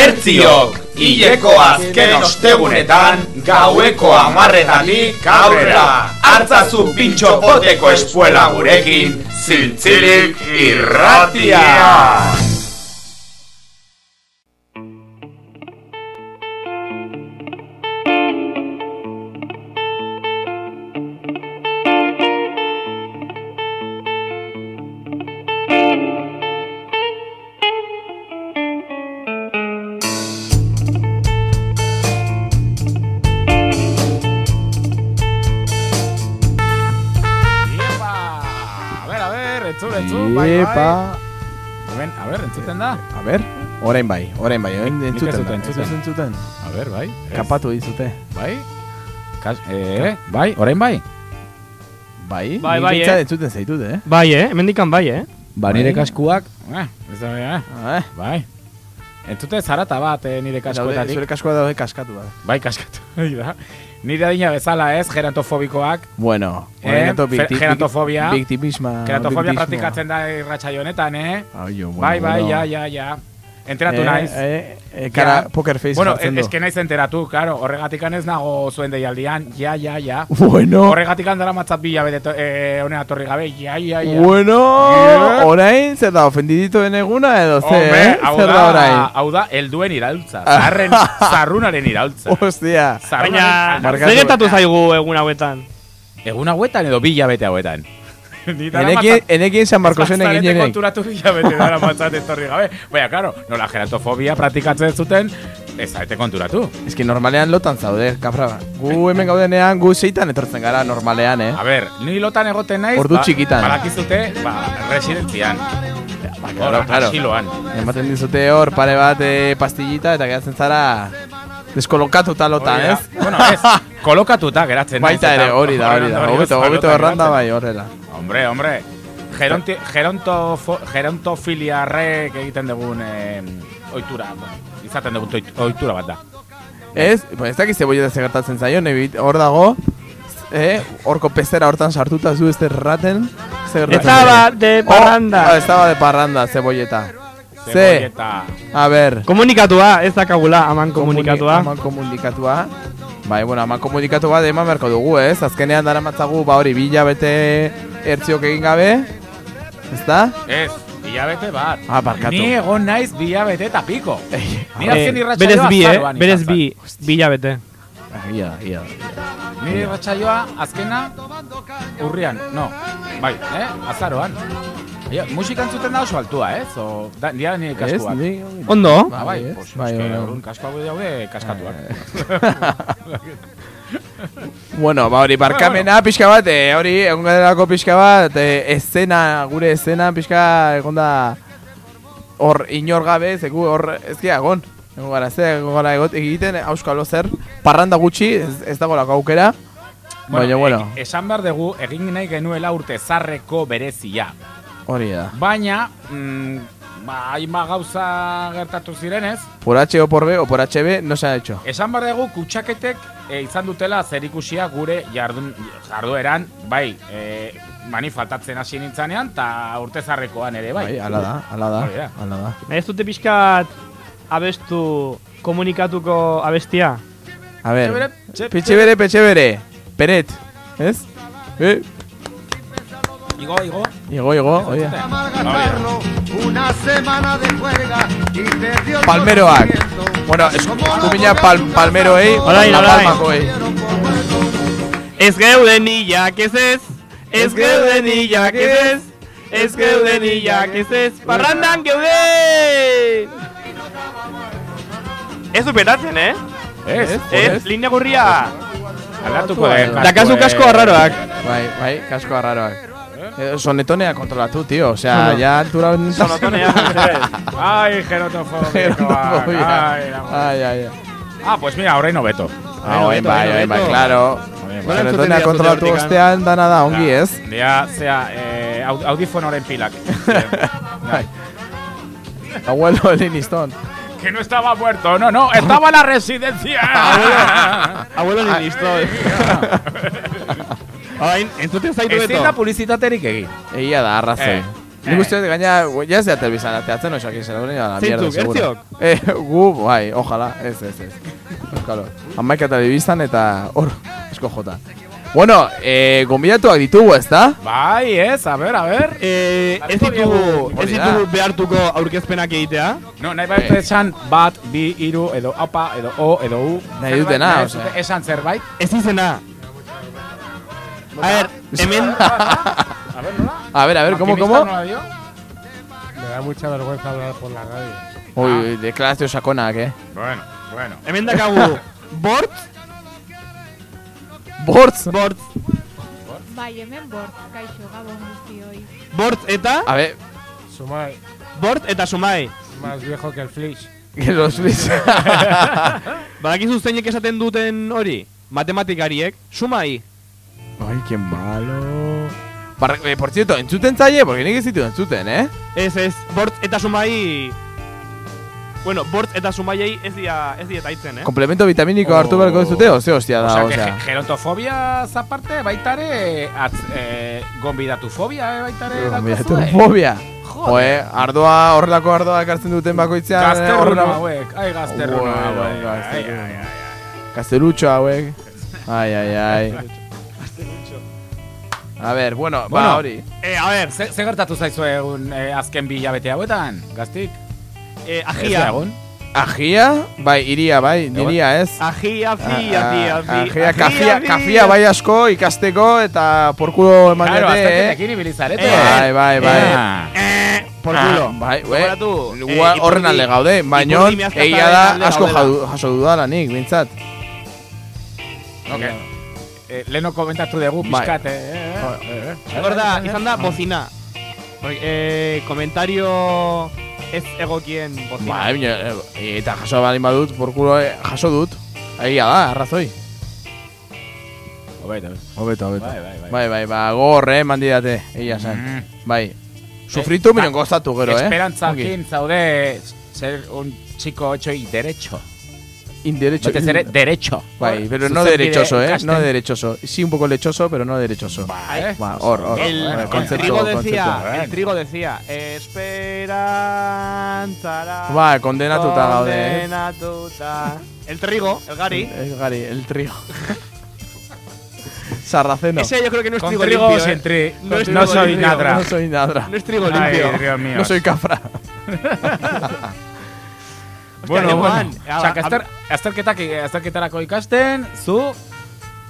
Ertziok, hileko azken ostegunetan, gaueko amarretatik aurrera, hartzazu pintxo poteko espuela gurekin, zintzilik irratia! A ber, orain bai, orain bai, orain Nik entzuten da. entzuten. Ez entzuten. A ver, bai. ez? Kapatu dizute. Bai? Kas, eh, bai, orain bai? Bai, Bai, nik bai, eh. entzuten zaitut, eh? Bai, eh? Hemendikan bai, eh? Ba, Bai. nire kaskuak, eh, ez da, eh, Eh, bai. Entzute zarata bat eh, nire daude, kaskuetatik. zure kaskoa daude kaskatu bat. Bai, kaskatu. Da. Nire adina bezala ez, gerontofobikoak. Bueno, Eh, gerontofobia. Biktimisma. Gerontofobia biktismoa. praktikatzen da irratsaio honetan, eh? Ai, bueno, bai, bai, bueno. ja, ja, ja. Enteratu Eh, naiz. Eh, eh, kara Ja. poker face Bueno, es que naiz enteratu, claro, horregatik ez nago zuen deialdian, ja, ja, ja. Bueno, Horregatik dara matzat bila bete to- eh, honea torri gabe, ja, ja, ja. bueno, Yeah. orain, zer da, ofendidito den eguna edo ze, Hombre, eh? hau da orain? hau da, helduen iraultza. Zarren, zarrunaren iraultza. Hostia. Zarrunaren Baina, zer gertatu zaigu egun hauetan? Egun hauetan edo bila bete hauetan. Enekin, San Marcosen egin jenek. konturatu bila bete dara matzat etorri gabe. Baina, claro, nola gerontofobia praktikatzen zuten, ez zarete konturatu. Ez que normalean lotan zaude, kapra. Gu hemen gaudenean, gu zeitan etortzen gara normalean, eh? A ber, ni lotan egoten naiz, Ordu txikitan. Badakizute, ba, residentzian. Ba, Hor, asiloan. Ematen dizute hor pare bat eh, pastillita eta geratzen zara deskolokatuta lotan, ez? Bueno, ez, kolokatuta geratzen Baita eta ere, hori da, hori da. Hobeto, hobeto erranda bai horrela. Hombre, hombre. Geronti, geronto, gerontofiliarrek egiten dugun eh, ohitura, bueno, izaten dugun ohitura bat da. Ez, pues ez dakiz zebolleta ze gertatzen zaion, ebit, hor dago, eh, horko pezera hortan sartuta zu ez erraten, gertatzen Estaba de parranda. Oh, estaba de parranda, zebolleta. Ze, a ber, Komunikatua, ez dakagula, aman komunikatua. Aman komunikatua. Bai, bueno, aman komunikatu bat eman beharko dugu, ez? Azkenean dara matzagu, ba hori, bila bete ertziok egin gabe. Ez da? Ez, bilabete bat. Ah, barkatu. Ni egon naiz bilabete eta piko. Ni Eh, azken irratsaioa berez bi, eh? azaroan Berez izan bi, bilabete. Ia, ia. zen. Ni irratsaioa azkena urrian, no. Bai, eh? Azaroan. Ja, musika entzuten da oso altua, ez? O, da, dira nire Ez, kaskuak. ni... Ondo? Ba, bai, ez? pues, bai, eske, bai. orduan kaskoak daude kaskatuak. Bueno, ba hori, barkamena pixka bat, eh, hori, egon garelako pixka bat, eh, escena, gure escena pixka, egon da, hor, inor gabe, zeku, hor, ez gira, egon, egon gara, ze, egon gara egot, egiten, auskalo zer, parranda gutxi, ez, ez dago lako aukera, baina, bueno, e- esan behar dugu, egin nahi genuela urte zarreko berezia. Hori da. Baina, mm, ba, hainbat gauza gertatu zirenez, Por H o por B o por HB no se ha hecho. esan behar dugu kutsaketek e, izan dutela zerikusia gure jardun, jardueran, bai, e, mani faltatzen hasi nintzanean, eta urte zarrekoan ere, bai. Bai, ala da, ala da, da. ala da. Nahi ez dute pixkat abestu komunikatuko abestia? A ver, petxe bere, petxe bere, peret, ez? Eh, Igo, igo. igo, igo, oie. Amargarlo, una semana de juega y perdió el Palmeroak. conocimiento. Bueno, eskumina pal, palmeroei, Orain, la orain. palmakoei. Ez geuden hilak ez ez, ez geuden hilak ez ez, ez geuden hilak ez ez, parrandan geuden! Ez du petatzen, eh? Ez, Ez, linea gurria. aldatuko den Dakazu kasko arraroak. Bai, bai, kasko arraroak. Eh, Sonetonea kontrolatu, tío. O sea, ya altura... Sonotonea, Ai, gerotofobikoak. Gerotofobia. Ai, la- Ai, ai, ai. Ah, pues mira, horrein hobeto. Ah, bai, bai, bai, bai, claro. Horrein Bueno, hobeto. entzuten Sonetonea dira kontrolatu zute hortikan. ostean dana da, ongi, ez? Dia, zea, eh, aud- audifonoren pilak. Bai. Abuelo Liniston. que no estaba muerto, no, no, estaba en la residencia. Abuelo ni listo. Hain, entzuten zaitu Ezin da beto. publizitaterik egin. Egia da, arrazoi. Eh, Nik uste dut gaina, ja ez da telebizan ateatzen, osak izan, hori la mierda, Zeintzuk, seguro. ertziok? Eh, gu, bai, ojalá, ez, ez, ez. Euskalo, amaika telebizan eta hor, esko jota. Bueno, eh, gombidatuak ditugu, ez da? Bai, ez, a ber, a ber. Eh, ez ditugu, ez da. ditugu behartuko aurkezpenak egitea. No, nahi baita esan bat, bi, iru, edo apa, edo o, edo u. Nahi dutena, osea. Esan zerbait. Ez izena. A ver, hemen... A ver? A ver, a ver, ¿cómo, cómo? dio? Me da mucha vergüenza hablar por la radio. Uy, deklarazio sakonak, eh? Bueno, bueno. Hemen dakagu Bort, Bortz! Bort, Bai, hemen bort, kaixo, gabon guztioi. Bort eta A ver, Sumai, Bort eta Sumai. más viejo que el Flish. que los Luis. Badakizu zeinek esaten duten hori? Matematikariek, Sumai. Ay, qué malo. Bar, eh, por cierto, entzuten zaie, porque nik ez ditu entzuten, eh? Ez ez, Bort eta Sumai... Bueno, Bort eta Sumaiei ez dia, ez dia taitzen, eh? Komplemento vitaminiko Oh. hartu beharko duzute, ose hostia da, Osea, osea. que ge- gerontofobia zaparte, baitare, atz, eh, gonbidatufobia, eh, baitare, daukazue. fobia. Joder. Joe, ardoa, horrelako ardoa ekartzen duten bakoitzean. eh, Gazterruno horrela- hauek, ai gazterruno Bueno, hauek. Gazterutxo hauek. Ai, ai, ai. A ver, bueno, Bueno. ba, hori. Eh, a ver, Ze, ze gertatu zaizu egun eh, azken bi hilabete hauetan, gaztik? eh, Ez da agia. egun? Agia, bai, iria, bai, diria, ez? Agia, Ah, fia, fia, fia. Agia, kafia, kafia bai asko ikasteko eta porkulo eman Claro, dute, eh? azterketekin ibili zarete. Bai, bai, bai. Ah. Eh, por Ah. Bai, eh, gua- horren alde gaude, miazkataren egia da asko jaso dudala nik, bintzat. Ok. Eh, leheno komentatu dugu Bai. pixkat, eh, eh, eh. Hor da, izan da, bozina. Eh, komentario ez egokien bozina. Bai, baina, eh, eta jaso balin badut, porkulo jaso dut. Egia da, arrazoi. Hobeto, Hobeto, hobeto. Bai, bai, bai. Bai, bai, ba, gogor, eh, mandidate, egia zen. Mm. Bai. Sufritu Eh, miren ba, gozatu gero, eh? Esperantzakin zaude ser un chico hecho y derecho. Inderecho. Ere, derecho. Bai, pero no derechoso, eh? No derechoso. Sí, un poco lechoso, pero no derechoso. Ba, hor, hor. El, el concepto, trigo decía, concepto. el trigo decía, esperantzara. Ba, kondenatuta gaude, eh? Kondenatuta. El trigo, el gari. El gari, el trigo. Sarraceno. Ese yo creo que no es Con trigo trigo limpio, sin eh. No es No soy limpio. nadra. No soy nadra. No es trigo Ay, limpio. Dios mío. No soy cafra. Bueno, bueno. Joan, Osea, que a- azter, azterketak, azterketarako ikasten, zu,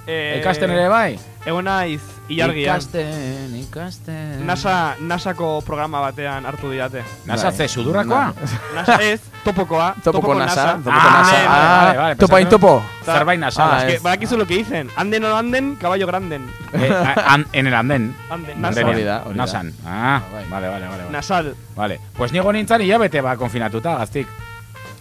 Eh, ikasten ere bai. Egon naiz, ilargian. Ikasten, ikasten. NASA, NASAko programa batean hartu didate. Nasa ze, sudurrakoa? NASA ez, topokoa. Topoko nasa. Topoko Ah, nasa. vale, vale, vale, Ah, topa pensaba- in topo. Zerbait nasa. Ah, Es que ez. badakizu lo que dicen. Anden o no anden, caballo granden. Eh, en el andén. Anden, Nasa. NASA. Hori da, hori da. Nasan. Ah, bai. vale, vale, vale. Vale. Nasal. vale. Pues nigo nintzen hilabete ba konfinatuta, gaztik.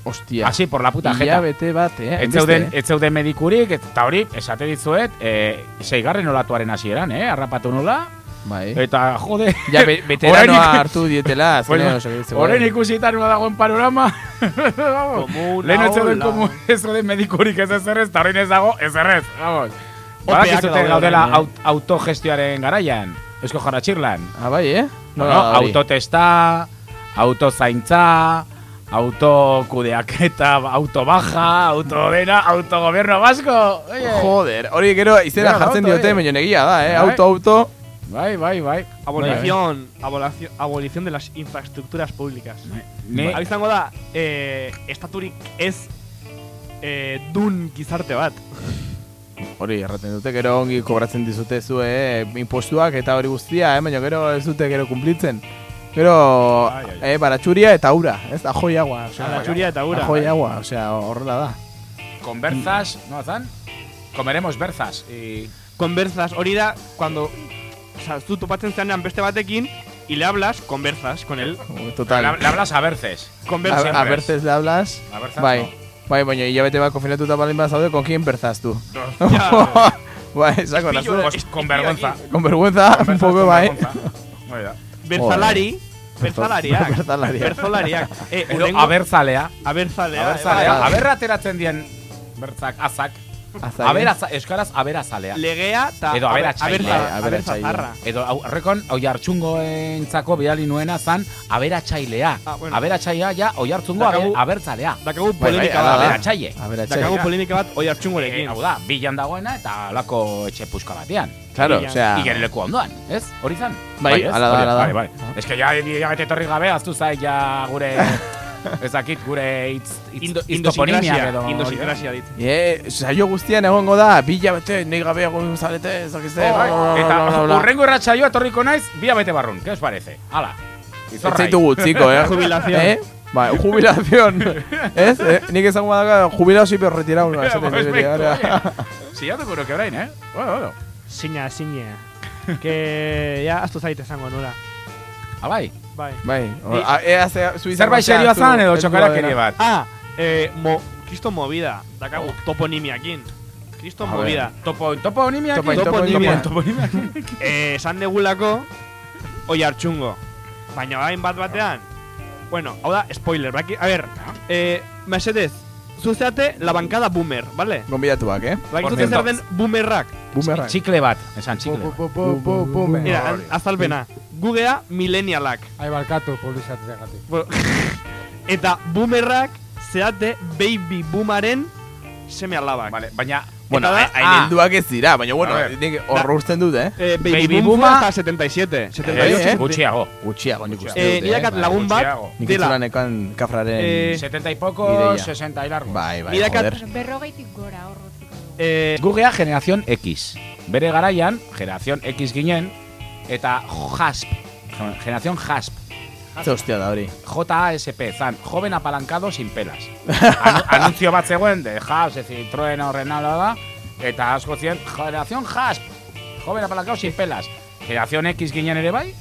Hostia. Así, por la puta jeta. Hilabete bat, eh? Ez zeuden, ez zeuden medikurik, eta hori, esate dizuet, eh, seigarren olatuaren hasieran, eh, harrapatu nola, Bai. eta jode, Ja, be, veteranoa hartu dietela. Azkenean oso gitzu, Horren bai. ikusita nua dagoen panorama. Vamos. Como una Lehen ez zeuden komu, ez zeuden medikurik ez ezerrez, eta horrein ez dago ezerrez. Vamos. Opeak Badakizute daude gaudela eh? aut, autogestioaren garaian. Eusko Jaratxirlan. Ah, bai, eh? Bueno, Nola da hori? Autotesta, autozaintza, autokudeaketa, autobaja, autodena, autogobierno vasco. Oye. Joder, hori gero izena jartzen auto, diote, eh. baina egia da, eh? Auto, auto. Bai, bai, bai. Abolición, abolición, abolición de las infraestructuras públicas. Ni, Hau izango da, eh, estaturik ez eh, dun gizarte bat. Hori, erraten dute, gero ongi kobratzen dizute zu, eh? Impostuak eta hori guztia, eh? Baina gero ez dute gero kumplitzen. Gero, ai. eh, baratxuria eta ura, ez? Ajoi agua, osea. Baratxuria eta ura. Ajoi agua, osea, horrela da. con berzas, ¿no, Zan? Comeremos berzas. Y... Conversas, hori da, cuando... O sea, zu topatzen zenean beste batekin, y le hablas, conversas con él. Total. Le, le hablas a verces. Conversas. A, a veces le hablas. A berzas Bai. no. Bai, baina hilabete bat konfinatuta balin bat zaude, ¿con quién berzas tú? Bai, Pues con vergüenza. Con vergüenza, Con un berzas, poco, con bai. Da. Berzalari, berzalariak. Berzalariak. Berzalariak. Eh, Edo aberzalea. Abertzalea. Aberzalea. bai. Aberra ateratzen dien bertzak, azak. Azai. Aberaza, euskaraz aberazalea. Legea eta Edo Aberatsailea. abertzazarra. Edo aurrekon oi hartzungoentzako bidali nuena zan aberatsailea. Ah, bueno. Aberatsailea ja oi hartzungo Dakagu- abertzalea. Dakagu Bai, bai, polemika bat. da. Aberatsaile. Aberatsaile. Dakagu polemika bat oi Eh, hau da, bilan dagoena eta lako etxe puska batean. Claro, o sea... Igerleku ondoan, ez? Hori zan? Bai, ez? ala da, Hori- ala da. Bai, bai. Ez que ja, ja bete etorri gabe, aztu zai ja gure... ez dakit, gure itz, itz, Indo, iztoponimiak indosikrasia, edo... indosikrasia dit. E, saio guztian egongo da, bila bete, nahi gabe egon zarete, ez dakizte, eta urrengo erratxaioa etorriko naiz, bia bete barrun, ¿qué os parece? Hala, Ez izorrai. zaitu gutziko, eh? Jubilación. Eh? Bai, jubilación. ez? Eh? Nik esango da, jubilado si pero. No, esaten Pues. Si ya te juro que orain, eh? Bueno, bueno. Sina, sina. que ya astu zaite esango nula. Abai, Bai. Bai, Ni- a- ea ze, zu izango zerbait serioa zu- zan edo txokarakeria badena. bat. Ah, eh, mo, Cristo movida. Dakagu toponimiakin. Cristo A ver. movida. Topo, topo nimia Topo- aquí. toponimia. toponimia. Eh, esan degulako oi hartxungo. Baina bain bat batean. Bueno, hau da, spoiler. Baki, a ver, eh, mesedez, zuzeate la bancada boomer, vale? Gonbidatuak, eh? Por zute zer den boomerrak. Boomerang. Txikle bat, esan txikle. Bu- bu- bu- bu- bu- Mira, azalpena. Gugea millennialak. Ai, barkatu publizatzeagatik. Bueno, eta boomerrak zeate baby boomaren seme alabak. Vale, baina... Bueno, Eta hain ah. ez dira, baina bueno, nik horro usten dut, eh? Eh, baby, Baby boom booma- hasta 77. Eh, 78. eh? Gutxiago. Gutxiago nik uste Eh, dut, eh? lagun bat. Nik dela. itzulanekan kafraren... Eh, 70 y poco, Ideia. 60 y largo. Bai, bai, Nirakat- joder. Berrogeitik gora hor utziko dugu. Eh, Gugea generación X. Bere garaian, generación X ginen, eta JASP. Generación JASP. Hostia da hori. JASP, zan, joven apalancado sin pelas. Anu- anuntzio bat zegoen, de JASP, ez Citroen horren da, eta asko zien, generación JASP, joven apalancado sin pelas. Generación X ginen ere bai,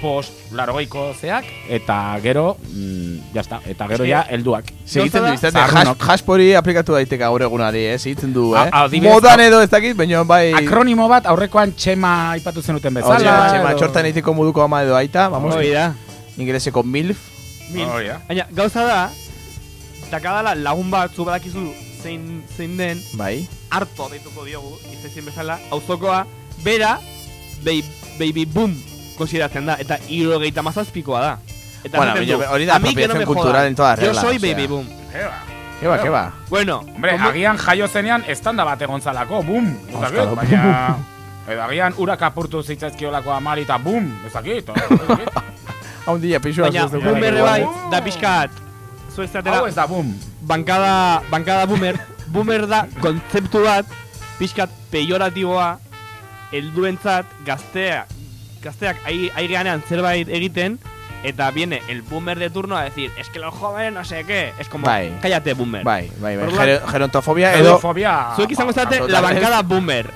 post larogeiko zeak, eta gero, mm, ya está, eta gero ja, helduak. Segitzen du izate, Zarrunok. has- haspori aplikatu daiteke gaur egunari, eh? Segitzen du, eh? A- adibidez- Modan edo ez dakit, baina bai... Akronimo bat aurrekoan txema aipatu zenuten bezala. Hori da, txema, edo- txortan egiteko moduko ama edo aita, vamos, hori da. ingeleseko MILF. Mil. Hori da. Baina, gauza da, dakadala lagun bat, zu badakizu zein, zein den, Bai. harto deituko diogu, izezien bezala, auzokoa, bera, baby, baby boom konsideratzen da, eta irogeita mazazpikoa da. Eta Bueno, du, hori da "A mí que no apropiación me cultural en toda regla, Yo soy o sea. baby boom. Ke ba, ke ba. Bueno, Hombre, como- agian jaio zenean estanda bat egon zalako, dakit, Auskalo, baina... Edo agian urak apurtu zitzaizkiolako amari eta bum! Ez dakit, ez dakit. Hau dia, pixua baina zuzeu boomerre gara. bai, da pixkat, zu ez zatera, Hau ez da bum! bankada, bankada boomer, boomer da kontzeptu bat, pixkat peioratiboa, helduentzat gazteak, gazteak ai- aireanean zerbait egiten, eta viene el boomer de turno a decir, es que los jóvenes no sé qué, es como, Bai. cállate boomer. Bai, bai, bai. Gerontofobia edo... Edofobia... Zuek izango zate la total, bankada boomer.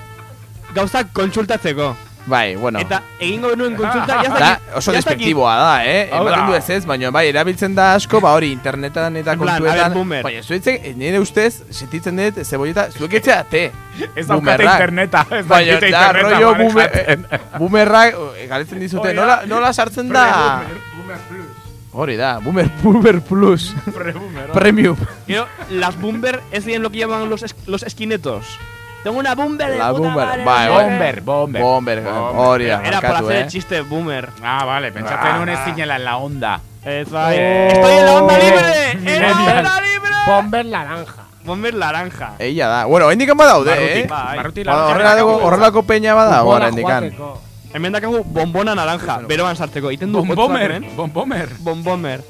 Gauzak kontsultatzeko. Bai, bueno. Eta egingo genuen kontsulta, Da, jaztak, oso despektiboa da, eh? Ematen da. du ez ez, baina bai, erabiltzen da asko, ba hori, internetan eta kontuetan. Baina, zuetzek, nire ustez, sentitzen dut, zebolleta, zuek te. Ez daukate interneta, ez Baina, daukate da, rollo eh, boomerrak, eh, galetzen dizute, da. nola, nola sartzen da? Boomer Plus. Hori da, boomer, boomer plus, Pre-boomer. premium. Pero las boomer es bien lo que llaman los, los esquinetos. Tengo una boomer de La puta boomer, madre, qué. Bomber, bomber. Bomber, da, Era por hacer eh? el chiste boomer. Ah, vale, pentsatzen nuen ez zinela en la onda. Es, bai. Oh. Estoy en la onda libre. En la onda libre. Bomber naranja. Bomber laranja. Eia da. Bueno, badaude, eh? Bai. Barruti Bueno, laranja. horrelako, horrelako peña badago, Futbola horrendikan. joateko. Hemen dakagu bombona naranja. Beroan sartzeko. Iten du Bombomer, bombomer. Bombomer.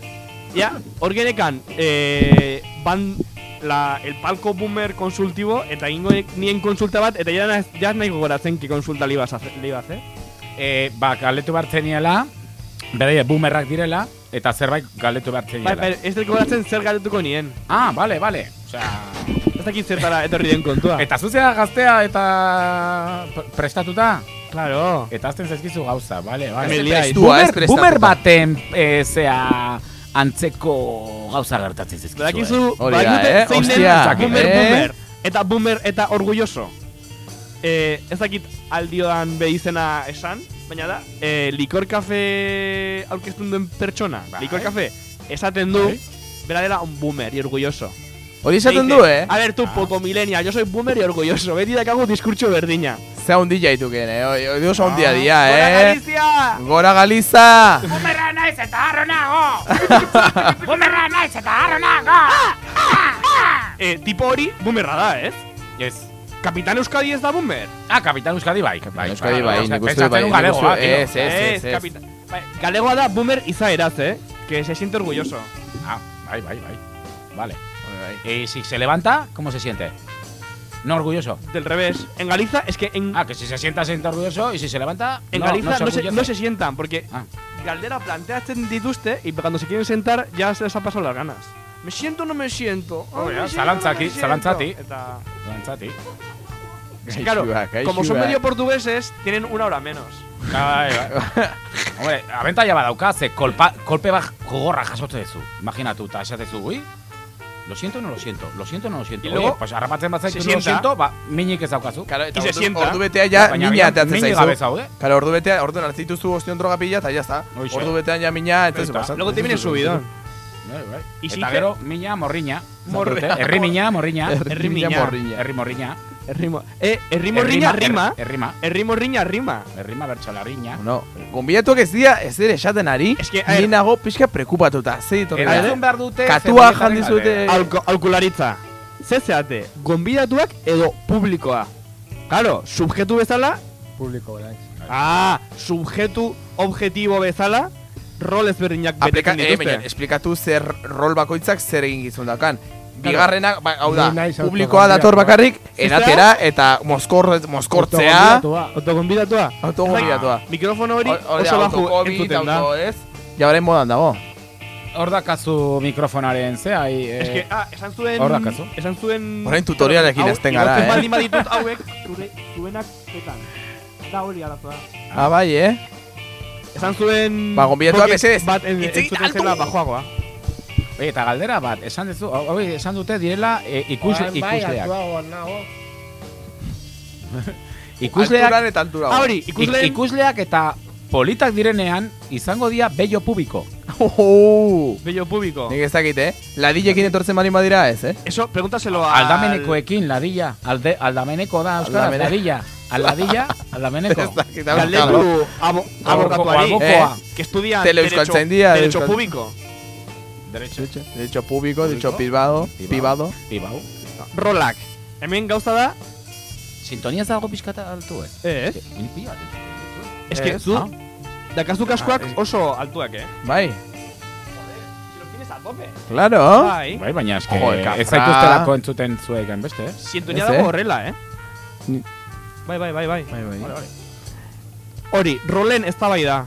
Ja, hor genekan, eh, ban la, el palco boomer konsultibo, eta ingo nien konsulta bat, eta naz- ja nahi gogoratzen ki konsulta li ibas, li ibas, eh? Eh, ba, galdetu behar zeniela, bere boomerrak direla, eta zerbait galdetu behar Bai, zeniela. bai, ez dut gogoratzen zer galdetuko nien. Ah, vale, vale. Osea, Ez dakit zertara etorri den kontua. eta zuzea gaztea eta pre- prestatuta, Claro. eta azten zaizkizu gauza, vale, vale. Prestua, ez Boomer, prestatuta. boomer baten, eh, zea, antzeko gauza gertatzen zaizkizu. Badakizu, Hori da, badakizute eh? zein den boomer, eh? boomer. Eta boomer eta orgulloso. Eh, ez dakit aldioan be izena esan, baina da, eh, likor kafe aurkezten duen pertsona. Bai. Likor kafe esaten du, Bai. bera dela un boomer y orgulloso. Hori esaten du, eh? A ver, tú, poto millennial, yo soy boomer y orgulloso. Beti dakagu diskurtso berdina. Zea hundi jaituken, eh? Hoi oso hundi Ah. dia, Gora eh? Galizia! Gora Galiza! Bumerra naiz eta harro nago! Bumerra naiz eta harro nago! Eh, tipo hori, boomerra da, ez? Yes. Kapitan Euskadi ez da boomer? Ah, Kapitan Euskadi bai. bai Euskadi bai, nik uste bai. galegoa. Ez, ez, ez, ez. Kapitan. Galegoa da boomer izaeraz, eh? Que se siente orgulloso. Ah, bai, bai, bai. Vale. Y si se levanta, ¿cómo se siente? No orgulloso. Del revés. En Galiza, es que en, Ah, que si se sienta, se siente orgulloso y si se levanta, en no, Galiza no, se, no se sientan, porque Ah. Galdera planteatzen dituzte y cuando se quieren sentar ya se les ha pasado las ganas. ¿Me siento o no me siento? Oh, me ya, siento, zalantzaki, no me siento. zalantzati. Eta, Lantzati. es que claro, como son medio portugueses, tienen una hora menos. Hombre, abentaia badauka, ze kolpe bat gogorra jasotzen duzu. Imaginatu, eta esatezu, ui, lo siento o no lo siento, lo siento o no lo siento. Y luego, Oye, pues harrapatzen bat se zaitu no lo sienta. siento, ba, minik ez daukazu. Claro, eta Y se ordu, sienta. ordu betea ja Baina mina agian ateatzen minik gabe zaizu. zaude. Claro, ordu betea, ordu hartzituzu ostion droga pila eta ya está. Hoxe. Ordu betean ja mina ez zezu Eta, pasatzen. Luego te viene el subidón. Bai, bai. Y si Eta te- gero, mina, morriña. Morre- Morre. Herri mina, morriña. Herri mina mina. morriña. Herri morriña. Errimo. Eh, errimo rima, rima. Errima. Errimo rima, rima. Errima bertxola rima. No, gombidatuak ez dira, ez dira esaten ari. Eske, ni nago pixka prekupatuta. Ze behar dute. Katua jandi zute. Alkularitza. Ze zeate, gombidatuak edo publikoa. Claro, subjetu bezala. Publiko, beraz. Eh. Ah, subjetu objektibo bezala rol ezberdinak betetzen eh, dituzte. Eh, esplikatu zer rol bakoitzak zer egin gizun dakan. Bigarrena, ba, hau da, publikoa dator bakarrik, enatera eta mozkor, mozkortzea, Autogonbidatua. Autogonbidatua. autogonbidatua. Mikrofono hori oso da, bajo entzuten da. Ja orain modan dago. Hor dakazu mikrofonaren ze, ai... Eh, Es que, ah, esan zuen... hor dakazu. Esan zuen... Orain tutorialekin hasten gara, eh? baldin baditut hauek, zure, zuenak petan. Da hori arazoa. Ah, bai, eh? Esan zuen... Ba, gonbidatua Pocket mesedez. Bat entzuten zela bajoagoa. Oye, eta galdera bat, esan duzu, hori esan dute direla eh, ikus, Orain bai, ikusleak. altuago nago. Ikusleak, Alturan eta altura. Hori, ik- ikusleen... ikusleak eta politak direnean izango dira bello publiko. Oh, Bello público. Nik ez dakit, eh? Ladillekin etortzen bali badira ez, eh? Eso, pregúntaselo a... Aldamenekoekin, ladilla. Alde, aldameneko da, euskaraz, Aldamene- ladilla. Aldadilla, aldameneko. Galdetu abo, abokatuari. Albokoa. Que estudia derecho, derecho público. Derecho. Derecho público, derecho Público. privado, Privado. privado. Pibau. Rolak. Hemen gauza da... Sintonia ez dago pixkata altu, eh? Ez. Pila, Es que Ez, zu... ah. Dakazu kaskoak Ah, eh. oso altuak, eh? Bai, tope. claro. Bai. Bai, baina eske, ez kafra. zaituztelako entzuten zuek beste, eh? Sintonia Ez, dago eh? horrela, eh? Ni- Bai, bai, bai, bai. Bai, bai. Hori, rolen ez da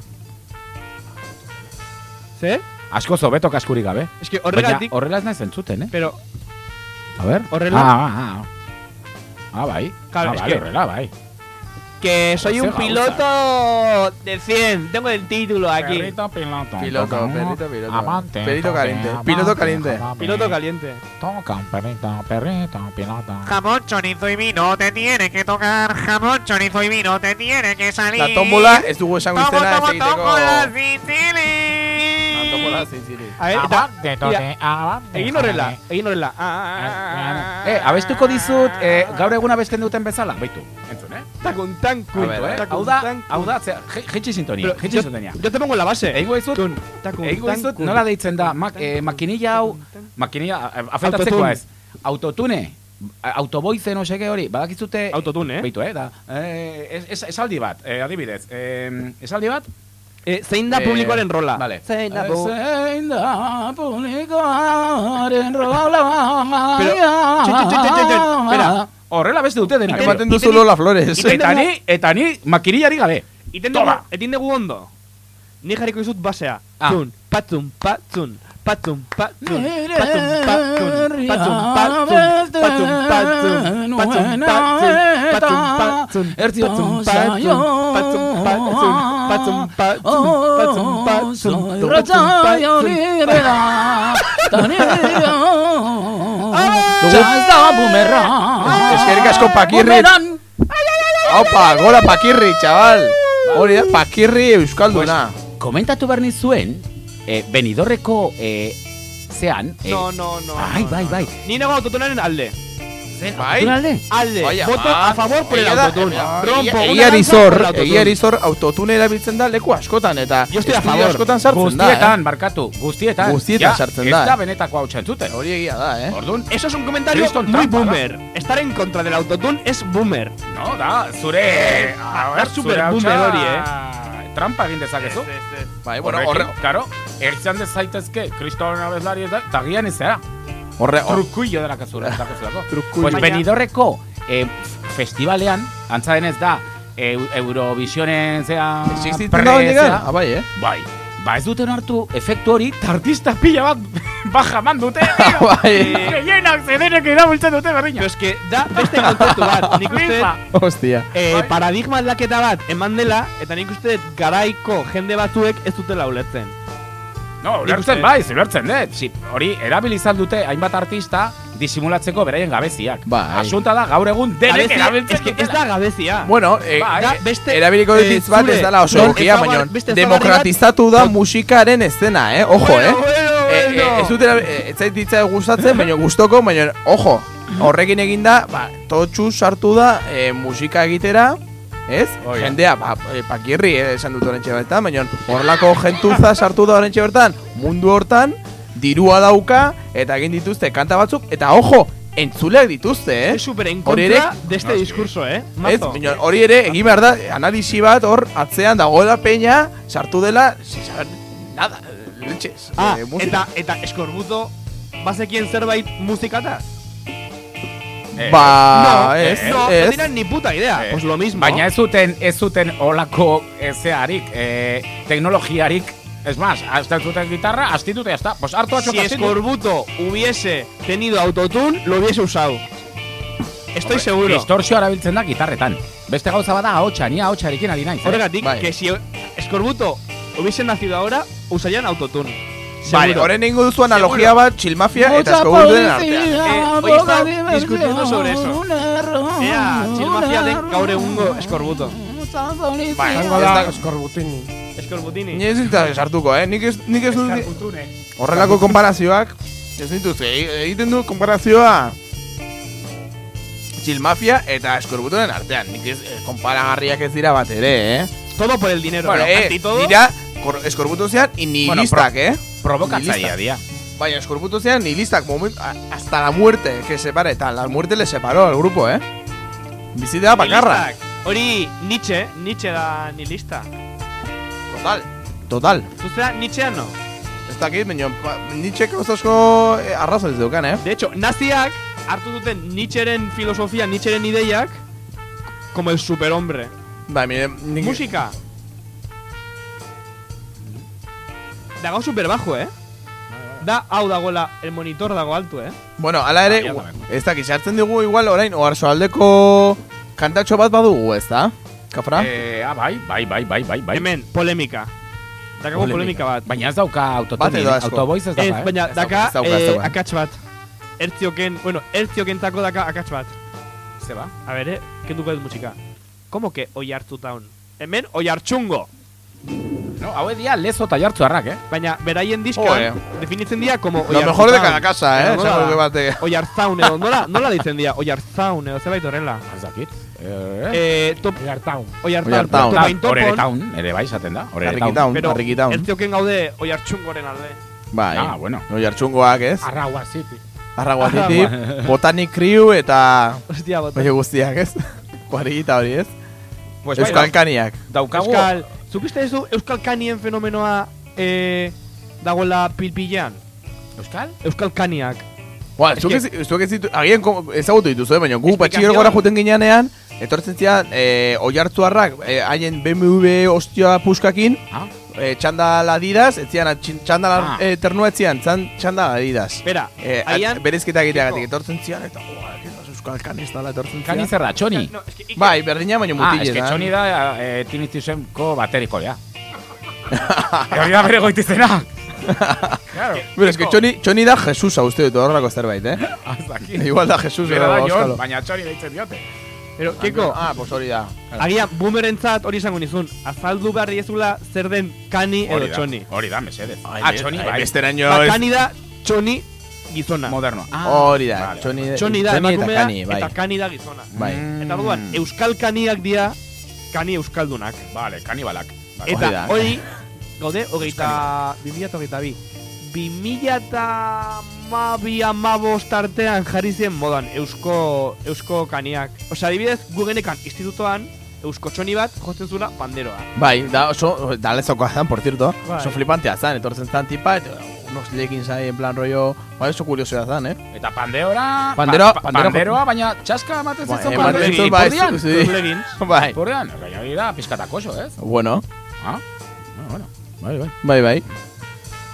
Ze? Asko zobeto kaskurik gabe. Es que Baina horregatik... horrela ez naiz entzuten, eh? Pero, A ver. Horrela? Ah, ah, ah. Ah, bai. Claro, ah, vale, horrela, bai. que soy Ese un piloto de 100. Tengo el título aquí. Perrito piloto. Piloto, perrito, piloto. Amante. Perito toque, caliente, amante, piloto caliente. Piloto caliente. Toca un perrito, perrito, piloto. Jamón, chorizo y vino te tiene que tocar. Jamón, chorizo y vino te tiene que salir. La tómbola dugu esango Tomo, tomo, tomo la Sicily. La tómbola zintzili. A ver, eta, Abante, toque, abante. egin horrela, egin horrela. Ah, ah, ah, ah, Eh, abestuko dizut, eh, gaur egun abesten duten bezala? Baitu, entzun, eh? Takun tanku. A ver, eh. Hau da, hau da, jetxi sintonia, yo- sintonia. Yo te pongo la base. Egingo dizut, Tun, takun, egingo dizut, tankun. nola deitzen da, mak, eh, makinilla hau, makinilla, eh, Autotune. ez, autotune, eh, autoboize no seke hori, badakizute, Autotune, eh? Beitu, eh, da, eh, es, es, esaldi bat, eh, adibidez, eh, esaldi bat, Eh, zein da Eh, publikoaren rola? Vale. Zein da pu- Zein da publikoaren rola Pero, txin, txin, txin, txin, txin, espera. Horrela beste dute dena. Ematen duzu Lola Flores. Eta ni, eta ni makirillari gabe. Iten dugu, etin dugu ondo. Ni jarriko dizut basea. Ah. Tun, patzun, patzun, patum patum patum patum patum patum patum Opa, gora pakirri, txabal! Hori da, pakirri euskalduna. Pues, komentatu behar nizuen, eh, Benidorreko eh, zean... eh, No, no, no. No, bai, bai. Ni nago autotunaren alde. Bai? Alde? Alde. Voto ba. a favor por el da- egia- Rompo Egia erizor, egia erizor autotune erabiltzen da leku askotan eta Yo estoy a favor. askotan sartzen da, Guztietan, barkatu, guztietan. Guztietan Ja, sartzen Ez da, da eh. benetako hau txentzuten. eh? Hori egia da, eh? Orduan, Eso es un comentario Kriston muy trampa, da. boomer. Estar en contra del autotune es boomer. no, da, zure... a ver, super zure boomer hori, eh. Trampa egin dezakezu. Bai, bueno, Horrekin, horre, Claro, ertzan dezaitezke, kriston abeslari eta tagian izera. horre, horre, Trukuillo darakezura, darakezulako. Trukuillo. Pues Baina- Benidorreko eh, festivalean, antza denez da, eh, Eurovisionen zea... existitzen da hori zea- Ah, bai, eh? Bai, ba ez duten hartu efektu hori, tartista pila bat baja man dute, Bai. Gehienak zederek erabiltzen dute Pero berdina. es que da beste kontzeptu bat. Nik uste. Hostia. eh, paradigma aldaketa bat eman dela eta nik uste garaiko jende batzuek ez dutela ulertzen. No, ulertzen bai, ulertzen dut. Si, hori, erabili izan dute hainbat artista disimulatzeko beraien gabeziak. Bai. Asunta da, gaur egun denek erabiltzen es que ez da gabezia. Bueno, eh, Bai. da beste erabiliko eh, dititz bat zure ez dela oso baina bat- demokratizatu da musikaren escena, eh? Ojo, eh? Bueno, Eh, bueno. eh, ez dut eh, ez zait ditza gustatzen, baina gustoko, baina ojo, horrekin eginda, ba, totxu sartu da eh, musika egitera, ez? Oh, ja. Jendea, ba, eh, pakirri, eh, esan dut orentxe bertan, baina horrelako gentuza sartu da orentxe bertan, mundu hortan, dirua dauka, eta egin dituzte kanta batzuk, eta ojo, entzuleak dituzte, eh? Es súper en ere- contra de este No, discurso, eh? Ez, Mazo. baina hori ere, egin behar da, analisi bat hor, atzean dagoela peña, sartu dela, sin saber nada, leches. Ah, eh, eta, eta eskorbuto bazekien zerbait musikata? Eh, Ba, no, ez, no, ez. no tenían ni puta idea. Eh, Pues lo mismo. Baina ez zuten, ez zuten olako ezearik, eh, teknologiarik, es más, hasta zuten gitarra, astitute, ya está. Pues hartu si atxok astitu. Escorbuto hubiese tenido autotune, lo hubiese usado. Estoy seguro. Distorsioa erabiltzen da gitarretan. Beste gauza bada ahotsa, ni ahotsarekin ari naiz. eh? Horregatik, que si Escorbuto hubiese nacido ahora, usarían autotune. Vale, Seguro. horren ingo duzu analogia bat, Chilmafia eta Escoburden artean. Eh, hoy está discutiendo sobre eso. Ea, Chilmafia den gaur egungo Escorbuto. Bai, Zango ez da da, Escorbutini. ni ez dut sartuko, eh? Nik ez, nik ez dut horrelako konparazioak, ez dituz, egiten du konparazioa Chilmafia eta Escorbutenen artean. Nik ez, eh, konparagarriak ez dira bat ere, eh? Todo por el dinero. Bueno, eh, dira kor- Eskorbuto zean nihilistak, eh? Provokatzaia dia. Baina Eskorbuto zean nihilistak, moment, hasta la muerte que separa eta la muerte le separó al grupo, eh? Bizita bakarra. Hori Nietzsche, Nietzsche da nihilista. Total. Total. Zuzera Nietzscheano. Ez dakit, baina ba, Nietzsche asko eh, arrazo ez deukan, eh? De hecho, naziak hartu duten Nietzscheren filosofia, Nietzscheren ideiak como el superhombre. Ba, mire, nik... Musika. Dago super bajo, eh? Da, hau dagoela, el monitor dago alto, eh? Bueno, ala ere, Ah, ez dakit, sartzen dugu igual orain, oarsoaldeko kantatxo bat badugu, ez da? Kafra? Eh, ah, bai, bai, bai, bai, bai, bai. Hemen, polemika. Dakago Polemika. polemika bat. Baina ez dauka asko. autovoice ez Ez, dauka, eh? baina Ez daka ez ez eh, akats bat. Ertzioken, bueno, ertziokentzako daka akats bat. Ze ba? A ver, eh, kenduko dut musika. Como que oi hartu taun? Hemen oi hartxungo. No, hau edia lezo eta jartzu harrak, eh? Baina beraien diskan Joe. definitzen dira como Lo mejor de cada casa, eh? Esango que bate. Oi hartzaun edo, nola, nola ditzen dira? Oi hartzaun edo, zebait horrela. Ez dakit. Eh, Eh, top, Oiartaun. oi hartzaun. Oiartzaun. topain Horere topon, taun, ere bai esaten da. Arrikitaun, pero arrikitaun. ertzioken gaude oi hartxungoren alde. Bai. Ah, bueno. Oi hartxungoak, ez? Arraua City. Arraguatiti, Botanic Crew eta... Hostia, bota. Oie guztiak, ez? Kuarigita hori, ez? Pues bai, Euskal Kaniak. daukagu. Euskal, zuk uste duzu Euskal Kanien fenomenoa eh, dagoela pilpilean? Euskal? Euskal Kaniak. Ba, zuek ez, zuek ez ditu, agian ezagutu dituzu, eh? baina gu Explicación. patxigero gora juten gineanean, etortzen zian, eh, oi hartzuarrak, eh, haien BMW ostia puskakin, Ah, eh, txandal adidas, ez zian, atxin- txandal Ah. eh, ternua ez zian, txan- txandal adidas. Espera, Eh, aian... berezketa egiteagatik Kiko. etortzen zian, eta, euskal kanis dala etortzen zian. zerra, txoni. No, es que Bai, berdina baina Ah, mutile eske da. txoni da eh, tinitizenko baterikoa. Hori da bere goitizena. Claro. Pero es que txoni, txoni da Jesusa uste dut horrelako zerbait, eh? Ah, ez dakit. Igual da Jesus Bera da Jon, Óskalo. baina txoni deitzen diote. Pero, Keko, Ah, pues hori da. agian boomerentzat hori izango nizun, azaldu behar diezula zer den kani edo Hori da, txoni. Hori da, mesedez. Ah, txoni, bai. Besteraino Ba, ez... kani da Txoni gizona. Moderno. Ah, Hori da, vale. txoni, Txoni da eta emakumea kani, bai. eta kani da gizona. Bai. Eta orduan, euskal kaniak dira kani euskaldunak. Vale, kanibalak. Vale. Eta da. hori, gaude, hogeita, 2022. 2000 eta mabi amabost artean jarri ziren modan eusko, eusko kaniak. Osea, adibidez, gu genekan institutoan, eusko txoni bat jotzen zula panderoa. Bai, da oso, da lezokoa zan, por cierto. Bai. Oso flipantea zan, etortzen zan tipa, eta unos leggings ahí, en plan rollo, bai, oso kuriosoa zan, eh? Eta pandeora... Pandero- pa- pa- pandero- panderoa, baina txaska ematen Bai, zitzen ematen pandero. zituen, bai, Ipurdian? zu- zu- Leggings. Bai, Ipurdian. Gaina hori da, pizkatakoso, ez? bueno, Ah, bueno, bueno. Bai, bai. bai, bai.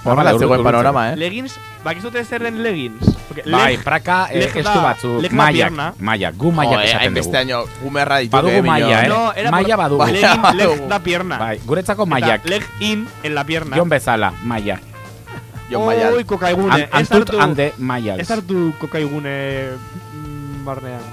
Horrela Vale, zegoen urrutu- panorama, eh? Leggings, bakizute zer den leggings? Porque Bai, leg- praka eh, estu batzu, leg da maiak, pierna. maiak, gu maiak esaten hainbeste dugu. año gumerra ditugu, Badugu eh? No, era badugu. Legging, leg da pierna. Bai, guretzako maiak. leg in en la pierna. Jon bezala, maia. Jon Maial. Oi, kokaigune. An, antut hartu, hande maials. ez hartu kokaigune mm, barnean.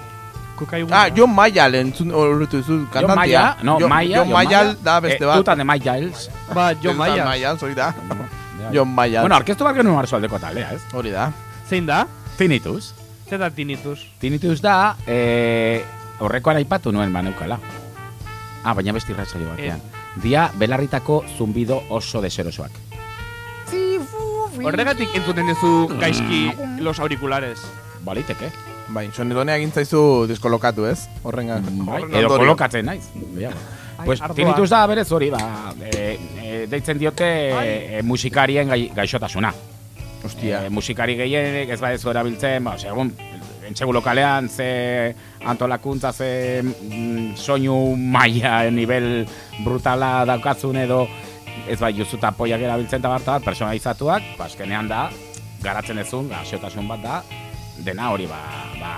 Kokaigune. Ah, Jon Maial entzun horretu zu, Jon kantantia. Maia, no, Jon- Maia. Jon Maial da beste bat. Tutan de Maials. Ba, Jon Jon Maia. Maial, hori da. Jon Maial. Bueno, orkestu bat genuen arzualdeko taldea, ez? hori da. Zein da? Tinnitus. Zer da tinnitus? Tinnitus da, eh, horrekoan aipatu nuen baneukala. Ah, baina besti irratsaio batean. Dia belarritako zumbido oso deserosoak. Horregatik entzuten duzu gaizki los auriculares. Baliteke. Bai, sonidonea egin zaizu diskolokatu, ez? Horrenga. Bai, horren edo kolokatzen naiz. Pues tinnitus da berez hori, ba, e, e, deitzen diote e, musikarien gai, gaixotasuna. Hostia. E, musikari gehienek ez badezu erabiltzen, ba, segun, entxegu lokalean, ze antolakuntza, ze mm, soinu maila, nivel brutala daukazun edo, ez bai, juzuta poiak erabiltzen da barta bat, personalizatuak, ba, azkenean da, garatzen dezun, gaixotasun bat da, dena hori, ba, ba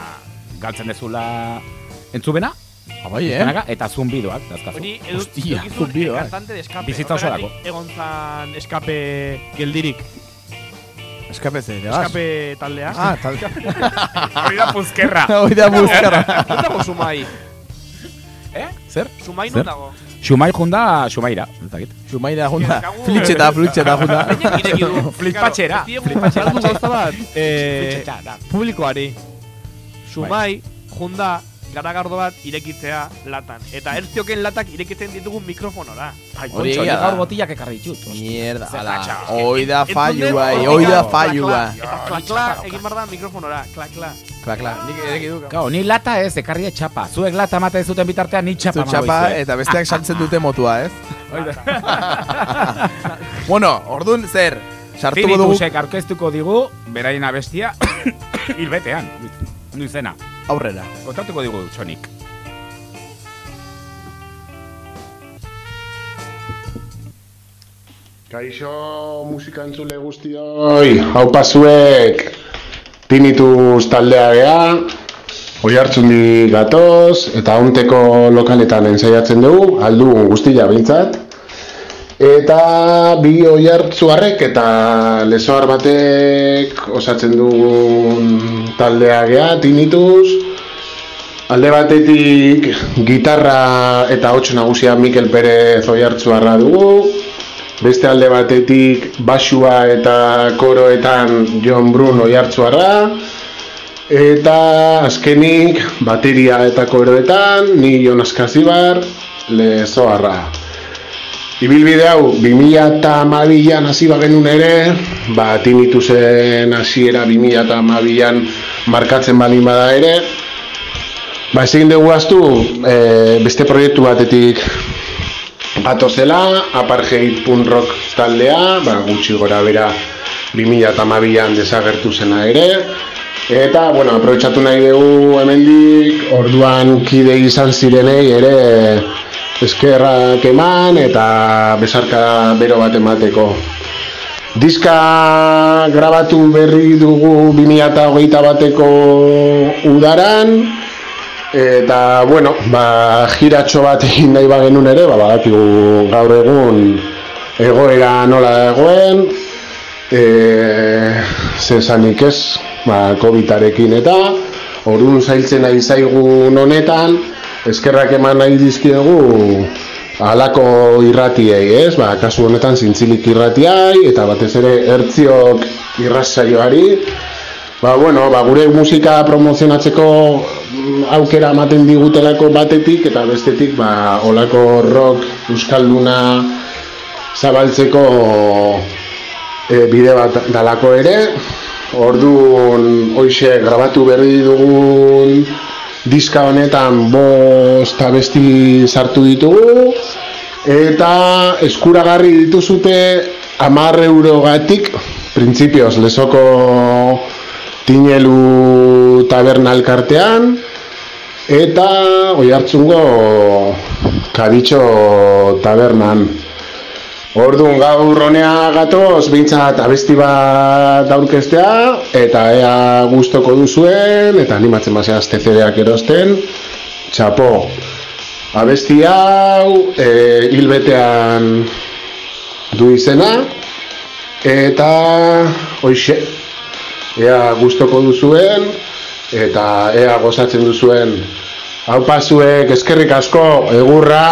galtzen dezula entzubena, Ah, bai, eh? Zuzpenaga, eta zumbidoak, dazkazu. Hori, edu, Hostia, edukizun, zumbido, eh. kantante de escape. Bizitza oso Horregatik Egon zan escape geldirik. Eskape ze, de gas. Escape taldea. Ah, tal. Hori da puzkerra. Hori da buskarra. Non dago Sumai? eh? Zer? Sumai Zer? non dago? Xumai junda, Xumaira. Ez dakit. Xumaira junda. Flitxeta, flitxeta junda. Diegu galdu gauza bat. Eh, Fitxetxa, da. publikoari. Sumai, junda, garagardo bat irekitzea latan. Eta ertzioken latak irekitzen ditugu mikrofonora. Ai, Hori egia da. gaur botillak ekarri ditut. Mierda, ala. Hoi da fallu bai, hori hoi da fallu bai. kla, Eta kla, kla, egin behar da mikrofonora, kla, kla. Kla, kla, nik ere du. Gau, ni lata ez, ekarri de txapa. Zuek lata ematen zuten bitartean, ni txapa Zu txapa eta besteak saltzen dute motua, ez? Bueno, ordun zer? Sartuko dugu Tinitusek aurkeztuko digu, beraien abestia, hilbetean. Nu izena. Aurrera. Kontatuko digu txonik. Kaixo musika entzule guztioi, hau pasuek tinituz taldea gea, hoi hartzun di gatoz, eta onteko lokaletan ensaiatzen dugu, aldugun guztia bintzat. Eta bi hoi hartzuarrek eta lesoar batek osatzen dugun taldea gea, tinituz. Alde batetik gitarra eta hotx nagusia Mikel Perez oi hartzuarra dugu. Beste alde batetik basua eta koroetan John Bruno jartzuarra. Eta azkenik bateria eta koroetan ni Jonas Kasibar lezoarra. Ibilbide hau 2012an hasi bagenun ere, ba tinituzen hasiera 2012an markatzen baldin bada ere, ba ezin dugu aztu e, beste proiektu batetik Gatozela, apartheid punk rock taldea, ba, gutxi gora bera 2012an desagertu zena ere. Eta, bueno, aprobetsatu nahi dugu hemendik, orduan kide izan zirenei ere eskerrak eman eta besarka bero bat emateko. Diska grabatu berri dugu 2008 bateko udaran, Eta, bueno, ba, jiratxo bat egin nahi bagenun ere, ba, badakigu gaur egun egoera nola dagoen, e, zezanik ez, ba, COVID-arekin eta, orduan zailtzen nahi zaigun honetan, eskerrak eman nahi dizkiegu halako irratiei, ez? Ba, kasu honetan zintzilik irratiai, eta batez ere ertziok irrasaioari. Ba, bueno, ba, gure musika promozionatzeko mm, aukera ematen digutelako batetik eta bestetik ba, olako rock euskalduna zabaltzeko e, bide bat dalako ere. Orduan, hoxe grabatu berri dugun diska honetan bost abesti sartu ditugu eta eskuragarri dituzute amar eurogatik printzipioz lesoko tinelu taberna elkartean eta oi hartzungo kaditxo tabernan Orduan gaur honea gatoz, bintzat abesti bat aurkeztea, eta ea gustoko duzuen, eta animatzen basea TCD-ak erosten, txapo. Abesti hau, e, hilbetean du izena, eta hoxe, ea gustoko duzuen, eta ea gozatzen duzuen. Hau pasuek, eskerrik asko, egurra!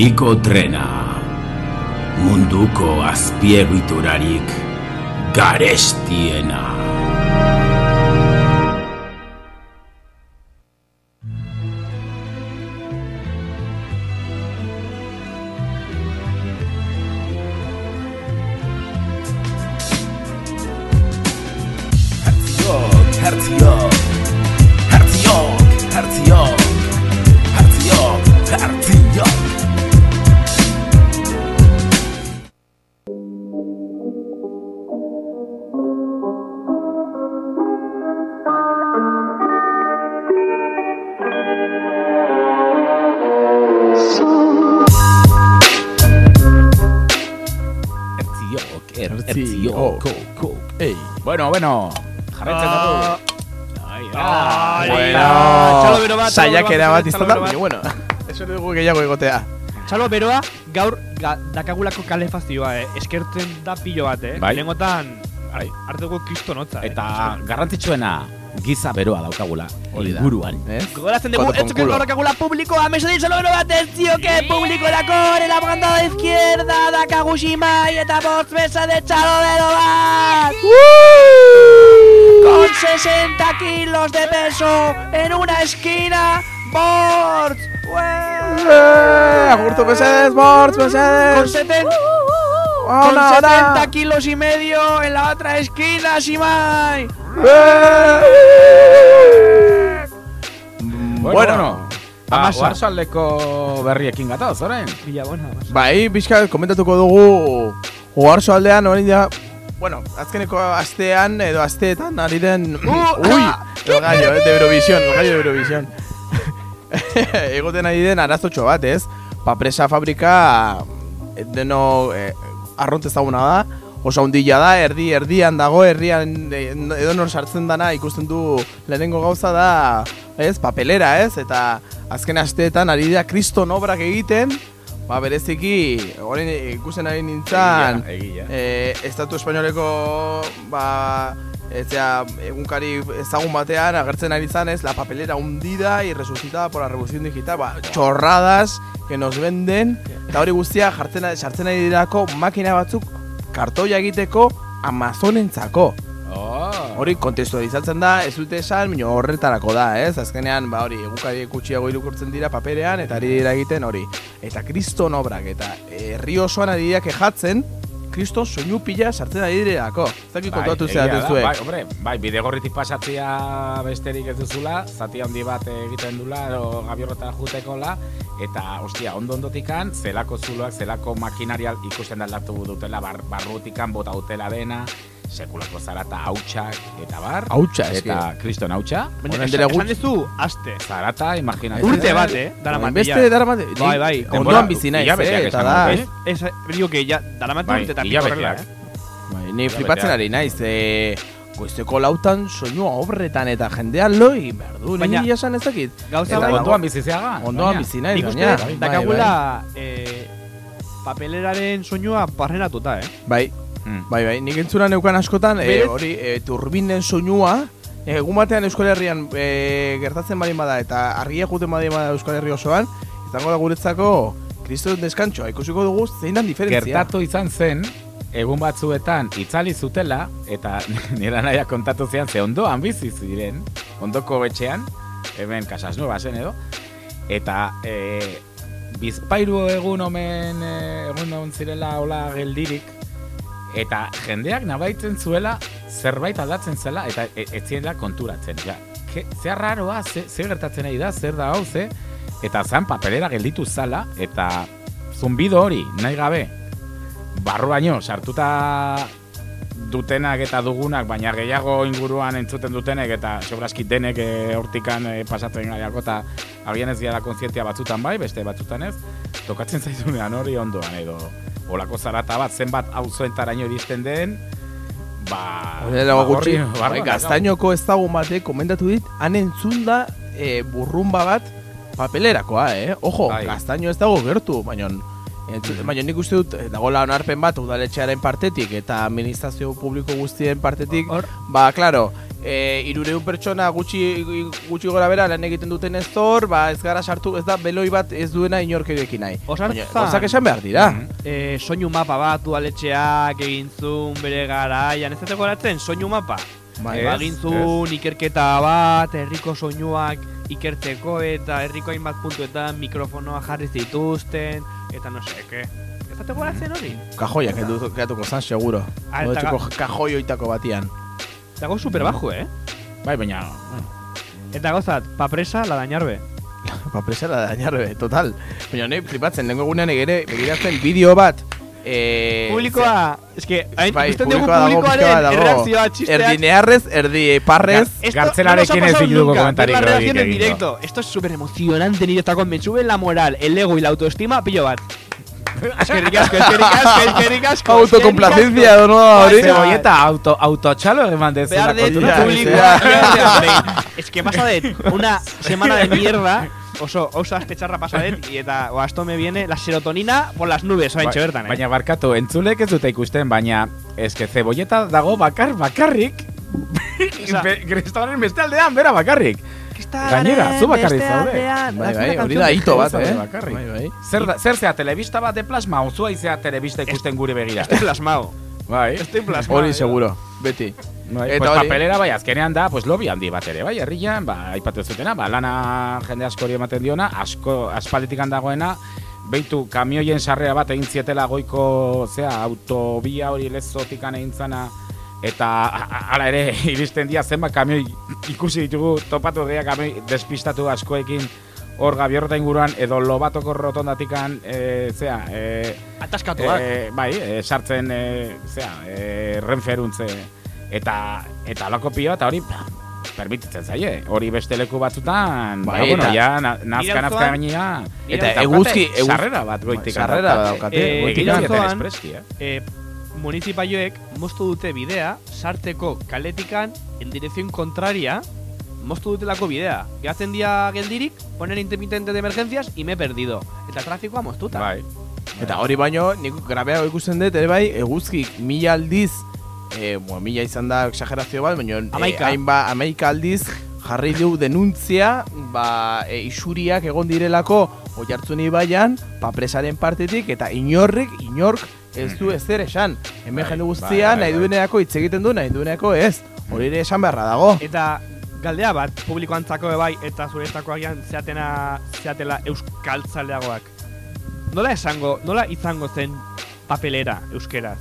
Handiko trena. Munduko azpiegiturarik garestiena. Bero bat, izan da, bueno. Eso dugu gehiago egotea. Txalo beroa gaur ga, dakagulako kalefazioa, eh? eskertzen da pilo bat, eh? Bai. Lehengotan hartuko kristo notza, eh? Eta garrantzitsuena giza beroa daukagula Hori da. inguruan. Ez? Gogoratzen dugu, etzuken culo. gaurrakagula publikoa, mesedi zelo bero bat ez zioke publikorako ere la banda de izquierda dakagu ximai eta bost mesa de txalo bero bat! Con 60 kilos de peso en una esquina, Borts! Eh, Agurtu mesedez, bortz, Con mesedez. 70, con Ahora, 70 ahora. kilos y medio en la otra esquina, Shimai. Bueno, ba, amasa. Oarsoaldeko berriekin gatoz, orain? Villabona, vas. Bai, bizka komentatuko dugu Oarzo aldean hori da Bueno, azkeneko astean edo asteetan ari den Ui, el gallo, eh, de Eurovisión, el gallo de Eurovisión Egoten ari den arazotxo bat, ez? Papresa fabrika eh, deno eh, arront ezaguna da Oso handila da, erdi, erdian dago, herrian eh, edo nor sartzen dana ikusten du lehenengo gauza da, ez, papelera, ez? Eta azken asteetan ari da kriston obrak egiten, ba bereziki, orain ikusten ari nintzan, Egia, egia. eh, Estatu Espainoleko ba, ezea, egunkari ezagun batean agertzen ari zanez, la papelera hundida y resucitada por la revolución digital, ba, chorradas que nos venden, eta hori guztia jartzen sartzen ari dirako makina batzuk kartoia egiteko Amazonentzako. Oh. Hori kontestualizatzen da, ez dute esan, baina horretarako da, ez? Azkenean, ba hori, egunkari gutxiago irukurtzen dira paperean, eta ari dira egiten hori. Eta kriston obrak, eta herri osoan ari dira kejatzen, kriston soinu pila sartzen ari direlako. Ez dakik kontatu egia zera duzuek. Bai, hombre, bai, bidegorritik pasatzea besterik ez duzula, zati handi bat egiten dula, edo gabiorrotara jutekola, eta, ostia, ondo ondotikan, zelako zuloak, zelako makinarial ikusten aldatu dutela, bar, barrutikan bota dutela dena, sekulako zarata hautsak, eta bar. Hautsa. Eta kriston hautsa. Baina esan, gutxi- duzu, aste. Zarata, imaginatzen. Urte bat, eh? Dara Beste darama, Bai, bai. ondoan bizi naiz, eh, eta esan da. eh? Ez, dio que ya, dara mate Bai, urte eta horrela, eh? Bai, ni flipatzen ari naiz, e, goizeko lautan soinua obretan eta jendean loi, berdu, Baina- ni esan ez dakit. Gauza Eta bai, Ondoan bizizeaga. Ondoan baina. bizi naiz, uste baina. dut bai, dakagula eh, papeleraren soinua barrenatuta, eh? Bai, Mm. bai, bai, nik entzuna neukan askotan, e, hori, e, turbinen soinua, e, egun batean Euskal Herrian e, gertatzen bali bada eta argia juten bali bada Euskal Herri osoan, izango da guretzako kriston deskantxoa, ikusiko dugu zein dan diferentzia. Gertatu izan zen, egun batzuetan itzali zutela, eta nire naia kontatu zian, ze ondoan bizi ziren, ondoko betxean, hemen Casas Nuevas zen edo, eta e, bizpairu egun omen, egun on zirela hola geldirik, eta jendeak nabaitzen zuela zerbait aldatzen zela, eta e, ez ziela konturatzen. Ja, ke, zer raroa, ze, zer gertatzen ari da, zer da hau, ze, eta zan papelera gelditu zala, eta zumbido hori, nahi gabe, barruaino sartuta dutenak eta dugunak, baina gehiago inguruan entzuten dutenek eta sobraski denek e, hortikan e, pasatzen gaiako eta agian ez gara kontzientia batzutan bai, beste batzutan ez, tokatzen zaizunean hori ondoan edo olako zarata bat zenbat auzoentaraino iristen den, ba... Dago ba, gutxi, bai, gaztainoko ezagun batek komentatu dit, han entzun da e, burrumba bat papelerakoa, eh? Ojo, Bai. gaztaino ez dago gertu, baina entzun, baina nik uste dut, eh, dagoela onarpen bat udaletxearen partetik eta administrazio publiko guztien partetik, Hor, ba, claro, e, irureun pertsona gutxi, gutxi gora bera lan egiten duten ez hor, ba ez gara sartu, ez da beloi bat ez duena inorkerekin nahi. Osartzan. Esan behar dira. Eh, soinu mapa bat udaletxeak egin zuen bere garaian, ez dut goratzen, soinu mapa. Bai, Ba, ez, egin zuen ikerketa bat, herriko soinuak ikertzeko eta herriko hainbat puntuetan mikrofonoa jarri zituzten, eta no seke. Ez dut goratzen hori? Kajoiak heldu geatuko zan, seguro. Ah, eta Modetxuko ga- kajoi oitako batian. Dago super bajo, eh? Bai, baina... bueno, Eta gozat, papresa la dañarbe. Papresa la dañarbe, total. Baina nahi flipatzen, nengo egunean ere begiratzen bideo bat. Eh, Publikoa, eske, hain, bai, ikusten dugu publikoaren erreakzioa, txisteak. Erdi neharrez, erdi parrez. Esto Gartzelarekin ez ditugu ver la en directo. Esto es súper emocionante, ni está con me sube la moral, el ego y la autoestima, pillo bat. Eskerrik asko, eskerrik asko, eskerrik asko. Autocomplacencia, ¿no? hori? Cebolleta, auto, autotxalo eman dezu. Behar de publikoa. Es que pasa de una semana de mierda, oso, oso aspetxarra pasa det, y eta, o esto me viene la serotonina por las nubes, bertan, eh? Baina barkatu, entzulek ez dute ikusten, baina eske cebolleta dago bakar bakarrik. Beste aldean, bera bakarrik. Gainera, zu bakarrik zaude. Bai, bai, hori da hito bat, eh? bakarrik. Bai, bai. Zer, da, zer zea, telebista bat de plasma, ozua izea telebista ikusten gure begira. Estoy plasmado. Bai. Estoy plasmado. Hori seguro, beti. Bai, Eta pues papelera bai, azkenean da, pues lobby handi bat ere, bai, herrian, ba, aipatu zutena, ba, lana jende askori ematen diona, asko, aspalditik dagoena, beitu kamioien sarrera bat egin zietela goiko, zea, autobia hori lezotikan egin zana, eta a- a- hala ere, iristen dia zenbat kamioi ikusi ditugu, topatu dira kamioi despistatu askoekin, hor gabiorta inguruan, edo lobatoko rotondatikan, e, zea, e, Ataskatuak. E, bai, e, sartzen, e, zea, e, renferuntze, eta, eta alako pio, eta hori, pa, permititzen zaie. Hori beste leku batzutan, Bai, bai, bueno, eta- ja, na- nazka nazka gainea. Eta eguzki- eguz- Sarrera bat goitik. Sarrera bat daukate, Eh, goitik Eh? eh, municipaioek moztu dute bidea sarteko kaletikan en dirección contraria moztu dutelako bidea. Gehatzen dia geldirik, poner intermitente de emergencias y me he perdido. Eta trafikoa moztuta. Bai. Eta hori baino, nik grabeago ikusten dut, ere bai, eguzkik mila aldiz, e, bueno, mila izan da exagerazio bat, baina Hamaika. hain ba, amaika aldiz jarri du denuntzia, ba, e, isuriak egon direlako oiartzun ibaian, papresaren partetik, eta inorrik, inork ez du ezer esan. Hemen Bai, jende bai, guztia bai, nahi dueneako hitz egiten du, nahi dueneako ez. Hori ere esan beharra dago. Eta galdea bat, publikoantzako bai, eta zuretako agian zeatena, zeatela euskaltzaleagoak. Nola esango, nola izango zen papelera euskeraz?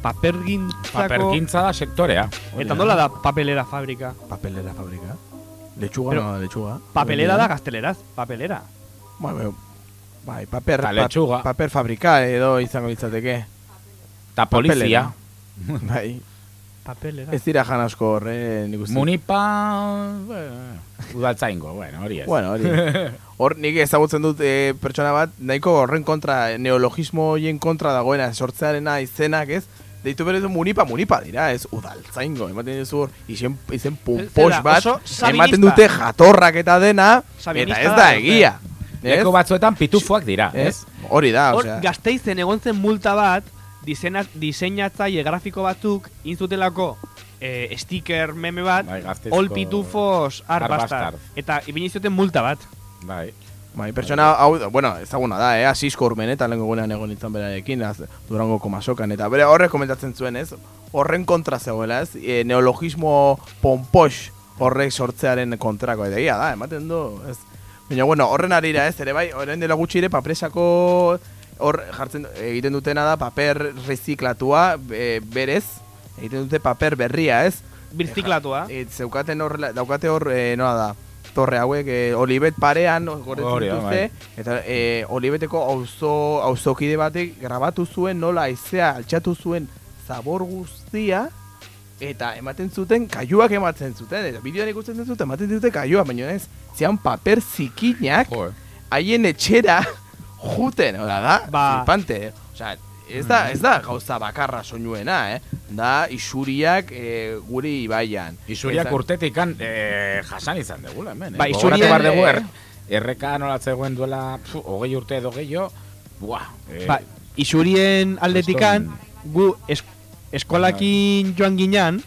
Papergintzako... Papergintza da sektorea. Eta nola da papelera fabrika? Papelera fabrika. Lechuga, Pero- no, lechuga. Papelera da gazteleraz, papelera. Bai, bai, paper, pa- paper fabrika edo izango litzateke. Eta polizia. bai, Papelera. ez dira jan asko horre nik uste. Munipa... bueno, Udaltzaingo, bueno, hori ez. Bueno, hori. Hor nik ezagutzen dut e, pertsona bat, nahiko horren kontra, neologismo horien kontra dagoena, sortzearena izenak ez, deitu bere du munipa, munipa dira, ez udaltzaingo, ematen duzu hor, izen, izen pumpos Zera, bat, ematen dute jatorrak eta dena, eta ez da, egia. Leku batzuetan pitufuak dira, Ez? Hori da, Hor, osea. gazteizen egon zen multa bat, disena, diseinatzaile grafiko batzuk, inzutelako eh, sticker meme bat, Bai, all pitufos arbastar. Eta ibini zuten multa bat. Bai. Bai, pertsona hau, bueno, ezaguna da, eh, asisko urmenetan lengo gunean egon nintzen berarekin, az, durangoko masokan, eta bere horrek komentatzen zuen, ez? Horren kontra zegoela, ez? E, neologismo pompox horrek sortzearen kontrako, eta da, ematen du, ez? Baina, bueno, horren arira, ez, ere bai, horren dela gutxi ere papresako hor jartzen egiten dutena da paper reziklatua e, berez, egiten dute paper berria, ez? Birziklatua. E, zeukaten horrela, daukate hor, e, nola da, torre hauek, e, olibet parean, da, dituzte, bai. eta e, olibeteko auzo, auzokide batek grabatu zuen nola aizea altxatu zuen zabor guztia, eta ematen zuten, kaiuak ematen zuten, eta bideoan ikusten zuten, ematen dute kaiuak, baina ez, zian paper zikinak, haien etxera juten, hola da, Ba. flipante, osea, ez da, ez da gauza bakarra soinuena, eh? Da, isuriak e, guri ibaian. Isuriak Eta- urtetikan eh, jasan izan degula, hemen. Ba, eh? isurien, Gogoratu behar dugu, eh, er, erreka nola zegoen duela pfu, hogei urte edo gehiago, buah, eh, Ba, isurien aldetikan, gu es, eskolakin joan ginean,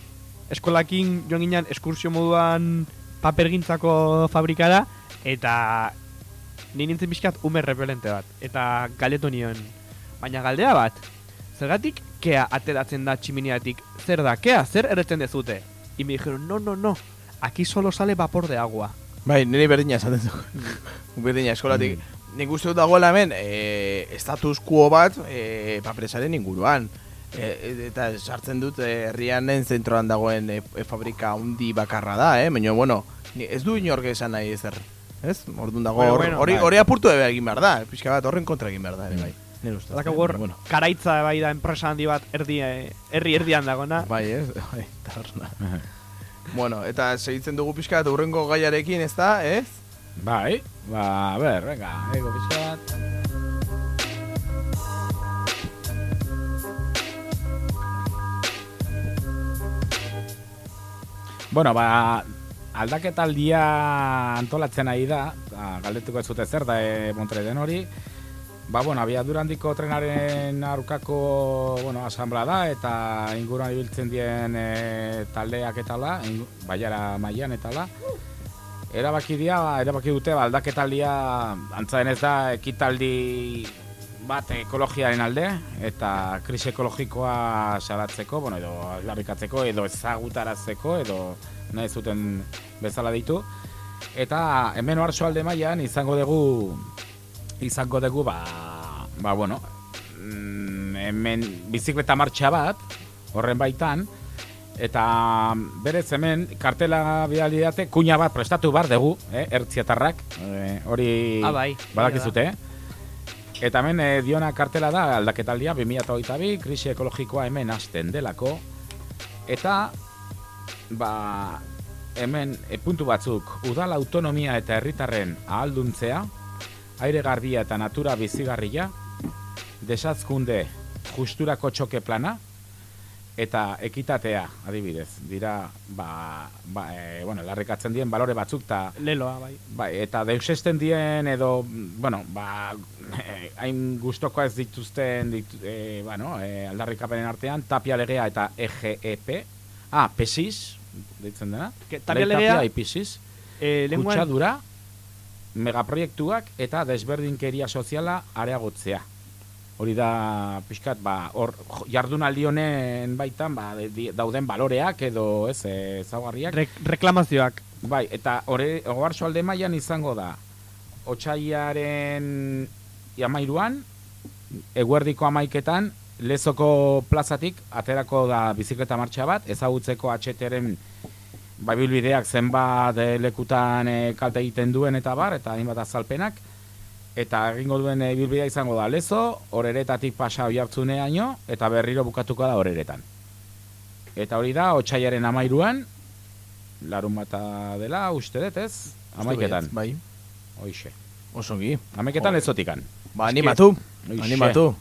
eskolakin joan ginen eskursio moduan papergintzako fabrikara, eta ni nintzen pixkat ume repelente bat. Eta galdetu nion, baina galdea bat, zergatik kea ateratzen da tximiniatik, zer da, kea, zer erretzen dezute? Y me dijeron, no, no, no, aquí solo sale vapor de agua. Bai, niri berdina esaten du. berdina eskolatik. Nik uste dut dagoela hemen, e, status quo bat e, papresaren inguruan. E, eta sartzen dut e, herrianen zentroan dagoen e, e, fabrika handi bakarra da, eh? Baina, bueno, ez du inork esan nahi ezer. Ez? Orduan dago, Bueno, hor- bueno, hori bai. hori apurtu ebe egin behar da. Pixka bat horren kontra egin behar da, ere, bai. Nire ustez. Zaka eh? hor, Bueno, karaitza bai da enpresa handi bat erdi, eh, herri erdian dagona. bai, ez? Bai, taberna. bueno, eta segitzen dugu pixka bat urrengo gaiarekin, ez da, ez? Bai, ba, a ber, venga, ego pixka bat. Bueno, ba, aldaketaldia antolatzen ari da, ba, galdetuko ez zute zer da e, Montreden hori. Ba, bueno, abiadura handiko trenaren aurkako, bueno, asamblea da, eta inguruan ibiltzen dien e, taldeak eta la, baiara mailan eta la. Erabaki dia, erabaki dute, ba, aldaketaldia antza denez da ekitaldi bat ekologiaren alde eta krisi ekologikoa salatzeko, bueno, edo aldarrikatzeko edo ezagutarazteko edo nahi zuten bezala ditu. Eta hemen oarsoalde mailan izango dugu izango dugu ba, ba bueno, mm, hemen bizikleta martxa bat horren baitan eta berez hemen kartela bidali date kuña bat prestatu bar dugu, eh, ertzietarrak, eh, hori Ah, bai, badakizute, eh? Eta hemen eh, diona kartela da aldaketaldia 2022 krisi ekologikoa hemen hasten delako. Eta ba hemen e, puntu batzuk. Udal autonomia eta herritarren ahalduntzea aire garbia eta natura bizigarria desazkunde justurako txoke plana eta ekitatea adibidez dira ba, ba e, bueno, larrikatzen dien balore batzuk eta Leloa, bai. Bai, eta deusesten dien edo, bueno, ba, hain gustokoa ez dituzten, ditu, eh, bueno, eh, aldarrikapenen artean, tapia legea eta EGEP, ah, PESIS, deitzen dena, Que tapia legea- tapia ipisis, Eh, lenguan, kutsadura, megaproiektuak eta desberdinkeria soziala areagotzea. Hori da pixkat, ba, hor jardunaldi honen baitan ba, dauden baloreak edo ez eh, ezaugarriak. rek reklamazioak. Bai, eta hori ogarso alde mailan izango da Otsaiaren amairuan, eguerdiko amaiketan, lezoko plazatik aterako da bizikleta martxa bat, ezagutzeko HTren babilbideak zenbat lekutan eh, kalte egiten duen eta bar, eta hainbat azalpenak, eta egingo duen ibilbidea izango da lezo, horeretatik pasa oi hartzuneaino, eta berriro bukatuko da horeretan. Eta hori da, otxaiaren amairuan, larun bata dela, uste dut ez? Amaiketan. Bai, Hoixe. osongi. Amaiketan lezotikan. Ba, animatu, Hoixe. animatu.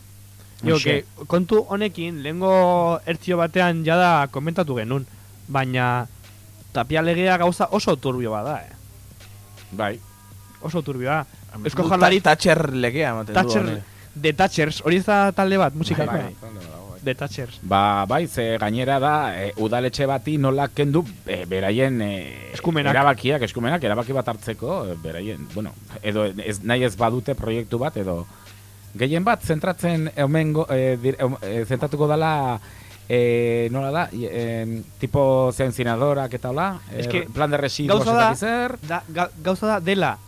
Jo, que, kontu honekin, lehengo ertzio batean jada komentatu genuen, baina tapia legea gauza oso turbio bada, eh? Bai. Oso turbioa. Eusko ta- Thatcher legea ematen. Thatcher. The Thatchers, hori ez da talde bat, musika. Bai, Bai, bai. The Thatchers. Ba, bai, ze gainera da, e, udaletxe bati nola kendu e, beraien e, Eskumenak. erabakiak, eskumenak, erabaki bat hartzeko, e, beraien, bueno, edo ez, nahi ez badute proiektu bat, edo gehien bat zentratzen omengo, e, dir, e, zentratuko dala e, nola da, e, tipo zenzinadorak eta hola, e, Es que plan de residuos Gauza eta da, zer, da, ga, gauza da dela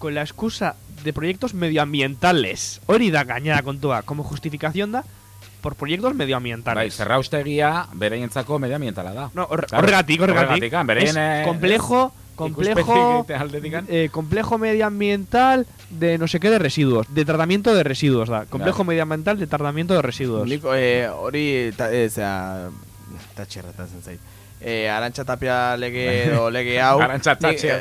con la excusa de proyectos medioambientales. Hori da gainera kontua, como justificación da por proyectos bai, medioambientales. zerraustegia beraientzako medioambientala da. No, hor- Claro, horregatik, horregatik. horregatik, beraien, Es eh, complejo, complejo, ikuspegi aldetikan. eh, complejo medioambiental de no sé qué de residuos, de tratamiento de residuos, da. Complejo medioambiental de tratamiento de residuos. Nik, eh, hori, ta, eh, zera, zait. Eh, Arantxa Tapia lege edo lege hau. Arantxa eh, Tapia.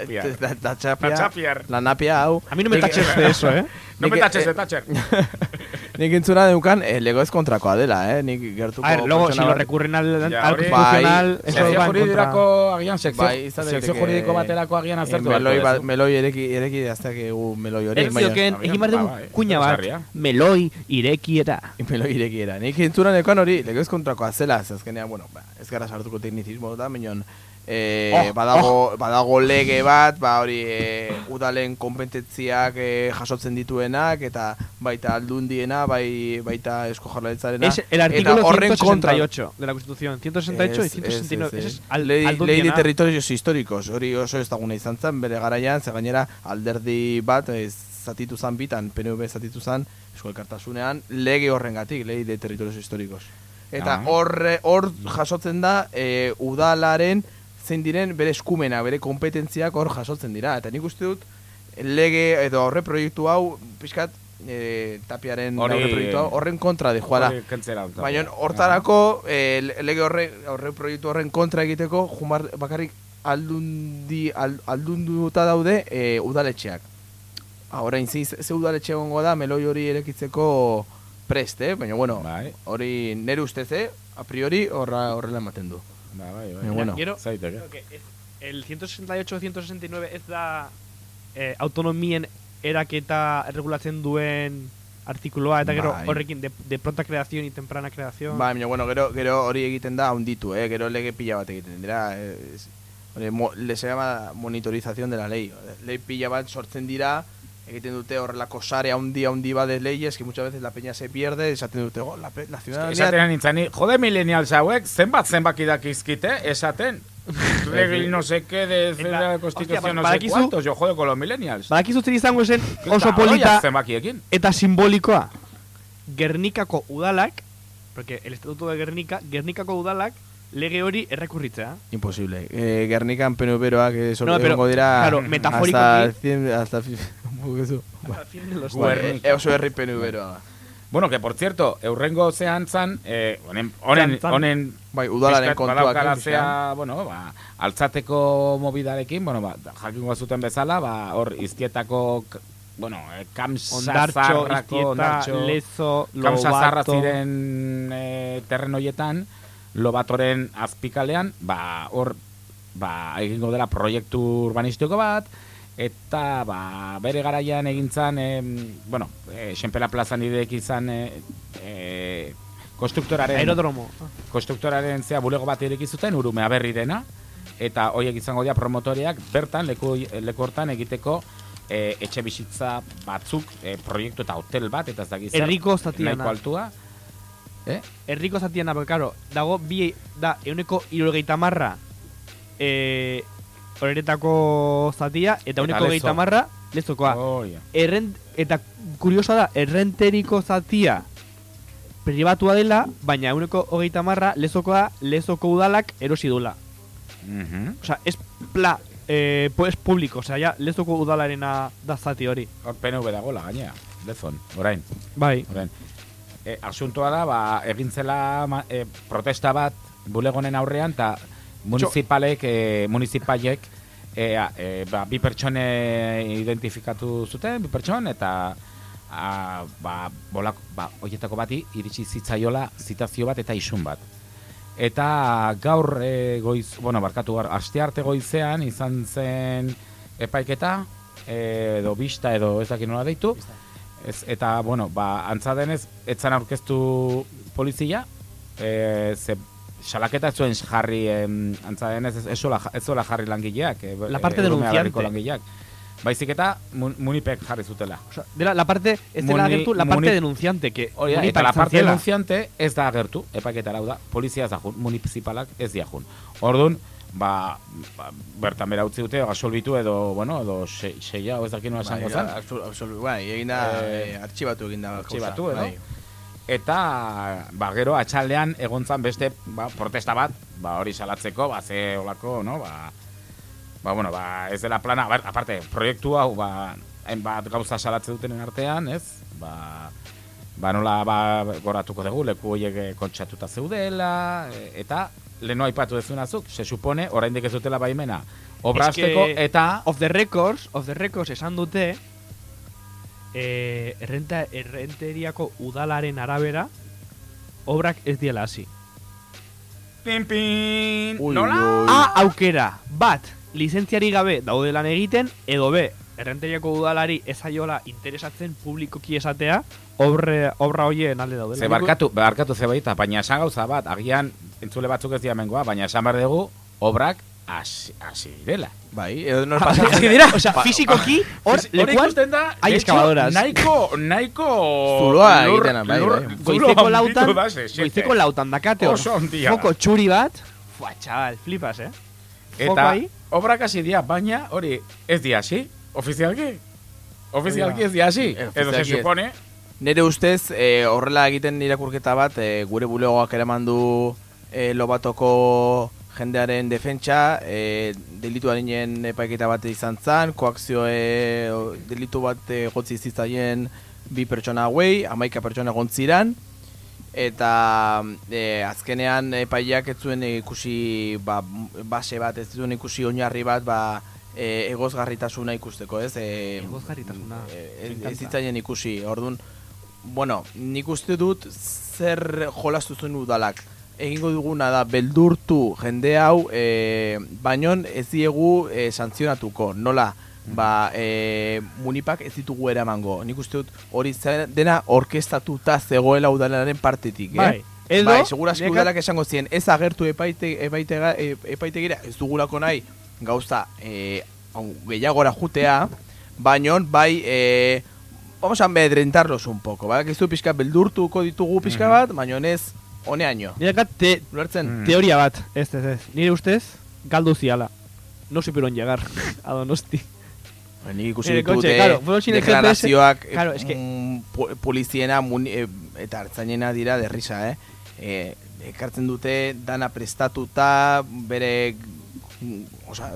La napia hau. A mí no me taches de eso, ¿eh? No nik, me taches eh, de Thatcher. Nik entzuna neukan, eh, lego ez kontrakoa dela, eh? Nik gertuko A ver, luego, si lo recurren al, Ja, al constitucional, Bai, eso Sekzio juridikako agian sekzio, Bai, sekzio juridiko baterako agian Eh, aztertu meloi, beharko bat, duzu. meloi ireki, ireki daztegu meloi hori. Ez zioken, Agian, egin behar dugu ba, bai, kuña bat, meloi irekiera. Meloi irekiera. Nik entzuna neukan hori, lego ez kontrakoa zela, ze azkenean, bueno, ba, ez gara sartuko teknizismo da, minon, eh, Oh, badago, badago lege bat, ba hori eh, udalen kompetentziak eh, jasotzen dituenak, eta baita aldundiena, bai, baita esko jarlaritzarena. Es el eta artículo horren kontra- 168 de la Constitución. 168 y Ez, 169. ez, ez, Ese es ez. al, ley, de territorios históricos, hori oso ezaguna izan zen, bere garaian, ze gainera alderdi bat, ez, zatitu zan bitan, PNV zatitu zan, Eusko Elkartasunean, lege horrengatik, ley de territorios históricos. Eta Ah. horre, hor jasotzen da, e, udalaren zein diren bere eskumena, bere kompetentziak hor jasotzen dira. Eta nik uste dut, lege edo horre proiektu hau, pixkat, e, tapiaren aurre proiektu hau, horren kontra kentzera dut. Baina hortarako le- lege horre, horre proiektu horren kontra egiteko jumar bakarrik aldundi al, aldunduta daude eh, udaletxeak. Ah, orain ze, ze udaletxe egongo da meloi hori erekitzeko prest, eh? Baina bueno, Bai. hori nere ustez, eh? A priori horra horrela ematen du. Ba, bai, bai. Baina bueno, Gero, Zaiteke. ez- el 168-169 ez da eh, autonomien eraketa regulatzen duen artikuloa, eta gero Bai. horrekin de, de pronta creación y temprana creación. Ba, baina bueno, gero, gero hori egiten da hunditu, eh? Gero lege pila bat egiten dira. Eh, es- hori, mo, le se llama monitorización de la ley. Lei pila bat sortzen dira, egiten dute horrelako sare handi handi bat de leyes, que muchas veces la peña se pierde, esaten dute, oh, la, la ciudadanía... Esaten nintzani, jode millennials hauek, zenbat zenbaki dakizkite, esaten. Regli no sé qué de la constitución no sé cuántos, yo jodo con los millennials. Badakizu zer izango zen oso polita eta simbolikoa. Gernikako udalak, porque el estatuto de Gernika, Gernikako udalak lege hori errekurritzea. Imposible. Eh, Gernikan penuberoak eh, solo No, pero, egongo dira... claro, Hasta metafóricamente- el cien- hasta. Hasta fin de los. Eh, oso herri penuberoa. Bueno, que por cierto, eurrengo zean zan, eh, honen, zan. honen Bai, udalaren kontuak. eh, zea, bueno, ba, altzateko mobidarekin, bueno, ba, jakingo zuten bezala, ba, hor iztietako, k- bueno, eh, kamsa Ondartxo, zarrako, ondartxo, Lezo, kamsa zarra Lobato. ziren eh, terren lobatoren azpikalean, ba, hor, ba, egingo dela proiektu urbanistiko bat, eta ba, bere garaian egintzan, em, bueno, e, Xenpela plazan idek izan e, e, konstruktoraren Aerodromo. konstruktoraren zea bulego bat ireki zuten urumea berri dena eta hoiek izango dira promotoreak bertan leku leku hortan egiteko e, etxe bizitza batzuk e, proiektu eta hotel bat eta ez dakit zer, Herriko altua eh? Herriko zatiana, pero claro, dago bi da euneko irurogeita marra e, horeretako zatia, eta Eta euneko lezo. geita marra lezokoa. Oh, ja. Errent, eta kuriosoa da, errenteriko zatia pribatua dela, baina euneko hogeita marra lezokoa lezoko udalak erosi dula. Mhm. Osea, es pla, eh, pues publiko, osea, ja, lezoko udalarena da zati hori. Hor PNV dagoela gainea, lezon, orain. Bai. Orain. E, asuntoa da, ba, egin zela ma- e, protesta bat bulegonen aurrean, eta municipalek, e, municipalek, e, e, ba, bi pertsone identifikatu zuten, bi pertson, eta a, ba, bolako, ba, oietako bati iritsi zitzaiola zitazio bat eta isun bat. Eta gaur e, goiz, bueno, barkatu gaur, aste arte goizean izan zen epaiketa, e, edo bista edo ez dakit nola deitu, Ez, eta, bueno, ba, antza denez, etzan aurkeztu polizia, e, ze salaketa zuen jarri, em, antza denez, ez, ez zola jarri langileak. E, La parte e, denunciante. Langileak. Baizik eta mun, munipek jarri zutela. Osea, dela, la parte, ez dela agertu, la parte muni- denunciante, que Hori da, eta la parte denunciante ez da agertu, epaiketara hau da, polizia ez da jun, municipalak ez dia jun. Orduan, ba, ba, bertan bera utzi dute, gasolbitu edo, bueno, edo se, seia, ez dakit nola Bai, esango zen. absol- absol- bai, egin da, Eh, eh, artxibatu egin da. artxibatu, edo? bai. Eta, ba, gero, atxaldean egontzan beste ba, protesta bat, ba, hori salatzeko, ba, ze olako, no, ba, ba, bueno, ba, ez dela plana, bar, aparte, proiektu hau, ba, hainbat gauza salatze dutenen artean, ez, ba, ba, nola, ba, goratuko dugu, leku horiek eh, kontxatuta zeudela, e, eta, leno aipatu dezunazuk, se supone, oraindik ez dutela baimena, obra Es que hasteko, eta, Of the records, of the records esan dute e, errenta, errenteriako udalaren arabera, obrak ez diela hasi. Pin, pin. Ui, Nola? ui. A aukera, bat, lizentziari gabe daude lan egiten, edo B, errenteriako udalari ezaiola interesatzen publikoki esatea, obre, obra hoien alde daudela. Ze barkatu, barkatu ze baita, baina esan gauza bat, agian entzule batzuk ez diamengoa, baina esan behar dugu, obrak hasi direla. Bai, edo nor Ah, pasatzen. hasi dira? Osea, fisikoki, hor, Hori lekuan, da, hay excavadoras. Nahiko, nahiko... Zuloa egiten, bai, bai. goizeko lautan, goizeko lautan dakate hor, foko txuri bat, fua, txabal, flipas, eh? Eta obrak hasi dira, baina hori ez di hasi, ofizialki. Ofizialki ez di hasi. Eh, Edo se supone... Nere ustez, eh, horrela egiten irakurketa bat, eh, gure bulegoak eraman du eh, lobatoko jendearen defentsa, eh, delitu harinen epaiketa bat izan zan, koakzio o- delitu bat eh, gotzi zitzaien bi pertsona hauei, amaika pertsona gontziran, eta eh, azkenean epaiak ez zuen ikusi ba, base bat, ez zuen ikusi oinarri bat, ba, e, egozgarritasuna ikusteko, ez? E, Egozgarritasuna, e, ez, zitzaien ikusi, orduan, bueno, nik uste dut zer jolastu zuen udalak. Egingo duguna da, beldurtu jende hau, e, baino ez diegu e, santzionatuko, nola? Ba, e, munipak ez ditugu eramango. Nik uste dut hori dena orkestatuta zegoela udalaren partetik, eh? bai. Edo, bai, segurazki nekat- udalak esango zien, ez agertu epaite, epaitega, e, epaitegira, ez dugulako nahi gauza e, gehiagora jutea, baino bai, e, vamos a amedrentarlos un poco? Ez du pixka beldurtuko ditugu pixka bat, baino ez honeaino. Nirekat te, Ulertzen? Mm. teoria bat, ez, ez, ez. Nire ustez, galdu ziala. No supieron llegar a Donosti. Ba, Nik ikusi Nire ditut kotxe, eh, claro, deklarazioak. Claro, es que- mm, poliziena muni, eta hartzainena dira derrisa, eh? eh ekartzen dute dana prestatuta, bere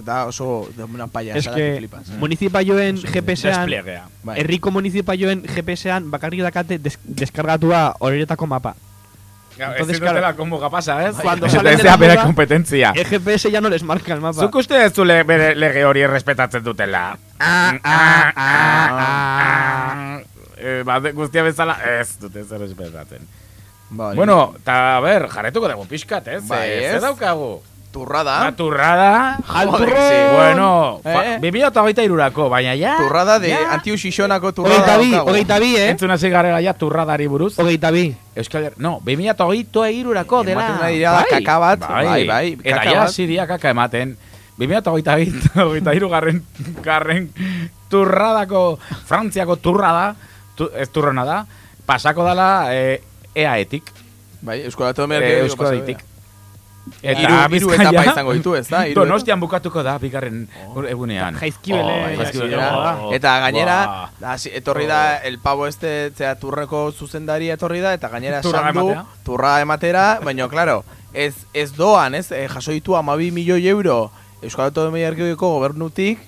da oso de una Es payasada que que flipas. municipaioen GPS-an, Despliegea. Bai. herriko municipaioen GPS-an bakarrik dakate des deskargatua horietako mapa. Entonces, Entonces, ez claro, dutela como pasa, ez? cuando Ez salen de la kompetentzia. El GPS ya no les marca el mapa. Zuk uste ez zule bere lege hori errespetatzen dutela? Ah, ah, ah, ah. Eh, ba, de- guztia bezala, ez dute ez errespetatzen. Bai. Bueno, eta, a ber, jarretuko dugu pixkat, ez? Bai, Eh, ez? Daukagu? Turrada. Una turrada. Joder, Alturro. sí. Bueno, Eh? eh? 2008 baina ja. Turrada de ja. Antiu Xixonako turrada. Hogeita bi, hogeita bi, eh? Entzun hasi garela ja turradari buruz. Hogeita bi. Euskal Herri, no, 2008 dela. Ematen ari da kaka bat, bai, bai, Eta kaka ja bat. hasi dira kaka ematen. 2008 garren, garren turradako, Frantziako turrada, tu, ez turrona da, pasako dala e, EAEtik. Bai, Euskal Autonomia E, Erkidego Euskal pasa Eta hiru- hiru etapa izango ditu, ez da? Etapa. Donostian bukatuko da, bigarren egunean. Jaizkibele, Oh, jaizkibele. jaizkibelera. Oh, Eta gainera, hasi- etorri da, el pavo este, zera, turreko zuzendari etorri da, eta gainera Turra esan du, ematea. turra ematera, baina, claro, ez, ez doan, ez, e, jaso ditu amabi milioi euro Euskal Autonomia Erkidegoko gobernutik,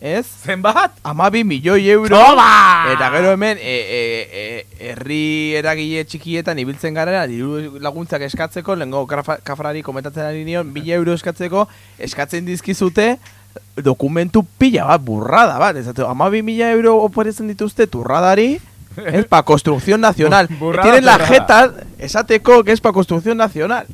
ez? Zenbat? Amabi milioi euro. Toma! Eta gero hemen, e, e, e, herri eragile txikietan ibiltzen gara, diru laguntzak eskatzeko, lehenko kafrari komentatzen ari nion, bila euro eskatzeko, eskatzen dizkizute, dokumentu pila bat, burrada bat, ez amabi mila euro oporetzen dituzte turradari, es pa construcción nacional. Burrada, Tienen la jeta esateko que es pa construcción nacional.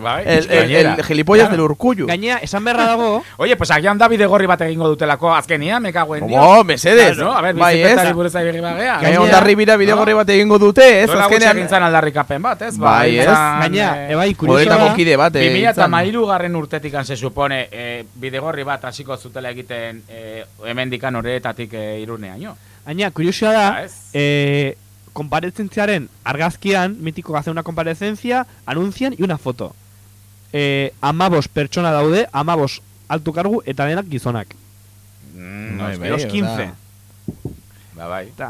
Bai, El, el, el gilipollas Claro. del urkullu. Gainea, esan beharra dago, Oye, pues agian da bide gorri bat egingo dutelako azkenia, me cago en Dios. Como, mesedes. Claro, a ver, Bai, bizikletari ez? buruz ari bagea. Gaina ondarri bira bidegorri bat egingo dute, ez? Gutxi Azkenean, egin zan aldarrikapen bat, ez? Bai, ez? gainea, ebai, kuriosoa Horietako da, kide bat, eh, 2000 eta izan. mairu garren urtetik se supone eh, bidegorri bat hasiko zutela egiten eh, hemendikan horretatik eh, iruneaino. Gainea, kuriosoa da, ez? eh, komparezentziaren argazkian, mitiko hace una comparecencia, anuncian y una foto. Eh, amabos pertsona daude, amabos altu kargu eta denak gizonak. Mm, Bai, no, bai. Da. 15. Ba, bai. Eta,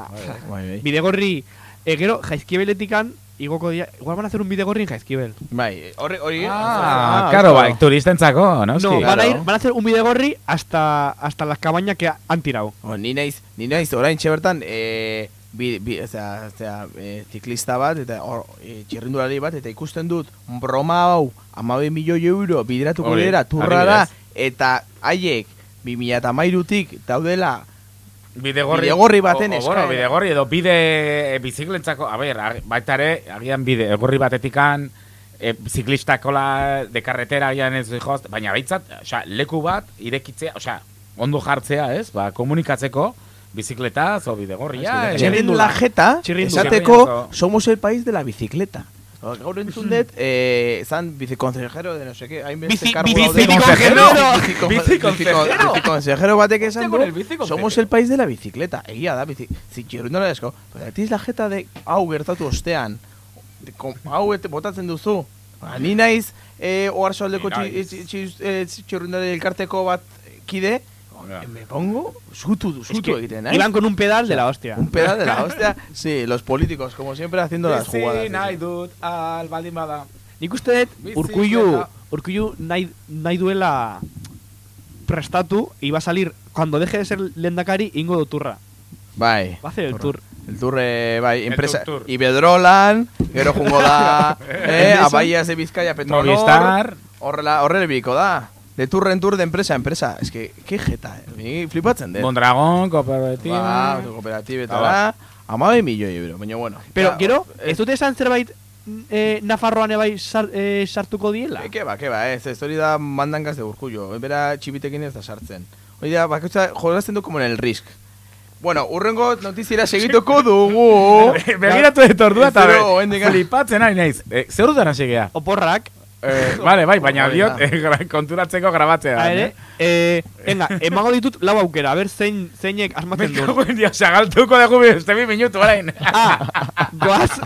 Bai, bai. bidegorri, eh, gero, jaizkibeletikan, igoko dira, igual van a hacer un bidegorri en jaizkibel. Bai, hori, hori... Ah, claro, bai, turistentzako, no? No, van, a ir, van a hacer un bidegorri hasta, hasta las cabañas que han tirado. Oh, ni naiz, ni naiz orain bertan eh, bi, bi, osea, osea, eh, ziklista bat eta hor eh, txirrindulari bat eta ikusten dut broma hau amabe milioi euro bideratuko dira turrara eta haiek 2013tik daudela Bidegorri, Bidegorri baten o, bueno, eskaera. bidegorri edo bide e, biziklentzako, a ber, baita ere, agian bidegorri batetikan, e, ziklistakola de carretera agian ez joz, baina baitzat, osea, leku bat irekitzea, osea, ondo jartzea, ez? Ba, komunikatzeko, bizikletaz o bidegorria. En e, la jeta, esateko, somos el país de la bicicleta. Gaur entzun dut, eh, zan viceconsejero de no sé qué, hainbeste Bici- kargu bici- daude. Bici- Viceconsejero. bici- Viceconsejero batek esan du, somos el país de la bicicleta. Egia da, bici, si txirrindula esko, pero atiz la jeta de hau gertatu ostean, de, hau botatzen duzu, Ba, ni naiz, eh, oarsoaldeko Ni naiz. txirrindulari elkarteko bat kide, me pongo sutu, sutu egiten, eh? Iban con un pedal de la hostia. Un pedal de la hostia. Sí, los políticos, como siempre, haciendo las jugadas. nahi dut al baldin bada. Nik uste dut. Urkullu, Urkullu nahi, nahi duela prestatu y va a salir, cuando deje de ser lendakari, ingo du turra. Bai. Va a hacer el tour. El tour, eh, bai, El empresa, tour. Iberdrolan, gero jungo da, eh, abaias de Bizkaia, Petronor, Movistar. horrela, horrela biko da. De tour en tour de empresa a empresa. Es que, que jeta, eh. Flipatzen dut. Mondragon, kooperativa. Ba, kooperatibetara, Ba, amabe milioi euro, baina bueno. Pero, Ja, gero, eh, ez dute esan zerbait eh, Nafarroan ebai sar, eh, sartuko diela? Eh, que ba, que ba, ez, ez hori da mandangaz de urkullo. Bera txibitekin ez da sartzen. Hori da, bakutza, jolazten du como en el risk. Bueno, urrengo notiziera segituko dugu. Begiratu dut ordua eta flipatzen ari naiz. Eh, zer dutan hasi gea? Oporrak, Eh, vale, bai, baina diot da. eh, konturatzeko grabatzea. a ere, eh, venga, emango ditut lau aukera, a ver zein, zeinek asmatzen Me duen. cago en Dios, agaltuko dugu beste bi minutu orain. A. Goaz,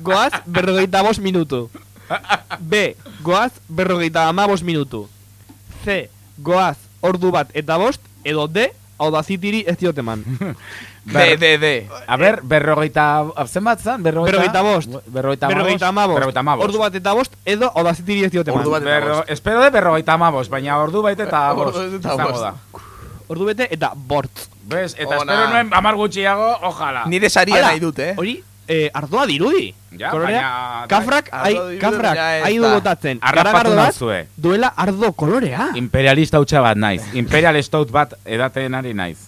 goaz berrogeita bost minutu. B. Goaz berrogeita ama bost minutu. C. Goaz ordu bat eta bost. Edo D. Audacity ez diote man. De, de, de. A ber, berrogeita... Zenbat zan? Berrogeita bost. Berrogeita Berrogeita ama bost. Berrogeita ama bost. Ordu bat eta bost. Edo Audacity ez diote man. Ordu bat eta Berro, bost. espero de berrogeita ama bost, baina ordu baita eta Ordu bost. baita eta bost. da. Ordu bete eta bort. Bez, eta Ona. espero nuen amar gutxiago, ojalá. Nire saria nahi dut, eh? Hori, eh, ardoa dirudi. Ja, Kolorea, baina- Kafrak, ai, kafrak, ai du botatzen. Bat, nauzue. duela ardo kolorea. Imperialista hutsa bat naiz. Imperial stout bat edaten ari naiz.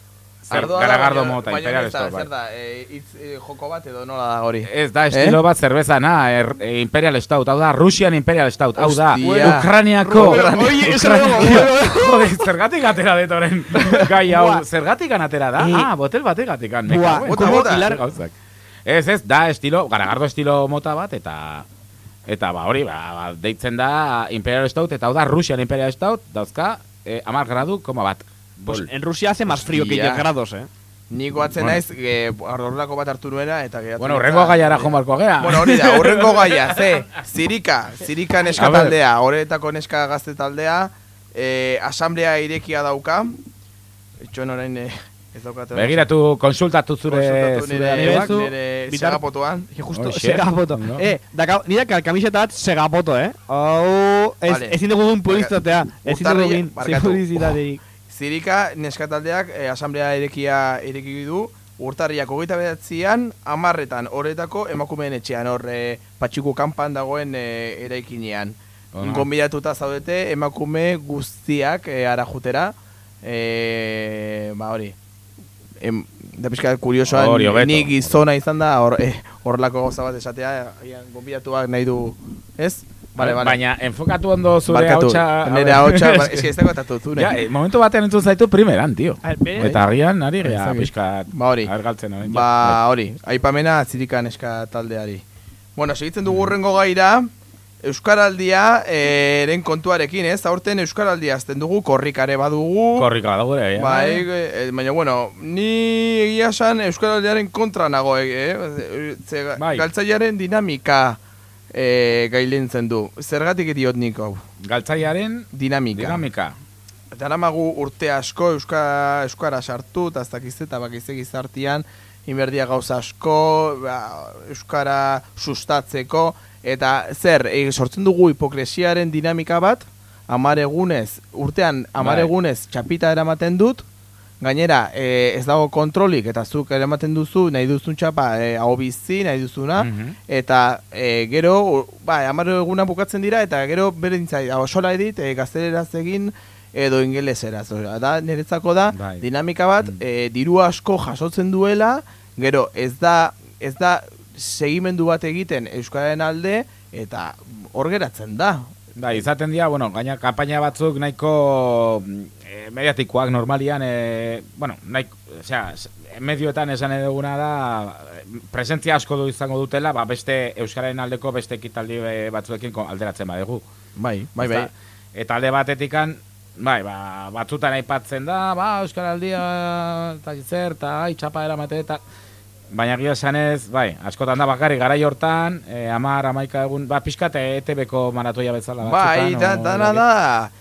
Zer, Ardoa da, garagardo baina- mota, imperial stout Zer da, eh, hitz, eh, joko bat edo nola da hori? Ez da, estilo Eh? bat zerbeza na, er, e, Imperial Stout, hau da, Russian Imperial Stout, hau da. Ukraniako. Ukraniako. Jode, zergatik atera detoren gai hau, zergatik atera da? Eh. Ah, botel bategatik an. me Buah, cago en- bota, bota. Ez, ez, da estilo, garagardo estilo mota bat, eta eta ba, hori, ba, ba, deitzen da Imperial Stout, eta hau da Russian Imperial Stout, dauzka, eh, amar gradu, koma bat. Pues en Rusia hace más frío que Hostia. 10 grados, eh. Ni goatzen Bueno. naiz, eh, horrelako bat hartu nuena, eta geratu Bueno, urrengo gaiara joan barko gea. Bueno, hori da, urrengo gaia, ze, zirika, zirika neska taldea, horretako neska gazte taldea, eh, asamblea irekia dauka, itxoen orain eh, ez daukate. Begiratu, konsultatu zure, Konsultatu nire, nire. Que justo Oh, segapoto. No. Eh, daka, nire kamiseta bat segapoto, eh. Hau, ez, Vale. ezin dugu un publizitatea. Ezin dugu Urtarrila- egin barkatu. publizitaterik. Zirika neska taldeak eh, asamblea irekia ireki du, urtarriak hogeita behatzean, amarretan horretako emakumeen etxean, hor eh, patxiku kanpan dagoen eh, eraikinean. Ona. Gonbidatuta zaudete emakume guztiak eh, ara jutera, eh, ba hori, em, da pixka kuriosoan, hobeto. ni gizona izan da, hor, eh, horrelako gauza bat esatea, agian gonbidatuak nahi du, ez? Vale, vale. Baina, enfokatu ondo zure hautsa... nire hautsa, ba, eske ez dago eta zure. Ja, eh, momentu batean entzun zaitu primeran, tio. A Eta agian, ari gea, Ez pixkat, Ba hori. argaltzen orain. Ba, hori, aipamena zirikan eska taldeari. Bueno, segitzen dugu urrengo gaira, Euskaraldia eh, eren kontuarekin, ez? Aurten Euskaraldia azten dugu, korrikare badugu. Korrika dago ere, Bai, eh, baina bueno, ni egia esan Euskaraldiaren kontra nago, eh? Ze, Bai. galtzailearen dinamika eh, gailentzen du. Zergatik diot nik hau? Galtzaiaren Dinamika. dinamika. Eta aramagu urte asko euska, euskara sartu, eta ez dakiz eta bakize gizartian, inberdia gauza asko, ba, euskara sustatzeko, eta zer, e, sortzen dugu hipokresiaren dinamika bat, amar egunez, urtean amar Bai. txapita eramaten dut, gainera e, ez dago kontrolik, eta zuk eramaten duzu, nahi duzun txapa, e, hau bizi, nahi duzuna, Mhm. eta e, gero, ba, amar eguna bukatzen dira, eta gero bere dintzai, osola edit, e, gazteleraz egin, edo ingeleseraz. Osea, da, niretzako da, Bai. dinamika bat, e, diru asko jasotzen duela, gero ez da, ez da segimendu bat egiten Euskararen alde, eta hor geratzen da. Da, izaten dira, bueno, gaina kampaina batzuk nahiko e, mediatikoak normalian, e, bueno, nahiko, osea, medioetan esan eduguna da, eh, presentzia asko du izango dutela, ba, beste Euskararen aldeko beste ekitaldi eh, batzuekin alderatzen badegu. Bai, bai, bai. Eta alde batetikan, bai, ba, batzutan aipatzen da, ba, Euskaraldia, eta zer, eta ai, txapa eramate, eta... Baina gira esanez, bai, askotan da bakarrik garai hortan, e, amar, amaika egun, ba, pixkat ETB-ko maratoia bezala. Bai, da, o- dana da,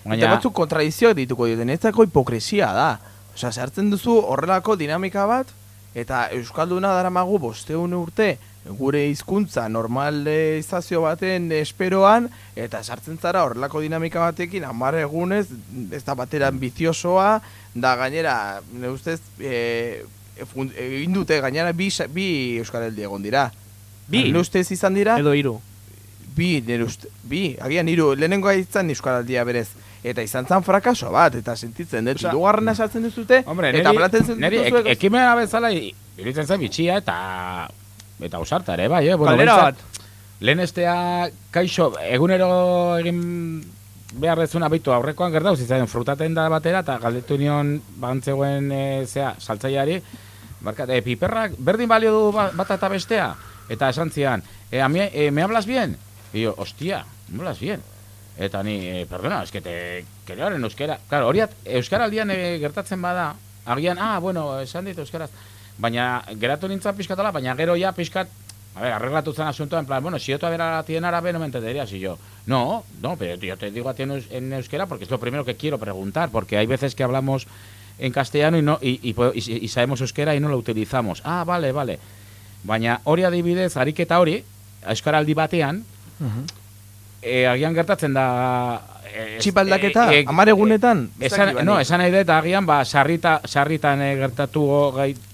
eta batzuk kontradizioak dituko duten, ez dako hipokresia da. Osea, sartzen duzu horrelako dinamika bat, eta Euskalduna daramagu bosteun urte gure hizkuntza normalizazio baten esperoan, eta sartzen zara horrelako dinamika batekin, hamar egunez, ez da batera ambiziosoa, da gainera, ne ustez, e, egin dute gainera bi, bi Euskaraldi egon dira. Bi? Nire ustez izan dira, Edo hiru. Bi, nire uste, bi, agian hiru, lehenengoa izan euskaraldia berez. Eta izan zan frakaso bat, eta sentitzen dut, Osea, hirugarrena sartzen duzute, Hombre, eta neri, plantetzen neri ek, ekimena bezala iruditzen zen bitxia eta eta ausarta ere, bai, eh? Galdera behintzat, Lehen estea, kaixo, egunero egin behar dezuna bitu aurrekoan gertatu zitzaion frutaten da batera eta galdetu nion bantzegoen e, zea, saltzaileari, barkat, e, piperrak berdin balio du ba- bata eta bestea? Eta esan zian, e, a mi, e, me hablas bien? Y yo, hostia, me hablas bien. Eta ni, e, perdona, es que te kerearen euskera. Claro, horiat, euskaraldian e, gertatzen bada, agian, ah, bueno, esan dit euskaraz. Baina, geratu nintzen pixkatala, baina gero ja pixkat, a ver, arreglatu zen asunto, en plan, bueno, si yo todavía a ti en árabe no me entenderías. Y yo, no, no, pero yo te digo a ti en, eus- en euskera porque es lo primero que quiero preguntar, porque hay veces que hablamos en castellano y no y, y, y- y sabemos euskera y no lo utilizamos. Ah, vale, vale. Baina hori adibidez, ariketa hori, euskaraldi batean, e, agian gertatzen da... E, Txipaldaketa, hamar egunetan? Ez Esan, dakit, no, bani. esan nahi dut, agian, ba, sarrita, sarritan e, gertatu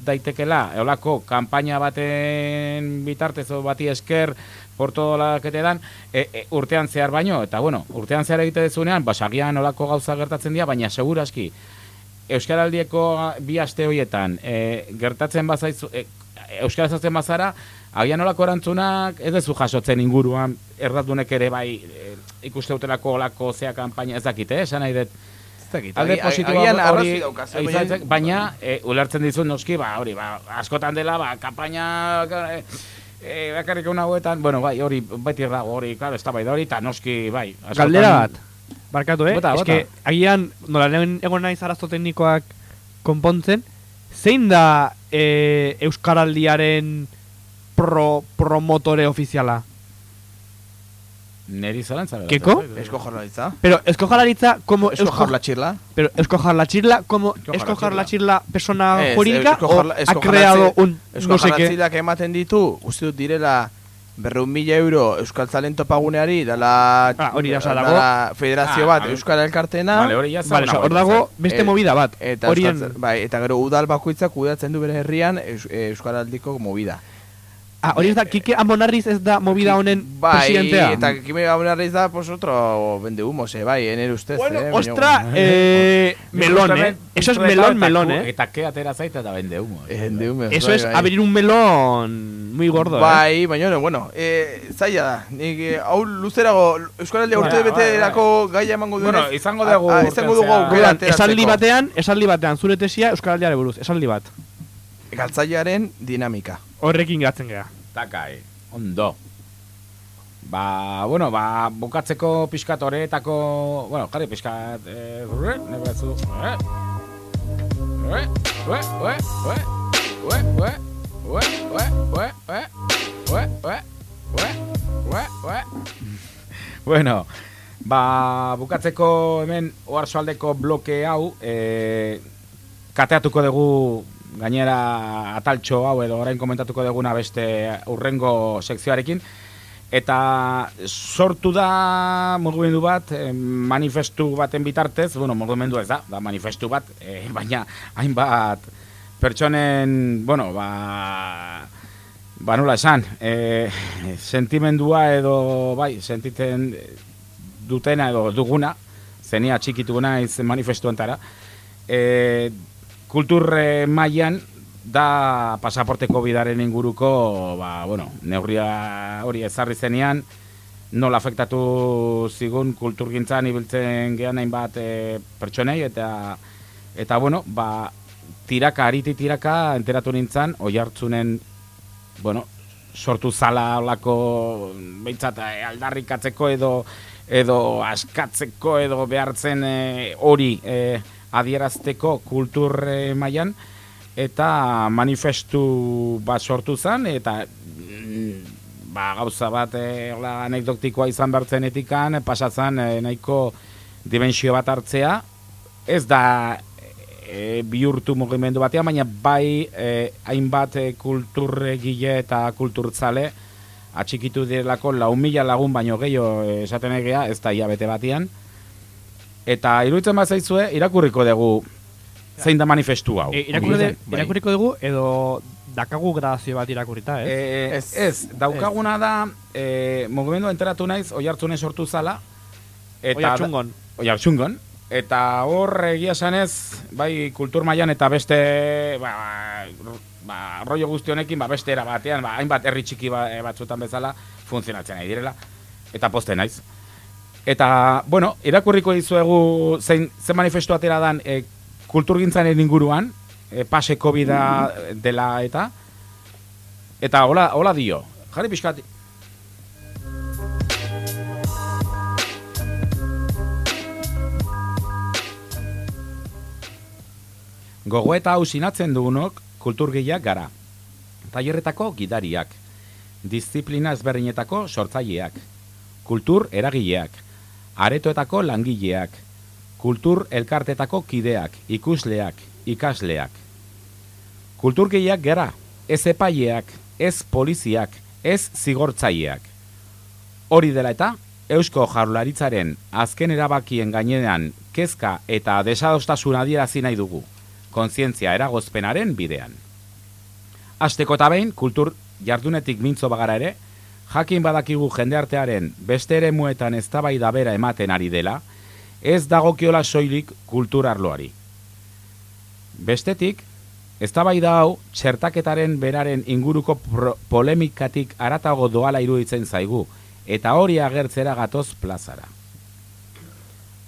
daitekela, eolako kanpaina baten bitartez o bati esker, por todo la que te dan, e, e, urtean zehar baino, eta bueno, urtean zehar egite dezunean, ba, agian olako gauza gertatzen dira, baina segurazki, Euskaraldieko bi aste horietan e, gertatzen bazaizu, e, Euskaraz azten bazara, agian olako erantzunak ez dezu jasotzen inguruan, erratunek ere bai e, ikuste dutelako olako zea kanpaina ez dakite, eh? esan nahi dut. dakit, Alde positiboa hori eh, baina- e, ulertzen dizut noski, ba, hori, ba, askotan dela, ba, kanpaina e, e, bakarrik egun hauetan, bueno, bai, hori, beti dago, hori, claro, ez da bai da hori, eta noski, bai. askotan- Galdera bat. Barkatu, eh? Bota, Eske, bota. agian, nola egon naiz arazo teknikoak konpontzen, zein da e, Euskaraldiaren pro, promotore ofiziala? Neri zalantza. beraz, Keko? Esko Jaurlaritza. Pero Eusko Jaurlaritza como Eusko Jaurlatxirla. Pero Eusko Jaurlaritza como Eusko Eusko Jaurlaritza. Jaurlaritza persona Ez, jurídica o ha creado un Eusko no sé qué. Jaurlatziak ematen ditu, uste dut direla berreun mila euro Euskal Talento paguneari dala, Ah, hori da, dago- dala federazio Ah, bat a- Euskal Elkartena. Vale, hori ja Vale, hor dago beste Eh, movida bat. Eta, Euskal- bai, eta gero udal bakoitzak kudeatzen du bere herrian Eus, Euskaraldiko movida. Ah, hori ez da Kike Amonarriz ez da movida honen Bai, presidentea. eta kime gaunarriz da, pues otro vende humos, eh, bai, enero ustez, Bueno, eh. ostra, eh, melón, eh. Eso es melón, melón, eh. Eta ke atera zaita eta bende humo. eh. Vende humos, Eso bai, es bai. abrir un melón muy gordo, eh. Bai, baina, bueno, eh, zaila da. Nik eh, hau luzerago Euskaraldia urte Bai, bai, beterako gaia emango duenez. Bueno, izango dugu izango dugu esaldi batean, esaldi batean, zure tesia Euskaraldiare buruz, esaldi bat. Galtzailearen dinamika. Horrekin gatzen gea. Takai, ondo. Ba, bueno, ba, bukatzeko pixkat horretako, bueno, jarri pixkat, eh, rrr, nahi batzu, eh, eh, ue, ue, ue, ue, ue, ue, ue, ue, ue, ue, ue. Bueno, ba, bukatzeko hemen oarsoaldeko bloke hau, eh, kateatuko dugu gainera ataltxo hau edo orain komentatuko duguna beste urrengo sekzioarekin. Eta sortu da mugimendu bat eh, manifestu baten bitartez, bueno, mugimendu ez da, da manifestu bat, eh, baina hainbat pertsonen, bueno, ba ba nola esan, eh, sentimendua edo bai, sentiten dutena edo duguna zenia txikitu naiz manifestuantara, e, kultur e, mailan da pasaporteko bidaren inguruko, ba, bueno, neurria hori ezarri zenean, nola afektatu zigun kulturgintzan ibiltzen gehan hainbat e, pertsonei, eta, eta bueno, ba, tiraka, ariti tiraka, enteratu nintzen, oi hartzunen, bueno, sortu zala olako behintzat eh, aldarrikatzeko edo edo askatzeko edo behartzen eh, hori eh, adierazteko kultur eh, mailan eta manifestu bat sortu zen eta mm, ba, gauza bat eh, hola, anekdotikoa izan bertzen etikan pasatzen eh, nahiko dimensio bat hartzea ez da e, bihurtu mugimendu batean, baina bai e, hainbat e, kulturgile eta kulturtzale atxikitu direlako lau mila lagun baino gehiago e, esaten egea, ez da hilabete batean. Eta iruditzen bat zaizue, irakurriko dugu zein da manifestu hau. E, irakurri de, irakurriko dugu edo dakagu gradazio bat irakurrita, ez? Eh, ez, ez, daukaguna da, eh, mugimendu enteratu naiz, oi sortu zala. Oiartzungon. Oiartzungon. Eta hor egia esanez, bai kultur mailan eta beste ba, ba, rollo guzti honekin ba, beste era batean, ba, hainbat herri txiki ba, eh, batzutan bezala funtzionatzen nahi direla. Eta poste naiz. Eta, bueno, irakurriko dizuegu zein, zen manifestu atera dan e, kulturgintzaren inguruan, e, pase covid dela eta, eta hola, hola dio, jarri pixkat, Gogoeta hau sinatzen dugunok kulturgileak gara. Tailerretako gidariak, disiplina ezberdinetako sortzaileak, kultur eragileak, aretoetako langileak, kultur elkartetako kideak, ikusleak, ikasleak. Kulturgileak gara, ez epaileak, ez poliziak, ez zigortzaileak. Hori dela eta, Eusko Jaurlaritzaren azken erabakien gainean kezka eta desadostasun adierazi nahi dugu kontzientzia eragozpenaren bidean. Asteko eta behin, kultur jardunetik mintzo bagara ere, jakin badakigu jendeartearen beste ere muetan eztabaida bera ematen ari dela, ez dagokiola soilik kultur arloari. Bestetik, eztabaida hau txertaketaren beraren inguruko polemikatik aratago doala iruditzen zaigu, eta hori agertzera gatoz plazara.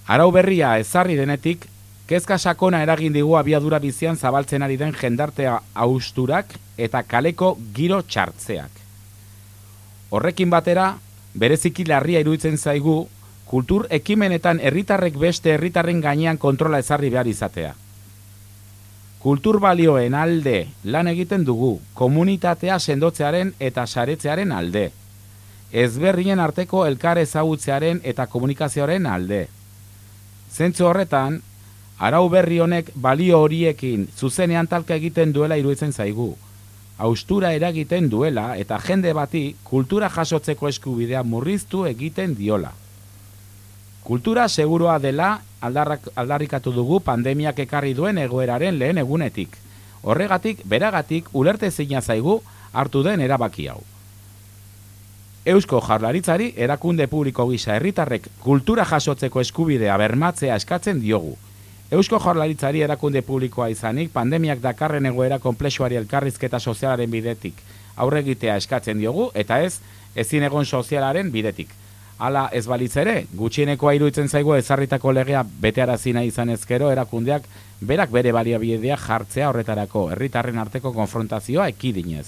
Arau berria ezarri denetik, kezka sakona eragin digu abiadura bizian zabaltzen ari den jendartea austurak eta kaleko giro txartzeak. Horrekin batera, bereziki larria iruditzen zaigu, kultur ekimenetan herritarrek beste herritarren gainean kontrola ezarri behar izatea. Kultur balioen alde lan egiten dugu, komunitatea sendotzearen eta saretzearen alde. Ezberrien arteko elkar ezagutzearen eta komunikazioaren alde. Zentzu horretan, arau berri honek balio horiekin zuzenean talka egiten duela iruditzen zaigu. Austura eragiten duela eta jende bati kultura jasotzeko eskubidea murriztu egiten diola. Kultura segurua dela aldarrak, aldarrikatu dugu pandemiak ekarri duen egoeraren lehen egunetik. Horregatik, beragatik, ulertezina zaigu hartu den erabaki hau. Eusko Jaurlaritzari erakunde publiko gisa herritarrek kultura jasotzeko eskubidea bermatzea eskatzen diogu. Eusko Jaurlaritzari erakunde publikoa izanik pandemiak dakarren egoera konplexuari elkarrizketa sozialaren bidetik aurregitea eskatzen diogu eta ez ezin egon sozialaren bidetik. Hala ez balitz ere, gutxienekoa iruditzen zaigu ezarritako legea betearazi nahi izan ezkero erakundeak berak bere baliabideak jartzea horretarako herritarren arteko konfrontazioa ekidinez.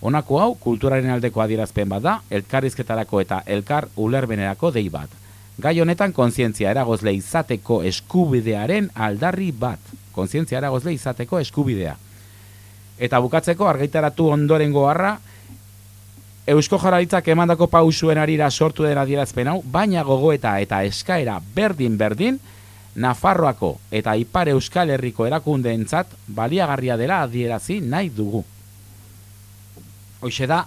Honako hau kulturaren aldeko adierazpen bat da, elkarrizketarako eta elkar ulerbenerako dei bat. Gai honetan kontzientzia eragozle izateko eskubidearen aldarri bat. Kontzientzia eragozle izateko eskubidea. Eta bukatzeko argitaratu ondorengo harra, Eusko Jaurlaritzak emandako pausuen arira sortu den adierazpen hau, baina gogoeta eta eskaera berdin-berdin, Nafarroako eta Ipar Euskal Herriko erakundeentzat baliagarria dela adierazi nahi dugu. Hoxe da,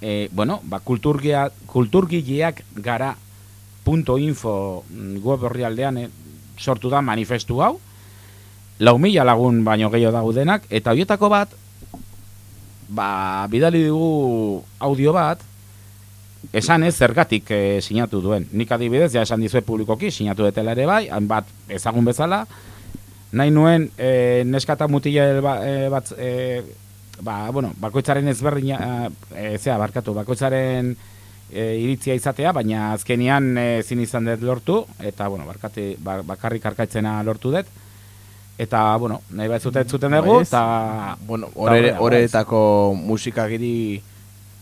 e, bueno, ba, kulturgia, kulturgileak gara punto info mm, web orrialdean e, sortu da manifestu hau, lau mila lagun baino gehiago daudenak, eta horietako bat, ba, bidali dugu audio bat, esan ez zergatik eh, sinatu duen. Nik adibidez, ja esan dizue publikoki, sinatu detela ere bai, hainbat ezagun bezala, nahi nuen e, neskata mutila ba, e, bat, e, ba, bueno, bakoitzaren ezberdina, e, zea, barkatu, bakoitzaren e, iritzia izatea, baina azkenian e, zin izan dut lortu, eta, bueno, barkati, ba, bakarrik arkaitzena lortu dut, eta, bueno, nahi bat zuten zuten dugu, eta... Bueno, oretako musikagiri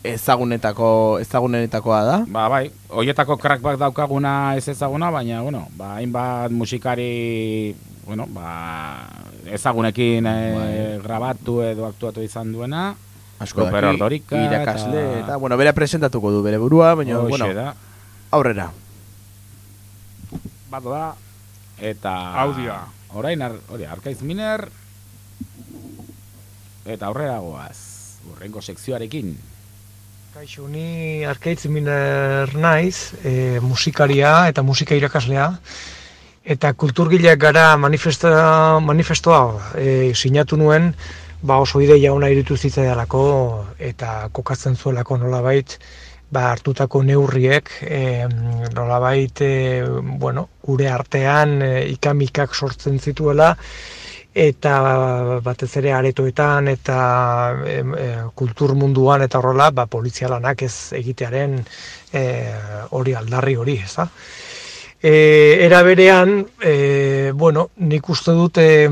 ezagunetako ezagunenetakoa da. Ba, bai, hoietako crack bat daukaguna ez ezaguna, baina, bueno, ba, hainbat musikari, bueno, ba, ezagunekin e, grabatu edo aktuatu izan duena. Asko daki, Ordorika, irakasle, eta- eta, bueno, bera presentatuko du bere burua, baina, bueno, da. aurrera. Bat da, eta... Audioa. Orain, ar, hori, Arkaiz Miner, eta aurrera goaz, urrengo sekzioarekin. Kaixo, ni Arkaitz Miner naiz, e, musikaria eta musika irakaslea, eta kulturgileak gara manifesta, manifestoa e, sinatu nuen, ba oso ideia ona iritu zitzaidalako eta kokatzen zuelako nolabait ba hartutako neurriek e, nolabait e, bueno, gure artean e, ikamikak sortzen zituela eta batez ere aretoetan eta em, e, kultur munduan eta horrela ba, polizia lanak ez egitearen e, hori aldarri hori, ez da? E, era berean, e, bueno, nik uste dut e,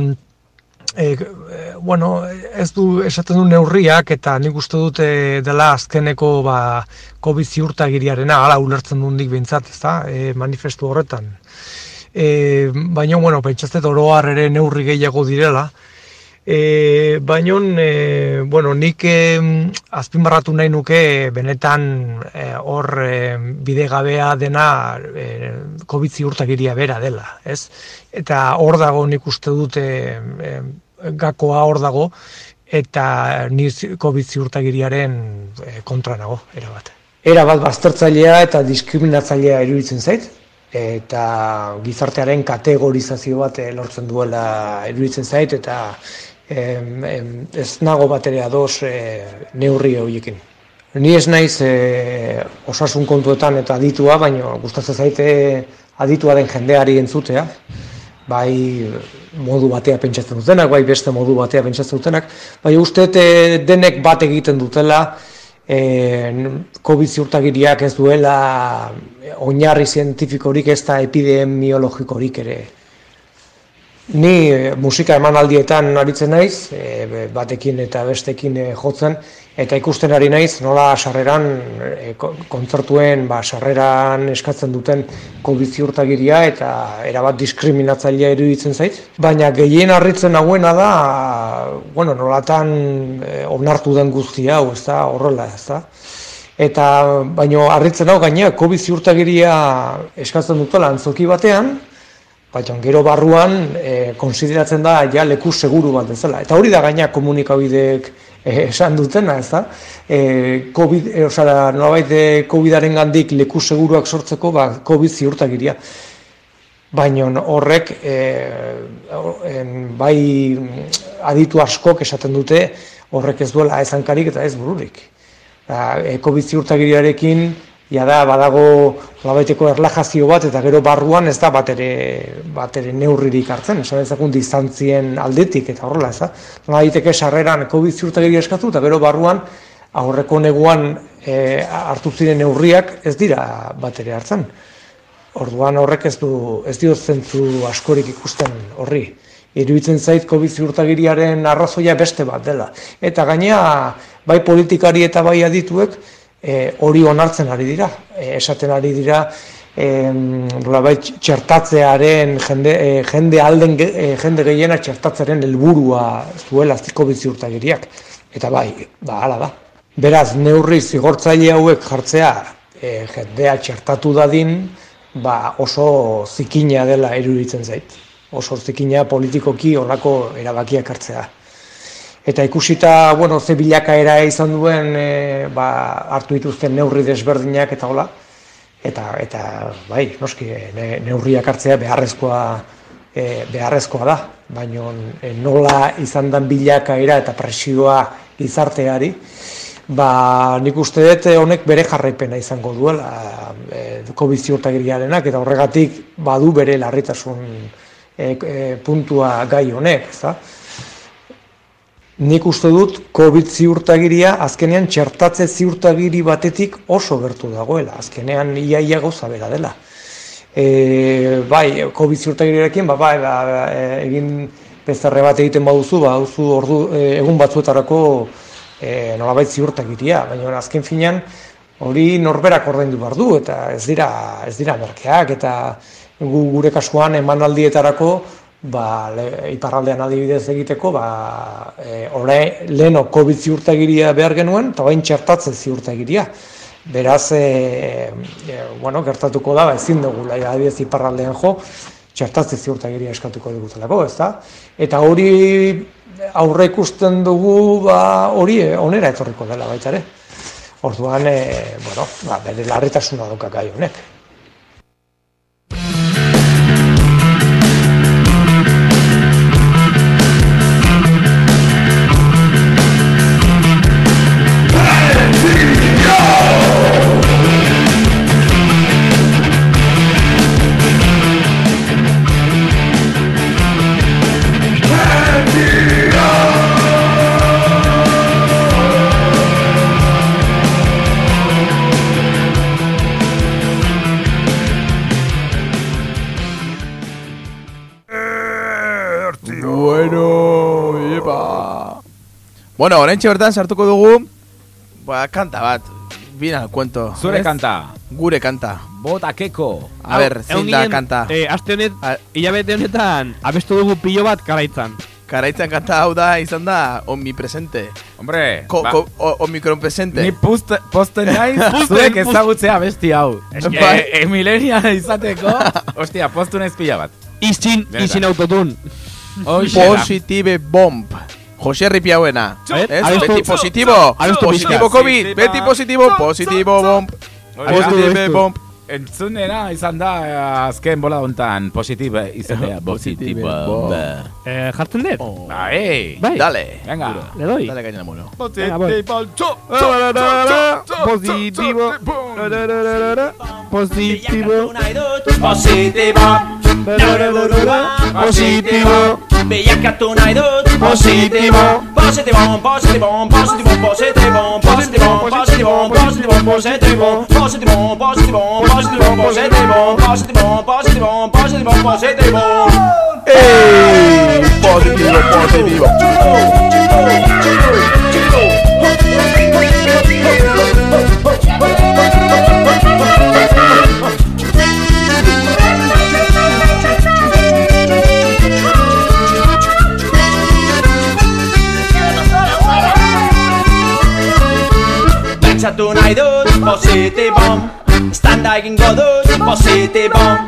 e, bueno, ez du esaten du neurriak eta nik uste dut e, dela azkeneko ba, COVID ziurtagiriarena, hala ulertzen dut nik behintzat, ez da, e, manifestu horretan. E, baina, bueno, pentsaztet oroar ere neurri gehiago direla, E, baina, e, bueno, nik e, azpimarratu nahi nuke benetan hor e, bidegabea dena e, COVID ziurtagiria bera dela, ez? Eta hor dago nik uste dute e, gakoa hor dago, eta ni COVID ziurtagiriaren e, kontra nago, erabat. Era bat baztertzailea eta diskriminatzailea iruditzen zait, eta gizartearen kategorizazio bat eh, lortzen duela iruditzen zait, eta em, em, ez nago bat ere ados e, neurri horiekin. Ni ez naiz e, osasun kontuetan eta aditua, baina gustatzen zaite aditua den jendeari entzutea, bai modu batea pentsatzen dutenak, bai beste modu batea pentsatzen dutenak, bai uste e, denek bat egiten dutela, e, COVID ziurtagiriak ez duela oinarri zientifikorik ez da epidemiologikorik ere. Ni musika emanaldietan aritzen naiz, e, batekin eta bestekin jotzen, eta ikusten ari naiz nola sarreran, e, ko- kontzertuen ba, sarreran eskatzen duten COVID ziurtagiria eta erabat diskriminatzailea iruditzen zait. Baina gehien harritzen nagoena da, bueno, nolatan e, onartu den guzti hau, ez da, horrela, ez da. Eta baino harritzen hau gainea COVID ziurtagiria eskatzen dutela antzoki batean, baina gero barruan e, konsideratzen da ja leku seguru bat bezala. Eta hori da gaina komunikabideek esan dutena, ez da? E, COVID, e, osea, nolabait e, COVID-aren gandik leku seguruak sortzeko, ba, COVID ziurtagiria. Baina horrek e, en, bai aditu askok esaten dute horrek ez duela ez hankarik eta ez bururik. Ba, e, COVID ziurtagiriarekin ja da badago labaiteko erlajazio bat eta gero barruan ez da bat ere, bat ere neurririk hartzen, esan ezagun distantzien aldetik eta horrela, ez da. Nola daiteke sarreran COVID ziurtagiria eskatu eta gero barruan aurreko neguan e, hartu ziren neurriak ez dira bat ere hartzen. Orduan horrek ez du ez dio zentzu askorik ikusten horri. Iruditzen zait COVID ziurtagiriaren arrazoia beste bat dela. Eta gainea bai politikari eta bai adituek e, hori onartzen ari dira. E, esaten ari dira e, txertatzearen jende, e, jende alden e, jende gehiena txertatzearen helburua zuela COVID ziurtagiriak. Eta bai, ba hala da. Beraz, neurri zigortzaile hauek jartzea e, jendea txertatu dadin, ba oso zikina dela iruditzen zait. Oso zikina politikoki honako erabakiak hartzea. Eta ikusita, bueno, ze bilakaera izan duen, e, ba, hartu dituzten neurri desberdinak eta hola. Eta, eta bai, noski, ne, neurriak hartzea beharrezkoa, e, beharrezkoa da. Baina e, nola izan den bilakaera eta presioa gizarteari, ba, nik uste dut honek bere jarraipena izango duela e, COVID ziurtagiriarenak eta horregatik badu bere larritasun e, e, puntua gai honek, ezta? Nik uste dut COVID ziurtagiria azkenean txertatze ziurtagiri batetik oso gertu dagoela, azkenean iaia gauza bera dela. E, bai, COVID ziurtagiriarekin, ba, bai, ba, e, egin bezarre bat egiten baduzu, ba, duzu ordu, e, egun batzuetarako e, nolabait ziurtagiria, baina azken finean hori norberak ordaindu behar du, eta ez dira, ez dira merkeak, eta gu, gure kasuan emanaldietarako ba, le, iparraldean adibidez egiteko, ba, e, orain leheno COVID ziurtagiria behar genuen, eta bain txertatzen ziurtagiria. Beraz, e, e, bueno, gertatuko da, ba, ezin dugu, lai, adibidez iparraldean jo, txertatze ziurtagiria eskatuko digutelako, ez da? Eta hori aurre ikusten dugu, ba, hori e, onera etorriko dela baita ere. Orduan, e, bueno, ba, bere larritasuna dauka gai honek. Bueno, oraintxe bertan sartuko dugu ba, kanta bat. Bina, cuento. Zure ez? kanta. Gure kanta. Bota keko. A ber, zein da kanta. Eh, aste honet, hilabete honetan, abestu dugu pilo bat karaitzan. Karaitzan kanta hau da, izan da, omnipresente. Hombre, Ko, ba- ko, o, omikronpresente. Ni poste, posten naiz, zuek ezagutzea besti hau. Eske, Bai. e, milenia izateko, ostia, postu naiz pila bat. Izin, Benetan. izin autotun. Positive bomb. José Ripiabuena. ¿Es? Betty positivo. Positivo COVID. Betty positivo. Positivo bomb. Positivo bomb. Entzunera izan da eh, azken bola hontan positibo izatea. Positibo. bomb. Eh, jartzen dut? Bai. Bai. Dale. Venga. Le doy. Dale caña mono. Venga, voy. Positivo. Positivo. Positivo. Positivo. Bilakatu nahi dut Positibo positive on, positive on, positive on, positive on, positive on, positive on, positive on, positive on, positive on, positive on, positive on, positive on, positive on, positive on, positive on, positive on. Hey, positive, positive. Dansa tunai dus på City Bomb Standa egin goduz på City Bomb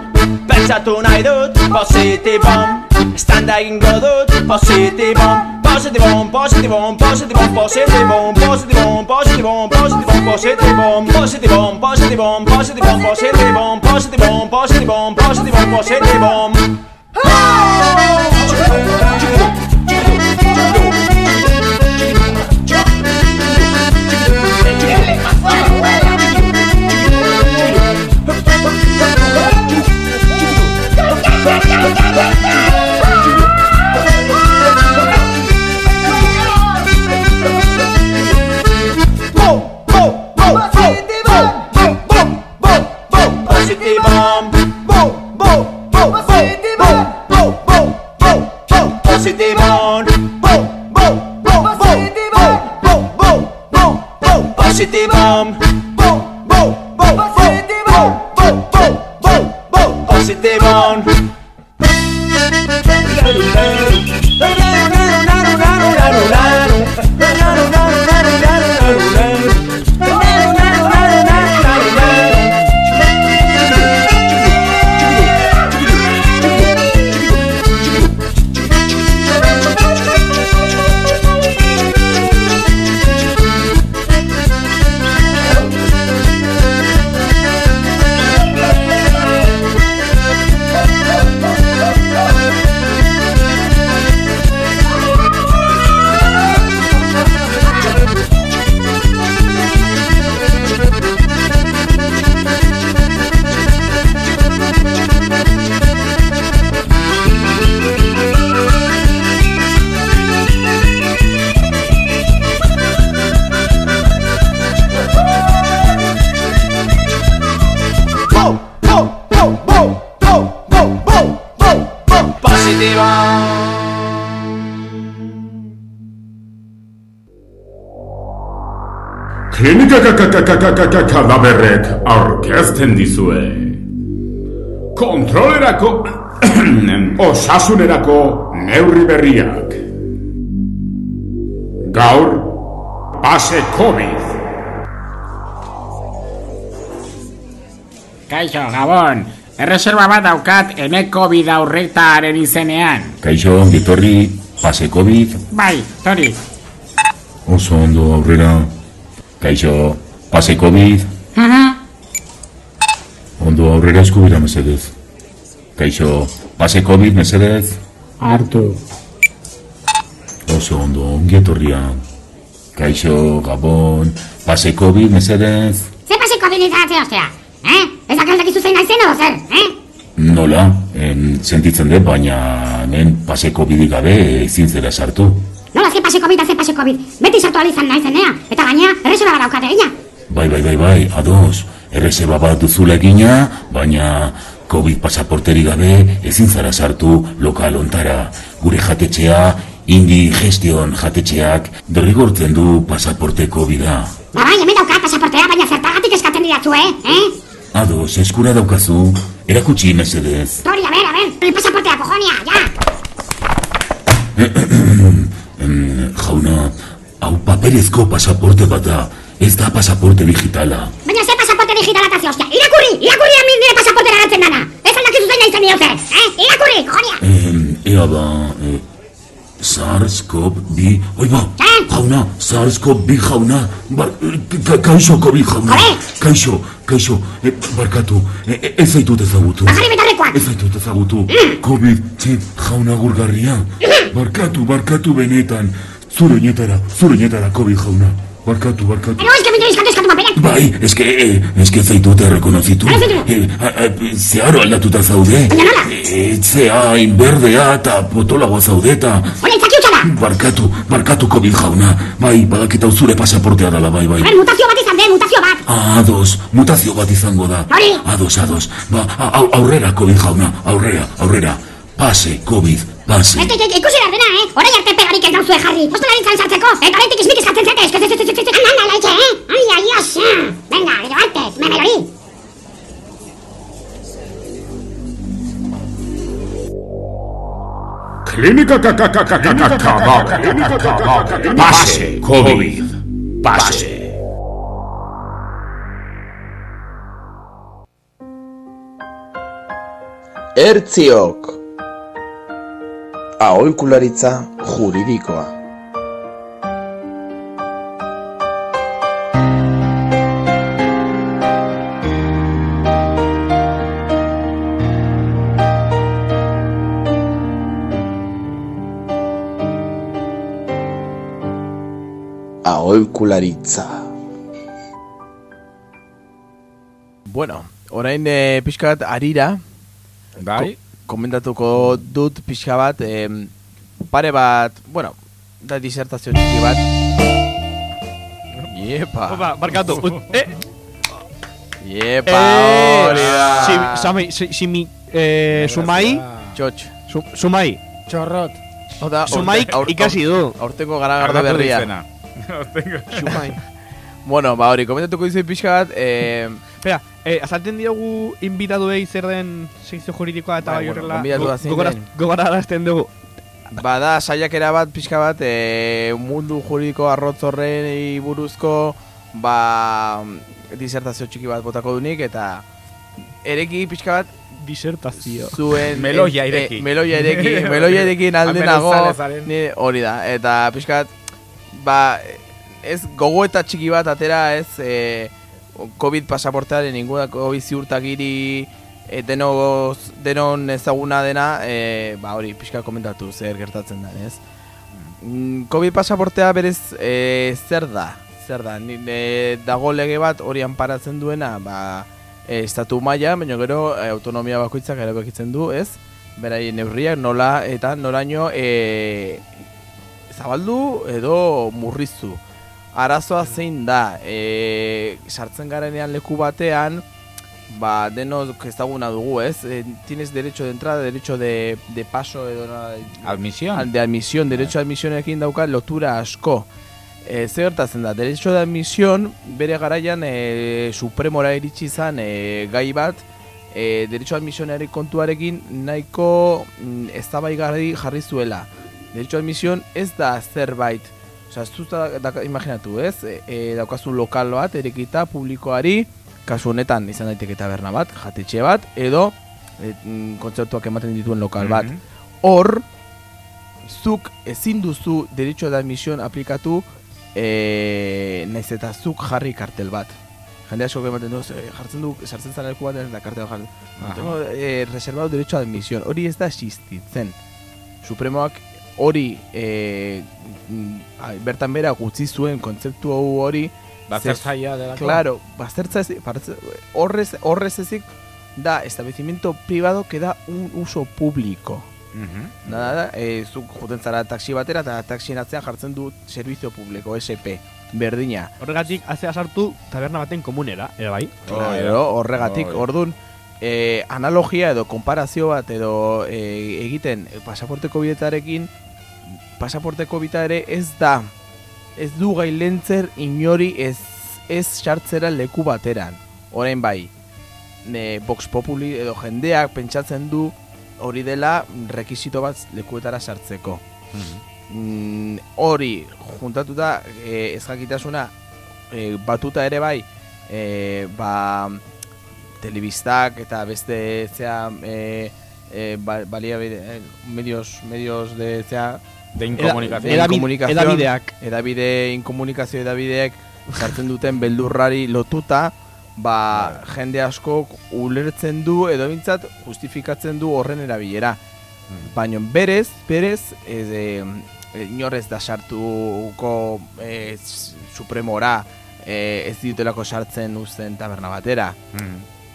Pentsatu nahi dut City Bomb Standa egin goduz på City Bomb positibon, positibon, positibon, positibon, positibon, positibon, positibon, positibon, positibon, positibon, positibon, positibon, positibon, positibon, positibon, positibon. Passe tes bornes we gotta do better. Klinika kadaberrek aurkezten dizue. Kontrolerako osasunerako neurri berriak. Gaur, pase COVID. Kaixo, Gabon. Erreserba bat daukat eneko bida aurretaren izenean. Kaixo, gitorri, pase COVID, Bai, tori. oso ondo aurrera. Kaixo, pase COVID, ondo aurrera eskubira mesedez. Kaixo, pase COVID mesedez, Hartu. oso ondo ongi etorria. Kaixo, Gabon, pase COVID mesedez, Ze paseko habilitatzea, ostea? Eh? Ez dakaldakizu zein naizen edo zer, eh? nola, en, sentitzen dut, baina hemen pase COVID gabe ezin zera sartu. Nola ze paseko bita ze paseko bit? Beti sartu alizan naizenea, eta gaina erreserba bat daukate egina. Bai, bai, bai, bai, ados. Errezeba bat duzula egina, baina COVID pasaporteri gabe ezin zara sartu lokal ontara. Gure jatetxea, indi gestion jatetxeak derrigortzen du pasaporte COVID-a. Ba bai, hemen daukat pasaportea, baina zertagatik eskatzen didatzu, eh? Eh? Ados, eskura daukazu, erakutsi mesedez. Tori, a ber, a ber, el pasaportea, cojonia, ja! Em, jauna, hau paperezko pasaporte bat da, ez da pasaporte digitala. Baina ze pasaporte digitala eta ze, ostia, irakurri, irakurri hemen nire pasaportera galtzen dana! Ez aldakizu zein naizen niote, eh? Irakurri, cojonia! Em, ea ba, eh, SARS-CoV-2, oi ba, jauna, SARS-CoV-2 jauna, bar, ka, kaixo COVID jauna, kaixo, kaixo, eh, barkatu, eh, eh, ez zaitut ezagutu. Bajarri betarrekoak! Ez zaitut ezagutu, COVID, txit, jauna gurgarria, barkatu, barkatu benetan, zure oinetara, zure oinetara COVID jauna, barkatu, barkatu. Pero es que me eskatu eskatu papera! Bai, eske, eh, eske zaitut errekonozitu. Eh, a- a- zeharo aldatuta zaude. Baina nola? Eh, zea, inberdea eta potolagoa zaudeta. Hori, itzaki utxa da! Barkatu, barkatu COVID jauna. Bai, badakita zure pasaportea dala, bai, bai. A ber, mutazio bat izan den, mutazio bat! Ados, mutazio bat izango da. Hori! Ados, ados. Ba, aurrera COVID jauna, aurrera, aurrera. Pase, COVID, pase. Este, que, ikusi behar dena, eh? Horai arte pegarik ez dauzue jarri. Ostalaritzan sartzeko, eta horretik izmik eskatzen zete, eske, eske, eske, eske, eske, anda, leitxe, eh? Ai, ai, os, eh? Venga, gero antes, me melori. Klinika kadaberrek. Pase COVID. Pase. Ertziok Aholkularitza juridikoa Aholkularitza Bueno, orain e, pixka bat arira. Bai. Ko, komentatuko dut pixka bat, em, pare bat, bueno, da disertazio txiki bat. Iepa. Opa, barkatu. Eh, Iepa, hori da. Si, sami, si, si mi, eh, sumai. Txotx. Su, sumai. Txorrot. Oda, Sumai ikasi du. Aurteko garagardo Ardatu berria. Aurtengo. Sumai. bueno, ba hori, komentatuko dizu pixka bat, eh, Espera, eh, azalten diogu invitaduei zer den sekzio juridikoa eta Bai, bai bueno, horrela gogoraz- den. gogorarazten dugu. Bada saiakera bat pixka bat e, mundu juridiko arrotz horren buruzko ba disertazio txiki bat botako dunik eta ereki pixka bat disertazio zuen Meloia e, ireki. e, meloia ireki meloia irekin alde nago hori da eta pixka bat ba ez gogoeta txiki bat atera ez e, covid pasaportearen inguna covid ziurtagiri e, denoz, denon ezaguna dena, e, ba hori, pixka komentatu zer gertatzen da, ez? Mm, Covid pasaportea berez e, zer da? Zer da? Ni, e, dago lege bat hori anparatzen duena, ba, e, estatu maila, baina gero e, autonomia bakoitzak erabakitzen du, ez? Beraien neurriak nola eta noraino e, zabaldu edo murriztu. Arazoa zein da, e, sartzen garenean leku batean, ba, denok ezaguna dugu, ez? Eh, tienes derecho de entrada, derecho de, de paso edo Admisión. de admisión, derecho de admisionekin dauka lotura asko. E, zer gertatzen da, derecho de admisión bere garaian e, supremora iritsi izan e, gai bat e, derecho de admisionari kontuarekin nahiko mm, eztabaigarri jarri zuela. Derecho de admisión ez da zerbait, Osea, ez da, da, imaginatu, ez? E, e, daukazu lokal bat, erekita publikoari, kasu honetan izan daiteke taberna bat, jatetxe bat, edo e, mm, kontzertuak ematen dituen lokal bat. Mhm. Hor, zuk ezin duzu derecho de admisión aplikatu e, naiz eta zuk jarri kartel bat. Jende asko ematen du, "Eh, jartzen du, sartzen zara leku batean eta kartel. Aha. Tengo eh, reservado derecho de admisión. Hori ez da existitzen. Supremoak hori e, bertan bera gutzi zuen kontzeptu hau hori Baztertzailea delako. Claro, baztertza ez, horrez, horrez ezik da establecimiento privado que da un uso público. Mhm. Nada da, e, zuk joten zara taxi batera eta taxien atzean jartzen du servizio publiko, SP, berdina. Horregatik, azea sartu taberna baten komunera, ere bai? Claro, horregatik, Bai. ordun e, analogia edo konparazio bat edo e, egiten pasaporteko bidetarekin pasaporteko bita ere ez da ez du gailentzer inori ez ez sartzera leku bateran. Orain bai, ne, Vox Populi edo jendeak pentsatzen du hori dela rekisito bat lekuetara sartzeko. Mm, hori juntatuta e, ezjakitasuna e, batuta ere bai e, ba, telebistak eta beste zea e, e, ba, baliabide e, medios, medios de zea De incomunicación. Eda- Edabide- edabideak. edabide inkomunikazio edabideek sartzen duten beldurrari lotuta ba, jende asko ulertzen du edo bintzat justifikatzen du horren erabilera. Baina berez, berez, ez, e, inorrez da sartuko e, supremora e, ez ditutelako sartzen uzten taberna batera.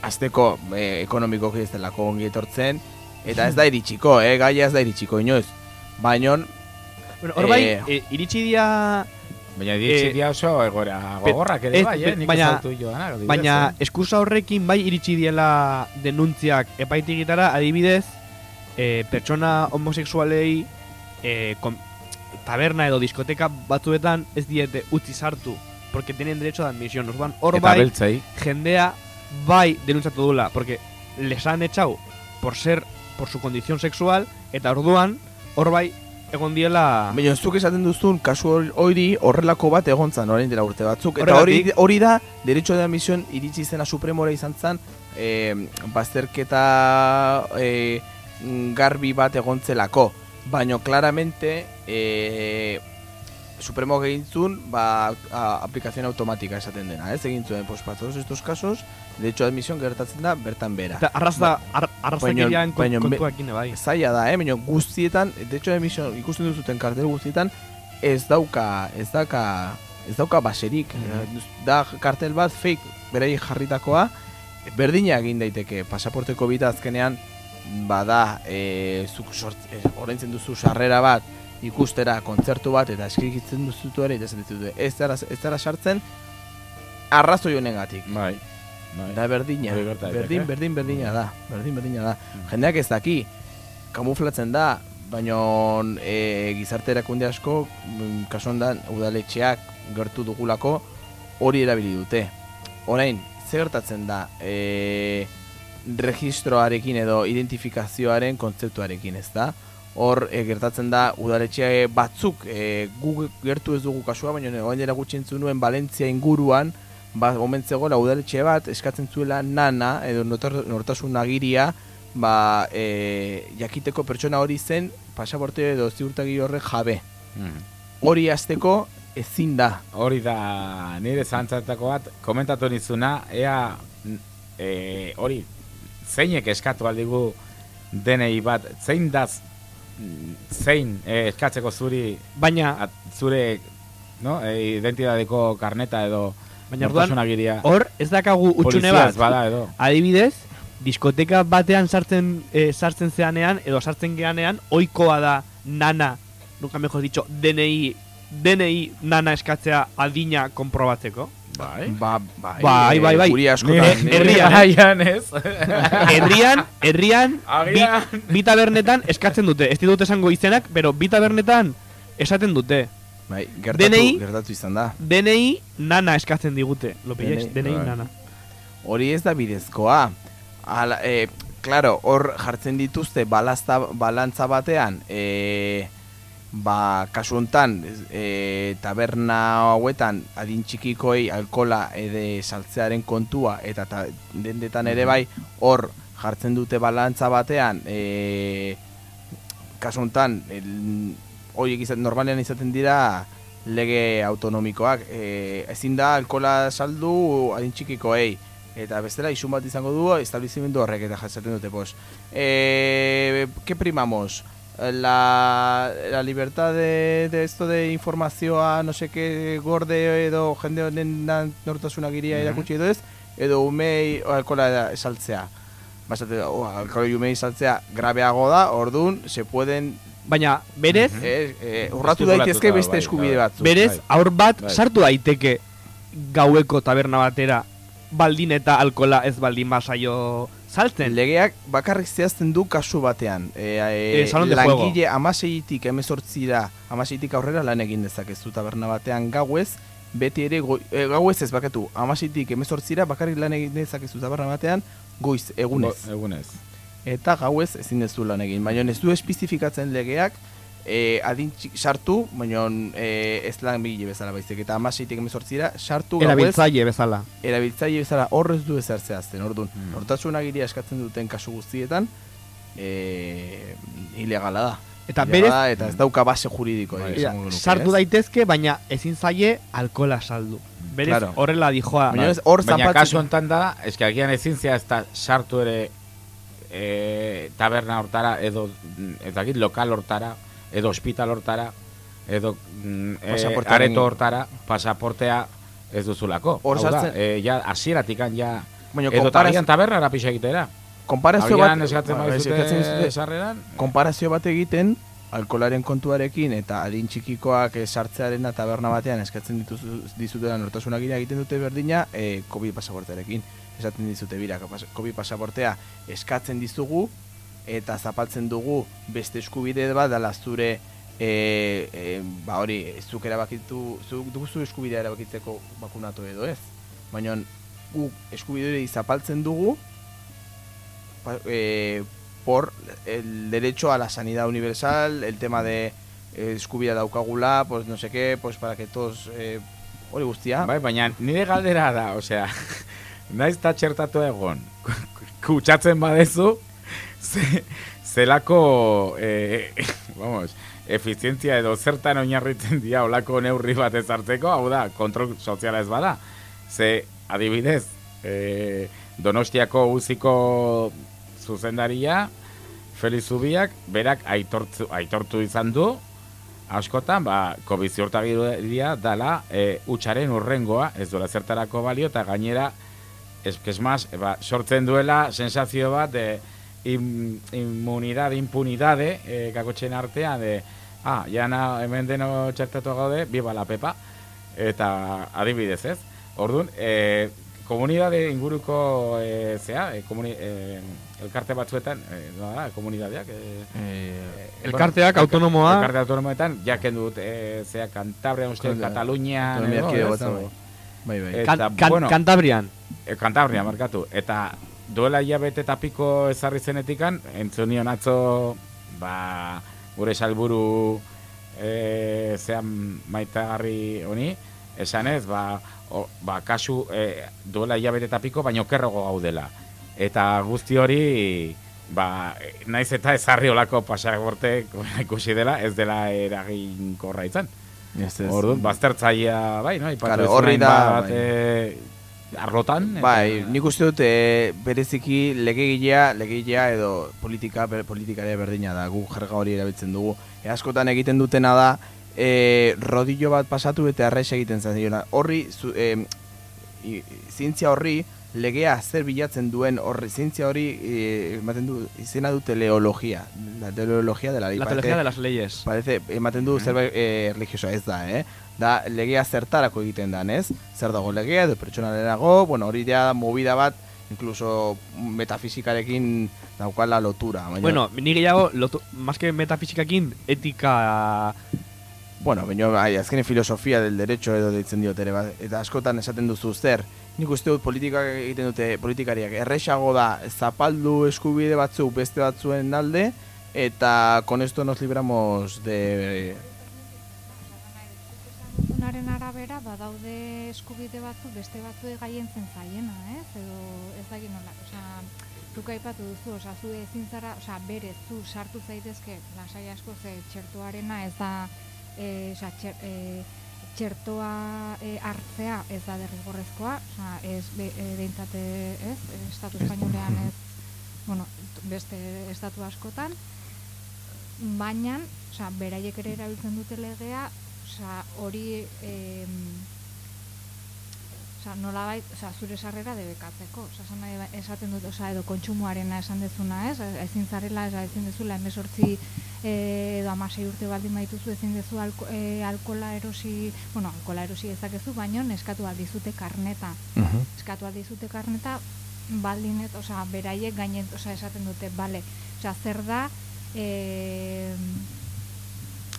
Azteko e, ekonomikoki ez delako ongi etortzen, eta ez da iritsiko, eh, gaia ez da iritsiko inoiz. Baina, Bueno, hor bai, Eh, eh, iritsi dia... Baina iritsi eh, dira oso egora gogorrak ere bai, eh? Nik baina, joanak, adibidez, baina eskusa horrekin bai iritsi diela denuntziak epaitegitara, adibidez, eh, pertsona homosexualei eh, kom, taberna edo diskoteka batzuetan ez diete utzi sartu, porque tienen derecho de admisión. Orduan, hor bai, beltzei. jendea bai denuntzatu dula, porque les han echado por ser, por su condición sexual, eta orduan, hor bai, egon diela... Baina zuk esaten duzun kasu hor- hori horrelako bat egon zan orain dela urte batzuk. Eta hori, hori da, derecho de admisión iritsi zena supremora izan zen, eh, bazterketa eh, garbi bat egon zelako. Baina claramente eh, Supremo egin zuen, ba, a, aplicación automática esaten dena, ez? Egin zuen, pues, para todos estos casos, de admisión gertatzen da bertan bera. Eta arraza- ar- arrazakerian kon- Baina- baina- kontuakin bai. Zaila da, eh? Baina guztietan, de admisión ikusten duzuten kartel guztietan, ez dauka, ez dauka, ez dauka baserik. Da kartel bat fake berei jarritakoa, berdina egin daiteke pasaporteko bita azkenean bada e, zuk sort, e, duzu sarrera bat ikustera kontzertu bat eta eskrikitzen duzu ere esaten dizute ez zara ez zara sartzen arrazoi honengatik. Bai. bai. Da berdina. Daiteke. Berdin berdin berdina da. Berdin berdina da. Jendeak ez daki kamuflatzen da, baina e, gizarte erakunde asko mm, kasu honetan udaletxeak gertu dugulako hori erabili dute. Orain, zer gertatzen da? E, registroarekin edo identifikazioaren kontzeptuarekin, ez da? Hor e, gertatzen da udaletxe batzuk e, gu gertu ez dugu kasua, baina orain dela gutxi nuen Valentzia inguruan ba, gomentzegoela udaletxe bat eskatzen zuela nana edo nortasun agiria ba, e, jakiteko pertsona hori zen pasaporte edo ziurtagi horrek jabe. Hori azteko ezin da. Hori da nire zantzatako bat, komentatu nizuna, ea e, hori zeinek eskatu aldigu denei bat, zein daz zein e, eskatzeko zuri baina at, zure no, e, identidadeko karneta edo Baina orduan, hor ez dakagu utxune bat. bada edo. Adibidez, diskoteka batean sartzen eh, sartzen zeanean edo sartzen geanean ohikoa da nana, nunca mejor dicho, DNI DNI nana eskatzea adina konprobatzeko. Bai. Ba, bai, Bai, bai, bai. Guri askotan. Herrian, eh? Herrian, ez? Herrian, herrian, bi, bi tabernetan eskatzen dute. Ez ditut esango izenak, pero bi tabernetan esaten dute. Bai, gertatu, DNI gertatu izan da. DNI nana eskatzen digute. Lo pilláis, DNI, DNI bai. nana. Hori ez da bidezkoa. Ala, e, claro, hor jartzen dituzte balazta, balantza batean, e, ba, kasu hontan, e, taberna hauetan adin txikikoei alkola ede saltzearen kontua eta ta, dendetan ere bai hor jartzen dute balantza batean e, kasu hontan horiek izan, normalean izaten dira lege autonomikoak. E, ezin da alkola saldu adin txikikoei. Eta bestela isun bat izango du establezimendu horrek eta jasaten dute pues eh, ¿qué primamos? La, la libertad de, de esto de informazioa no sé qué gorde edo jende honen nortasunak iria Mhm. erakutsi edo ez edo umei alkola saltzea Basate, oh, alkohol umei saltzea grabeago da, ordun se pueden Baina, berez, eh, eh, urratu daitezke beste bai, eskubide bai. batzuk. berez, bai. aur bat Bai. sartu daiteke gaueko taberna batera baldin eta alkola ez baldin basaio saltzen. Legeak bakarrik zehazten du kasu batean. E, e, de langile amaseitik emezortzira, amaseitik aurrera lan egin dezakezu taberna batean gauez, beti ere goi, e, gauez ez bakatu, amaseitik emezortzira bakarrik lan egin dezakezu taberna batean goiz, egunez. Bo- Egunez. Eta gauez ezin ez du lan egin. Baina ez du espezifikatzen legeak, e, adin sartu, baina e, ez lan bigile bezala baizik, eta amaseitik emezortzira sartu gauez, Erabiltzaile bezala. erabiltzaile bezala horrez du ezer zehazten, orduan. Mm. Hortasun agiria eskatzen duten kasu guztietan, e, ilegala da. Eta berez- da, eta ez dauka base juridiko. Bai, genuke, sartu ez? daitezke, baina ezin zaie alkola saldu. Berez, Claro. horrela dijoa. Baina ez, hor Baina kasu hontan da, eske agian ezin zea ez da sartu ere e, taberna hortara, edo, ez dakit, lokal hortara, edo hospital hortara, edo mm, e, areto hortara, pasaportea ez duzulako. Hor sartzen- e, ja, asieratik ja, Baina edo konparaz- agian tabernara pixa egitera. Konparazio Agian bat, eskatzen ba, dizute- sarreran, konparazio bat egiten, alkolaren kontuarekin eta adin txikikoak eh, sartzearen taberna batean eskatzen dituzu, dizutela nortasunak egiten dute berdina e, COVID pasaportearekin. Esaten dizute bira, COVID pasaportea eskatzen dizugu eta zapaltzen dugu beste eskubide bat dela zure e, e, ba hori, zuk erabakitu, zuk duzu eskubidea erabakitzeko bakunatu edo ez. Baina guk eskubide hori zapaltzen dugu pa- eh, por el derecho a la sanidad universal, el tema de eskubidea daukagula, pues no sé qué, pues para que todos eh, hori guztia. Bai, baina nire galdera da, osea, naiz ta txertatu egon, kutsatzen badezu, ze, zelako, eh, vamos, efizientzia edo zertan oinarritzen dira olako neurri bat ezartzeko, hau da, kontrol soziala ez bada. Ze, adibidez, eh, Donostiako uziko zuzendaria, Feliz Zubiak, berak aitortu, aitortu izan du, askotan, ba, COVID ziurtagiria dala e, utxaren urrengoa, ez duela zertarako balio, eta gainera, ez que es más, ba, sortzen duela sensazio bat de im, inmunidade, impunidade, e, kakotxen artean, de, ah, jana hemen deno txertatu gaude, biba la pepa, eta adibidez ez. Orduan, e, komunidade inguruko e, zea, e, komuni, e, elkarte batzuetan, e, no da, komunidadeak, e, Eh, Elkarteak, bueno, autonomoa. Elkarte autonomoetan, jaken dut, e, zea, Kantabria, uste, Katalunia, batzuk, bai, bai. Kan- kan- Kantabrian. E, Kantabria, markatu. Eta duela hilabete eta piko ezarri zenetikan, entzun nion atzo, ba, gure salburu e, zean maitagarri honi, esanez, ba, o, ba, kasu e, duela hilabete eta piko, baino kerrogo gaudela. Eta guzti hori, ba, naiz eta ezarri olako pasaporte ikusi dela, ez dela eraginkorra izan. Ez, ez. Orduan, baztertzaia, bai, no? Ipatu Claro, duzun horri da, hainbat, bai. eh, arlotan. Bai, nik uste dut e, bereziki legegilea, legegilea edo politika, ber, politikarea berdina da, gu jerga hori erabiltzen dugu. E, askotan egiten dutena da, e, rodillo bat pasatu eta errex egiten zaiona. Horri, zu, e, zientzia horri, legea zer bilatzen duen horri zientzia hori eh, ematen du izena du teleologia, la teleologia de la ley. La Parece- teología de las leyes. Parece, ematen du zerbait eh, religiosoa ez da, eh? Da, legea zertarako egiten dan, ez? Zer dago legea edo pertsonalenago, bueno, hori da movida bat, incluso metafisikarekin daukala lotura. Baina, Bueno, ni gehiago, lotu, más que metafisikakin, etika... Bueno, baina bai, azkenen filosofia del derecho edo deitzen diote ere, bat, eta askotan esaten duzu zer. Nik uste dut politika egiten dute politikariak. Erresago da zapaldu eskubide batzuk beste batzuen alde, eta con esto nos libramos de... Unaren arabera badaude eskubide batzu beste batzu gaientzen zaiena, ez? Edo ez dakit nola, osea, zuk aipatu duzu, osea, zu ezin zara, osea, berez zu sartu zaitezke lasai asko ze txertoarena ez da eh, osea, txer, eh, txertoa eh, hartzea ez da derrigorrezkoa, osea, ez be, eh, behintzat eh, ez, eh, estatu espainolean ez, bueno, beste estatu askotan, baina, osea, beraiek ere erabiltzen dute legea, osea, hori em, osea, nolabait, osea, zure sarrera debekatzeko. Osea, esan nahi, esaten dut, osea, edo kontsumoarena esan dezuna, ez? Ezin zarela, ez, ezin dezula, emesortzi eh, edo amasei urte baldin baituzu, ezin dezu alko, eh, alkola erosi, bueno, alkola erosi ezakezu, baino eskatu aldizute karneta. Mhm. Eskatu aldizute karneta, baldin ez, osea, beraiek gainen, osea, esaten dute, bale, osea, zer da, eh,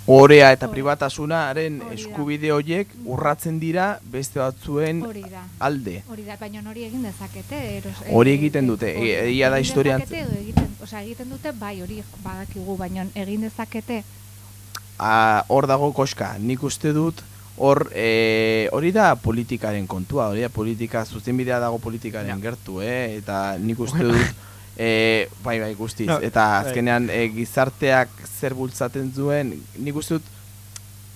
Orea eta pribatasunaren eskubide horiek urratzen dira beste batzuen Hori da. alde. Hori da, baina hori egin dezakete. Eros, Hori egiten dute, egia da egin historian- dezakete edo egiten, osea, egiten dute, bai, hori badakigu, baina egin dezakete. Ah, hor dago koska, nik uste dut hor e, hori da politikaren kontua, hori da politika, zuzenbidea dago politikaren gertu, eh? eta nik uste Bueno. dut e, bai bai guztiz, No, eta bai. azkenean e, gizarteak zer bultzaten zuen, nik uste dut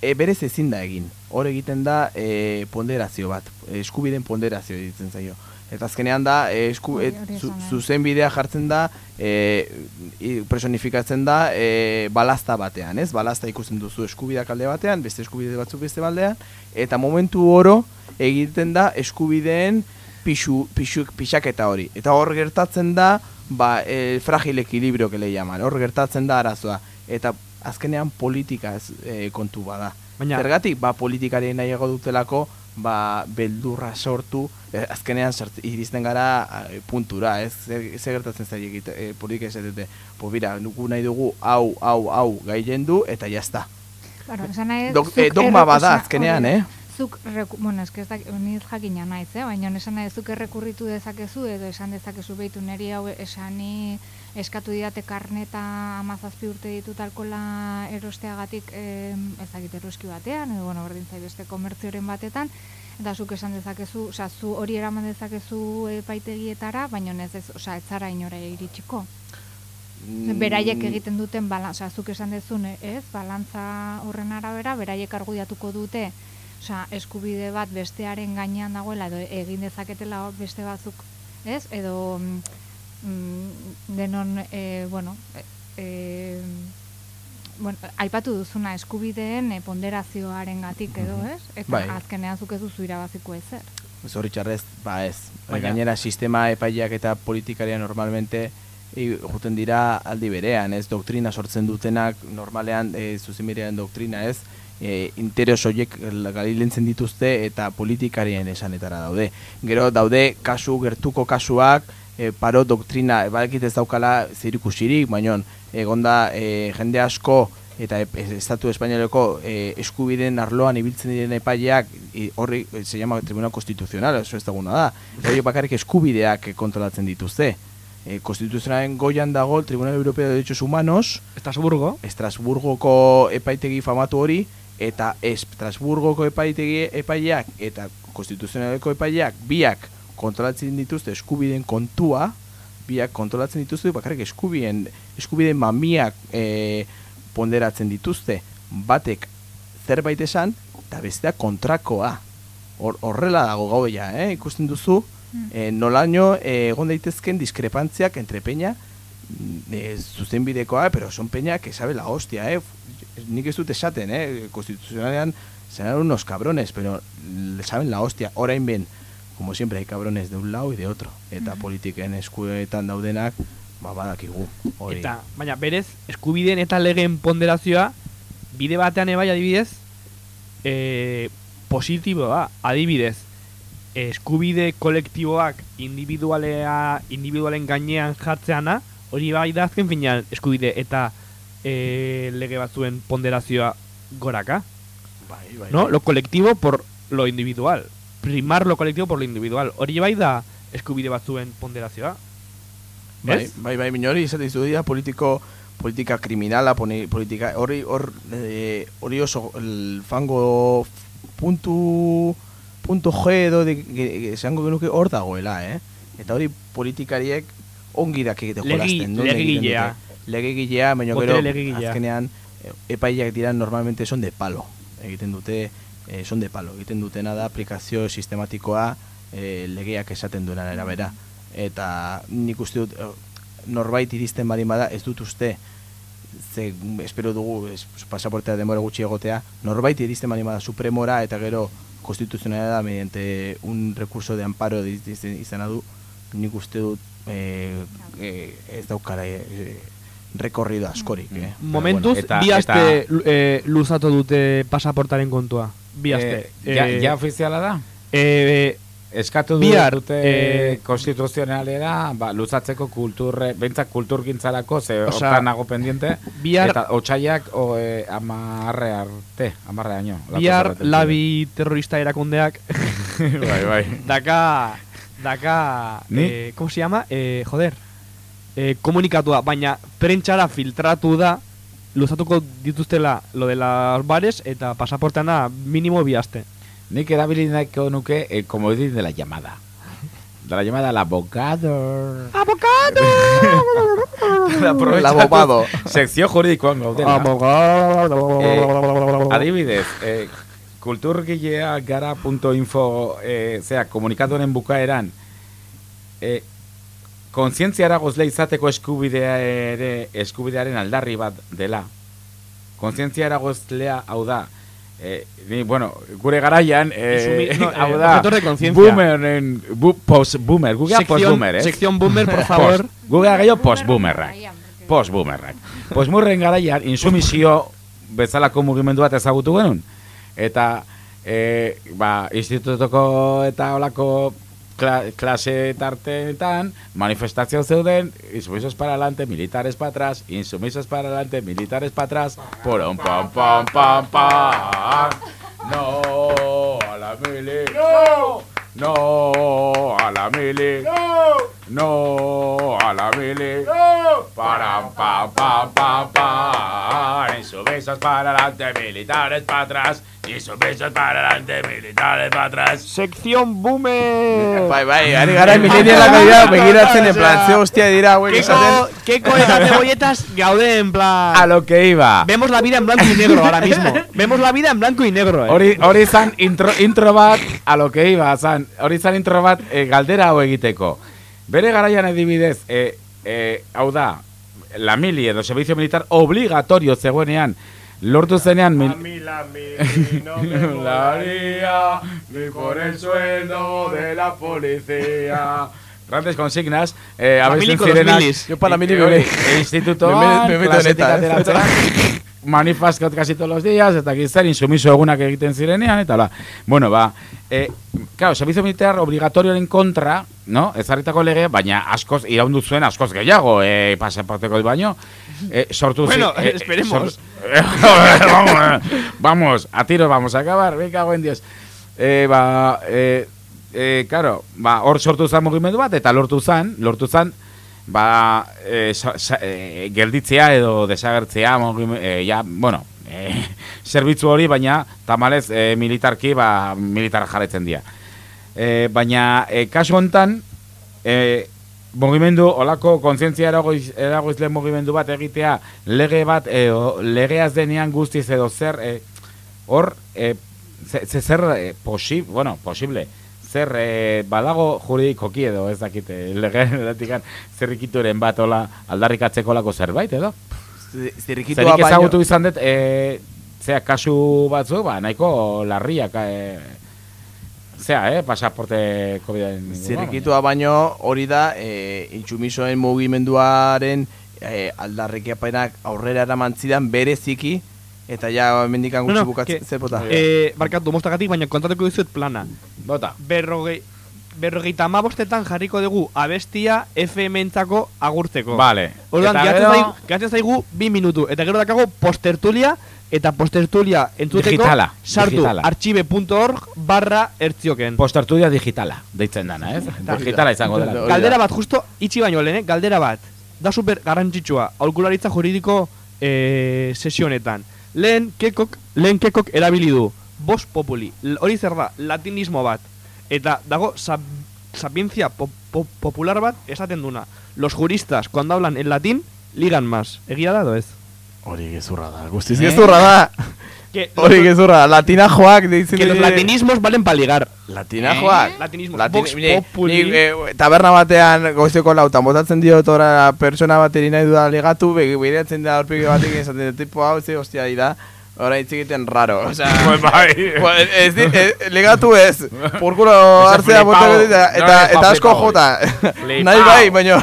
e, berez ezin da egin, hor egiten da e, ponderazio bat, eskubiden ponderazio ditzen zaio. Eta azkenean da, e, esku, Hori- e, zu, zuzen bidea jartzen da, e, i- personifikatzen da e, balazta batean, ez? Balazta ikusten duzu eskubideak alde batean, beste eskubide batzuk beste baldean, eta momentu oro egiten da eskubideen pixu, pixu, pixaketa hori. Eta hor gertatzen da, ba, el fragil equilibrio que le llaman, hor gertatzen da arazoa. Eta azkenean politika ez, e, kontu bada. Baina- Zergatik, ba, politikari nahiago dutelako, ba, beldurra sortu, e, azkenean sart, iristen gara e, puntura, ez? Zer gertatzen zaila egite, e, politika ez dute, po, bira, nuku nahi dugu, hau, hau, hau, gaien du, eta jazta. Claro, esan nahi, Dog- eh, dogma bada azkenean, hori eh? Zuk, reku, bueno, eske ez da, ni jakina naiz, eh? baina esan nahi, zuk errekurritu dezakezu edo esan dezakezu behitu neri hau esani eskatu didate karneta amazazpi urte ditut alkola erosteagatik eh, ezagite eroski batean, edo bueno, berdin zai beste komertzioren batetan, eta zuk esan dezakezu, osea, zu hori eraman dezakezu epaitegietara, baina ez ez, osea, ez zara inora iritsiko. Mm. Beraiek egiten duten balantza, zuk esan dezun, ez, balantza horren arabera, beraiek argudiatuko dute, osea, eskubide bat bestearen gainean dagoela, edo egin dezaketela beste batzuk, ez, edo mm, denon, e, bueno, e, e, bueno, aipatu duzuna eskubideen e, ponderazioaren gatik edo, ez? Eta Bai. azkenean zuk ez duzu irabaziko ezer. Zoritxarrez, ba ez. Baina- Gainera sistema epaileak eta politikaria normalmente juten dira aldi berean, ez doktrina sortzen dutenak normalean e, zuzenbidean doktrina, ez? E, interes horiek galilentzen dituzte eta politikarien esanetara daude. Gero daude kasu gertuko kasuak e, paro doktrina, badakit ez daukala zirikusirik, baina egonda e, jende asko eta ep- e, Estatu Espainoleko e, eskubideen arloan ibiltzen diren epaileak i, horri e, se llama Tribunal Constitucional, eso ez daguna da. Hori bakarrik eskubideak e, kontrolatzen dituzte. E, Konstituzionalen goian dago Tribunal Europeo de Derechos Humanos, Estrasburgo, Estrasburgoko epaitegi famatu hori, eta Estrasburgoko epaitegi epaileak eta konstituzionaleko epaileak biak kontrolatzen dituzte eskubideen kontua, biak kontrolatzen dituzte bakarrik eskubien, eskubideen mamiak e, ponderatzen dituzte, batek zerbait esan, eta besteak kontrakoa. Hor, horrela dago gauea, eh? ikusten duzu, e, nolaino e, egon daitezken diskrepantziak entre peña, mm, e, zuzenbidekoa, pero son peña que sabe la hostia, eh? Nik ez dut esaten, eh? Konstituzionalean serán unos cabrones, pero le saben la hostia. Orain ben, como siempre, hay cabrones de un lado y de otro. Eta Mhm. politiken eskuetan daudenak, ba, badakigu. Hori. Eta, baina berez, eskubideen eta legeen ponderazioa, bide batean ebai adibidez, e, positiboa, adibidez, eskubide kolektiboak individualea, individualen gainean jartzeana, hori bai da azken finean eskubide eta e, lege batzuen ponderazioa goraka. Bai, bai, ¿No? bai. Lo colectivo por lo individual. Primar lo colectivo por lo individual. Hori bai da eskubide batzuen ponderazioa. Bai, Ez? bai, bai, minori izate dizu dira politiko politika kriminala, politika hori hor eh, hori oso el fango puntu puntu G edo esango genuke hor dagoela, eh? Eta hori politikariek ongi dakite Legi- jolasten, non egiten legegilea. baina gero azkenean eh, epaileak dira normalmente son de palo. Egiten dute eh, son de palo. Egiten dutena da aplikazio sistematikoa eh, legeak esaten duena arabera. Eta nik uste dut eh, norbait iristen baldin bada ez dut uste ze espero dugu es, pasaportea denbora gutxi egotea norbait iristen baldin bada supremora eta gero konstituzionala da mediante un recurso de amparo izena du nik uste dut eh, eh, ez daukara eh, rekorrido askorik eh. Momentuz, Pero bi aste lu- eh, luzatu dute pasaportaren kontua. Bi aste. Eh, ja, ja ofiziala da? Eh, Eskatu du, bihar, dute eh, konstituzionalera, ba, luzatzeko kulturre, bentzak kulturgintzarako, ze hortan nago pendiente, bihar- eta otxaiak o, e, amarre arte, amarre año. bihar labi terrorista erakundeak Bai, bai. daka daka Ni? eh, ¿cómo se llama? Eh, joder eh, komunikatua baina prentxara filtratu da luzatuko dituztela lo de los bares eta pasaporteana minimo bi aste Nik erabili nahiko nuke el comodín de la llamada. De la llamada al abogado. El abogado. Sekzio juridikoan gaudela. Eh, adibidez, eh, kulturgilea gara.info eh, zera, komunikadoren bukaeran eh, kontzientziara gozle izateko eskubidea ere eskubidearen aldarri bat dela. Kontzientziara gozlea hau da, eh, ni, bueno, gure garaian, eh, Insumi- no, hau eh, da, objetor de conciencia. boomeren, bu, post-boomer, gugea Sección- post-boomer, eh? sección boomer, por favor. Post, gugea gehiago post-boomerrak. Post-boomerrak. Post-boomerren garaian, insumizio bezalako mugimendu bat ezagutu genuen. Eta, eh, ba, institutoko eta olako kla, klase tarteetan, manifestazio zeuden, insumisos para adelante, militares para atrás, insumisos para adelante, militares para atrás, porom, pam, pam, pam, pam. No a la mili. No. No a la mili. No. No a la mili. No. Param, pam, pam, pam, pam. Insumisos para adelante, militares para atrás. Insumisos para adelante, militares para atrás. Sección boomer. Bai, bai, ari gara milenialak ari da begiratzen en plan, ze hostia dira hauek Keko. Keko eta cebolletas gaude en plan... A lo que iba. Vemos la vida en blanco y negro ahora mismo. Vemos la vida en blanco y negro, eh. Hori, hori zan intro, intro bat, a lo que iba, zan, hori zan intro bat eh, galdera hau egiteko. Bere garaian adibidez, eh, eh, hau da, la mili edo servizio militar obligatorio zegoenean, lortu zenean... Mil... la mili no me molaría ni por el sueldo de la policía. Grandes consignas, eh, zirenak, milis. Yo para la mili eh, me hori, meto. e institutoan, Me me- me meto en eta, manifastot casi todos los días, eta gizar insumiso egunak egiten zirenean, eta hola. Bueno, ba, eh, claro, servizio militar obligatorioaren kontra, no? ezarritako lege, baina askoz, iraundu zuen askoz gehiago, eh, pasaporteko baino, eh, sortu zi- Bueno, eh, esperemos. sortu- vamos, vamos, a tiro vamos a acabar, me cago en Dios. Eh, ba, eh, eh, claro, ba, hor sortu zan mugimendu bat, eta lortu zan, lortu zan, ba, eh, sa, sa, eh, gelditzea edo desagertzea, eh, ja, bueno, zerbitzu hori, baina tamalez eh, militarki, ba, militar jarretzen dira. Eh, baina, eh, kasu hontan, eh, mugimendu, olako kontzientzia eragoiz, eragoizle mugimendu bat egitea, lege bat, eh, o, legeaz denean guztiz edo zer, eh, hor, eh, ze, ze zer, eh, posi, bueno, posible, zer eh, badago juridikoki edo ez dakite legeatikan zerrikituren bat ola aldarrikatzeko lako zerbait edo? Zirrikitua Zerik baino- ezagutu izan dut, e, zea kasu batzu, ba, nahiko larriak, e, zea, eh, pasaporte COVID-en. Zirrikitua baino hori da e, intsumisoen mugimenduaren e, aldarrikapenak aurrera eraman zidan bereziki eta ja mendikan gutxi bukatzen zer bota. Eh, barkatu, mostagatik, baina kontatuko dizuet plana. Bota. Berrogei, berrogeita amabostetan jarriko dugu abestia FM-entzako agurtzeko. Vale. Orduan, gehatzen gero- zaigu, gehatzen zaigu bi minutu. Eta gero dakago postertulia, eta postertulia entzuteko Digitala, sartu digitala. archive.org barra ertzioken. Postertudia digitala, deitzen dana, ez? Digitala izango dela. Galdera bat, justo itxi baino lehen, eh? galdera bat. Da super garrantzitsua, aholkularitza juridiko eh, sesionetan. Lehen kekok, lehen kekok erabili du. Bos populi. Hori zer da, latinismo bat. Eta dago sab, sapientzia po, po- popular bat esaten duna. Los juristas, cuando hablan en latín, ligan más. Egia da edo ez? Hori gezurra da, guztiz Eh? gezurra da. Que Hori los- gezurra da, latina joak deitzen Que los latinismos valen para ligar. Latina joak. Latinismo. Latin, Vox populi. ni, eh, taberna batean goizeko lautan botatzen dio tora persona bateri nahi duda ligatu, be- begiratzen da aurpegi batik esaten dut, tipo hau ze hostia dira. Ora hitz egiten raro, o sea, Pues bai. pues, ez, di- eh, ligatu ez, por culo Ese hartzea flipao, botako eta, no eta, asko jota. Nahi bai, baina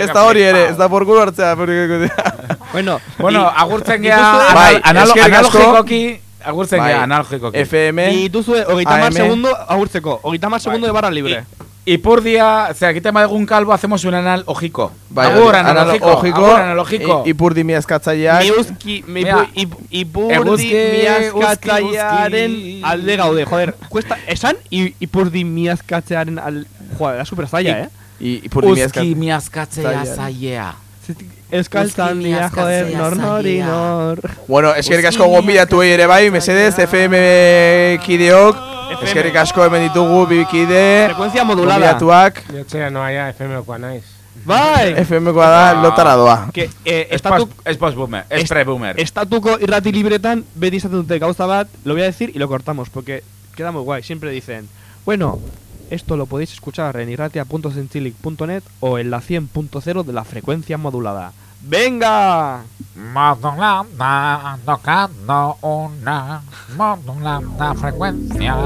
ez da hori ere, ez da por culo hartzea. porque- Bueno, Bueno, agurtzen gea Bai, anal- eskerrik asko. analogikoki, agurtzen Bai. gea analogikoki. FM, Y duzue, hogeita mar AM. segundo agurtzeko. Hogeita mar segundo de barra libre. Ipurdia, o sea, egiten badugun kalbo, hacemos un analógico. Bai, agur hori, analógico, analogiko, agur analógico. i- Ipurdi miazkatzaileak. Miuzki, Mira, ipurdi miazkatzailearen alde gaude. Joder, cuesta, esan ipurdi miazkatzearen al... Joder, da super zaila, eh? I, ipurdi Uzki miazkatzea Zaila. Dira, joder, nor nori nor. Bueno, eskerrik asko gonbidatuei ere bai, mesedez, FM kideok. Eskerrik asko hemen ditugu bi kide. Frekuentzia modulada. Gonbidatuak. Jotzea noaia FM-koa naiz. Bai! FM-koa da lotara doa. Que, eh, Es estatu, post- es post-boomer, es pre-boomer. estatuko irrati libretan beti izaten dute gauza bat, lo voy a decir y lo cortamos, porque queda muy guay. Siempre dicen, bueno, esto lo podéis escuchar en irratia.sensilic.net o en la 100.0 de la frecuencia modulada. ¡Venga! Modulada, tocando una modulada frecuencia.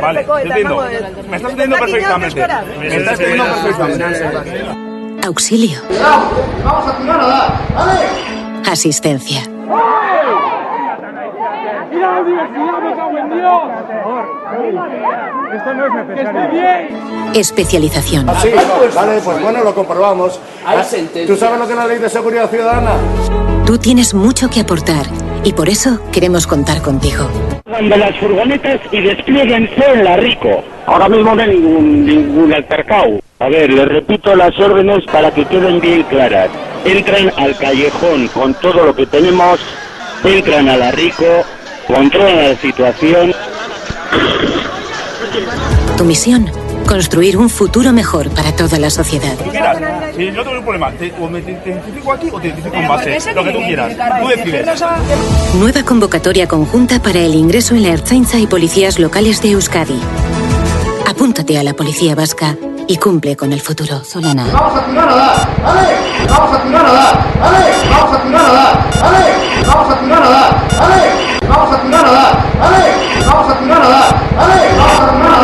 Vale, entiendo. Me estás entendiendo perfectamente. Me estás entendiendo perfectamente. Auxilio. Asistencia. ¡Ir a la universidad, me cago en Dios! Esto no es necesario. Especialización. Sí, vale, pues bueno, lo comprobamos. ¿Tú sabes lo que es la ley de seguridad ciudadana? Tú tienes mucho que aportar y por eso queremos contar contigo. Cuando las furgonetas y desplieguense en la Rico. Ahora mismo no hay ningún, ningún altercado. A ver, les repito las órdenes para que queden bien claras. Entran al callejón con todo lo que tenemos, entran a la Rico, controlan la situación. Tu misión, construir un futuro mejor para toda la sociedad. Mira, si no tengo ningún problema, te- o me te te identifico aquí o te identifico en base. Lo que tú quieras. Tú decides. Nueva convocatoria conjunta para el ingreso en la Ertzaintza y policías locales de Euskadi. Apúntate a la policía vasca y cumple con el futuro. Solana. ¡Vamos a tirar a dar! ¡Vale! ¡Vamos a tirar a dar! ¡Vale! ¡Vamos a tirar a dar! ¡Vale! ¡Vamos a tirar a dar! ¡Vale! ¡Vamos a tirar a dar! ¡Vale! ¡Vamos a tirar a dar! ¡Vale! ¡Vamos a tirar a dar!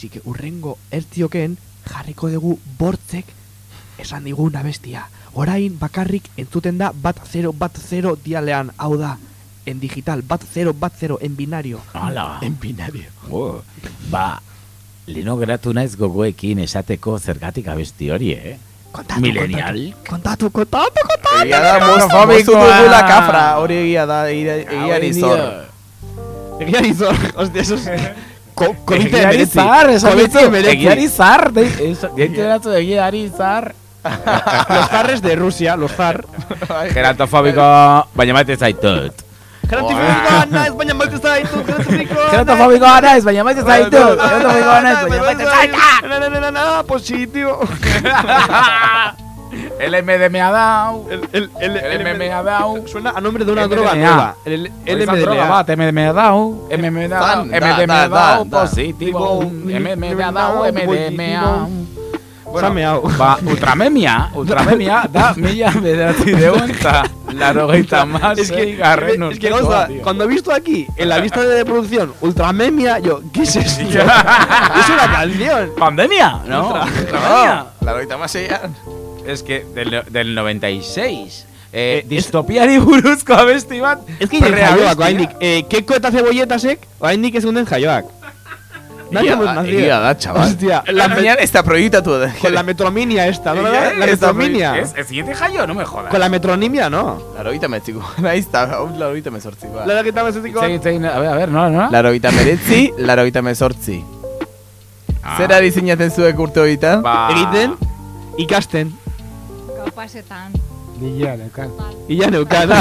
Así que urrengo ertzioken jarriko dugu bortzek esan digun abestia. Orain bakarrik entzuten da bat 0 bat 0 dialean, hau da, en digital, bat 0 bat 0 en binario. Hala. En binario. Oh, ba, leno geratu naiz gogoekin esateko zergatik abesti hori, eh? Kontatu, Millennial. Kontatu, kontatu, kontatu. Egia da, mozu dugula kafra, hori egia da, ira- egiari Hau zor. Egiari zor, hostia, eso Comite de Izar, Izar, de Los zarres de Rusia, los zar. Geratofóbico, bañamate zaitut. Geratofóbico, Ana, es zaitut. Geratofóbico, Ana, es bañamate zaitut. Geratofóbico, Ana, es zaitut. Positivo. Na, na, na, na, positibo. El MDMA dau. El, el, el, El MMA dau. Suena a nombre de una MDMA. droga nueva. El, el, Hori zan droga MDMA. bat, MDMA dau. MDMA dau. Dan, da, MDMA da, dau. da, da. Positibo. MDMA dau. MDMA. Bueno, hau. Ba, ultramemia, ultramemia da mila bederatzi deun eta larogeita Es que, masei garren es que urtekoa, gauza, tío. cuando he visto aquí, en la lista de producción, Ultramemia, yo, ¿qué es esto? es una canción. ¿Pandemia? No, Ultra- ultramemia. Larogeita maseian. Es que del, del 96. Eh, distopiari buruzko abesti bat. Es que preabestia. jaioak, oraindik. Eh, keko eta cebolletasek, oraindik ez gunden jaioak. Egia da, egia da, chaval. Hostia, La mañana está proyectatu da. Con la metrominia esta, ¿no? La, la Ez, metrominia. Es, el siguiente jaio, no me jodas. Con la metronimia, no. Larogeita metziko. Naiz, eta hau larogeita mezortzikoa. La que estaba sentiko. Itze- itze- a ver, a ver, no, no. Larogeita meretzi, larogeita mezortzi. Zer ari zinaten zuek urte horietan? Ba, Egiten, ikasten. Gau pasetan. Nila, neukan. Y ya neukan.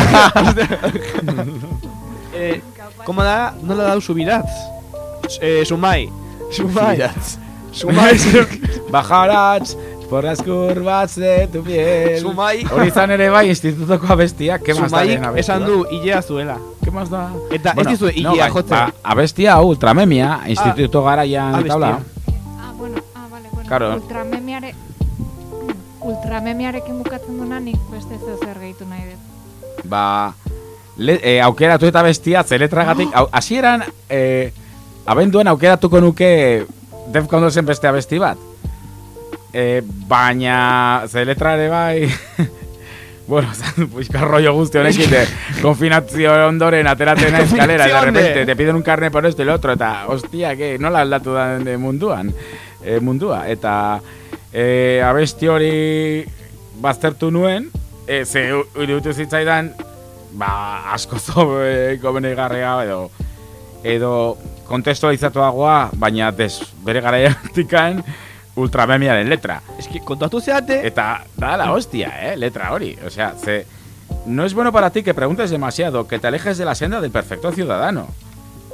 eh, ¿Cómo da? No le ha dado subiratz. Eh, sumai. Sumai. Sumai. Bajarats, por las curvas de tu piel. Sumai. Hori izan ere bai, institutoko abestia. ¿Qué más da Sumaik lehen abesti esan du ilea zuela. ¿Qué más da? Eta ez dizu ilea bai, jotzen. ba, abestia hau, ultramemia, instituto garaian eta abestia. hola. Ah, bueno, ah, vale, bueno. Claro. Ultramemiare... Ultramemiarekin bukatzen duna nik beste zeo zer gehitu nahi dut. Ba, le, e, aukeratu eta bestia, ze letragatik, au- hasieran, e, abenduen aukeratuko nuke Defcon zen beste abesti bat. E, baina, ze letra ere bai, bueno, puixka rollo guzti honekin, de, konfinazio ondoren ateratzen naiz kalera, de Konfinazio repente, te piden un carne por esto y lo otro, eta, hostia, que nola aldatu da de munduan, e, mundua, eta e, abesti hori baztertu nuen, e, ze iruditu zitzaidan, ba, asko zo e, edo, edo kontestualizatuagoa, baina des, bere garaiatikan ultramemiaren letra. Es que kontatu zeate... Eta da la hostia, eh, letra hori. O sea, ze, no es bueno para ti que preguntes demasiado, que te alejes de la senda del perfecto ciudadano.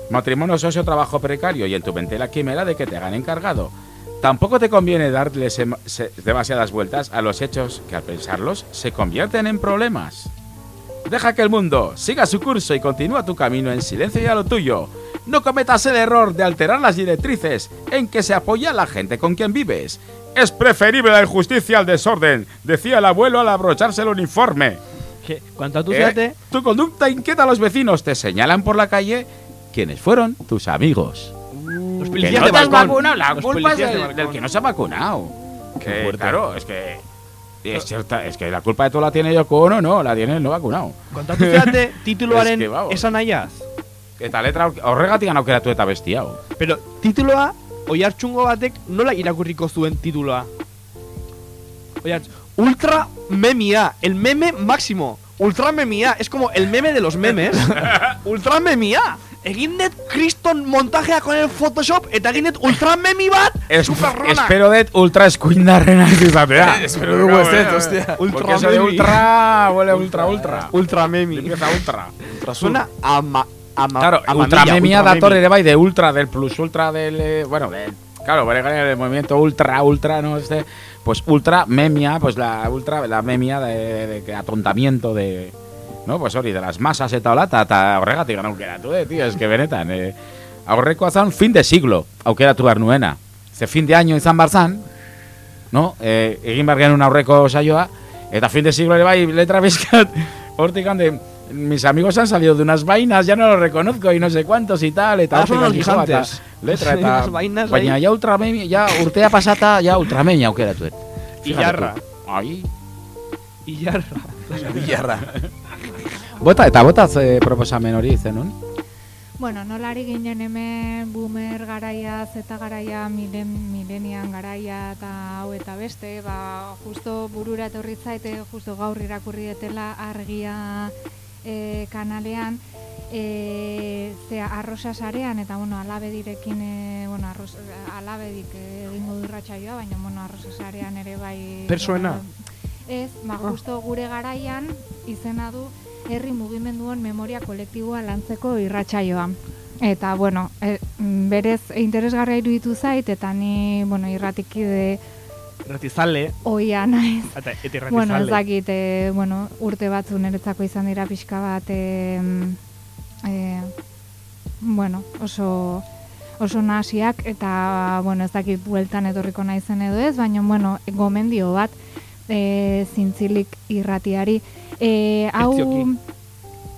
Matrimonio, socio, trabajo precario y en tu mente la quimera de que te hagan encargado. Tampoco te conviene darle demasiadas vueltas a los hechos que al pensarlos se convierten en problemas. Deja que el mundo siga su curso y continúa tu camino en silencio y a lo tuyo. No cometas el error de alterar las directrices en que se apoya la gente con quien vives. Es preferible la injusticia al desorden, decía el abuelo al abrocharse el uniforme. Que, kontatu Eh, zeate... Tu conducta inquieta a los vecinos, te señalan por la calle quienes fueron tus amigos. Los Que policías no de te has vacunado, la Los culpa es policías de del, del que no se ha vacunado. Que, claro, es que... Es cierta, es que la culpa de todo la tiene Yoko Ono, no, la tiene el no vacunado. Kontatu zeate tituluaren Es que, esan nahiaz. Eta letra horregatik aukeratu eta bestia hau. Pero tituloa, oiartxungo batek nola irakurriko zuen tituloa? Oiartx, ultra memia, el meme máximo. Ultra memia, es como el meme de los memes. ultra memia. Egin dut kriston montajea con el Photoshop eta egin dut ultra memi bat Es, espero det ultra eskuindarrena izatea. Espero dugu ez dut, hostia. Porque eso de ultra huele ultra ultra. Ultra memi. Empieza ultra. Suena a, ma, a, ma, Claro, a ultra memia ultra dator ere bai de ultra, del plus ultra, del... eh, bueno, del... Claro, del movimiento ultra, ultra, ¿no? Este, pues ultra memia, pues la ultra, la memia de, de, de atontamiento de... No, pues hori, de las masas eta hola, eta, horregatik gana aukeratu, eh, tío, es que benetan, eh, aurrekoa zan fin de siglo, aukeratu behar nuena. Ze fin de año izan barzan, no? Eh, egin behar genuen aurreko saioa, eta fin de siglo ere bai letra bizkat, hortik hande, mis amigos han salido de unas vainas, ya no los reconozco y no sé cuántos y tal, eta Ahora son hortik los gigantes. eta letra, eta, vainas baina ahí. ja ultramemia, ja urtea pasata, ja ultramemia aukeratu. Fíjate Ilarra. tú. Ai, Ilarra. Ilarra. Bota, eta botaz eh, proposamen hori zenun? Bueno, nolari ginen hemen boomer garaia, zeta garaia, milen, milenian garaia eta hau eta beste, ba, justo burura etorri zaite, justo gaur irakurri detela argia e, kanalean, e, ze arrosa sarean, eta bueno, alabedirekin, e, bueno, arroz, alabedik eh, egingo du irratsaioa, baina bueno, arrosa sarean ere bai... Persoena? Ez, ba, Ah. justo gure garaian izena du herri mugimenduan memoria kolektiboa lantzeko irratsaioa. Eta, bueno, e, berez interesgarria iruditu zait, eta ni, bueno, irratikide Ratizale. oia naiz. Eta, eta irratizale. Bueno, ez dakit, e, bueno, urte batzu niretzako izan dira pixka bat, e, e, bueno, oso oso nahasiak eta bueno, ez dakit bueltan etorriko naizen edo ez, baina bueno, gomendio bat e, zintzilik irratiari. E, hau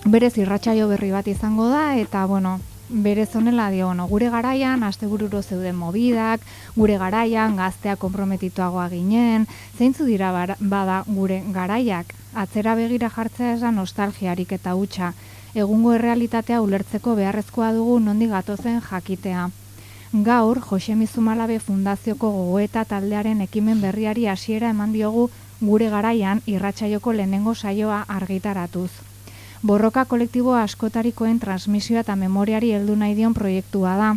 berez irratsaio berri bat izango da eta bueno, berez honela dio, bueno, gure garaian astebururo zeuden mobidak, gure garaian gaztea konprometituagoa ginen, zeintzu dira bada gure garaiak, atzera begira jartzea da nostalgiarik eta hutsa, egungo errealitatea ulertzeko beharrezkoa dugu nondi gatozen jakitea. Gaur, Jose Mizumalabe Fundazioko gogoeta taldearen ekimen berriari hasiera eman diogu gure garaian irratsaioko lehenengo saioa argitaratuz. Borroka kolektibo askotarikoen transmisioa eta memoriari heldu nahi dion proiektua da.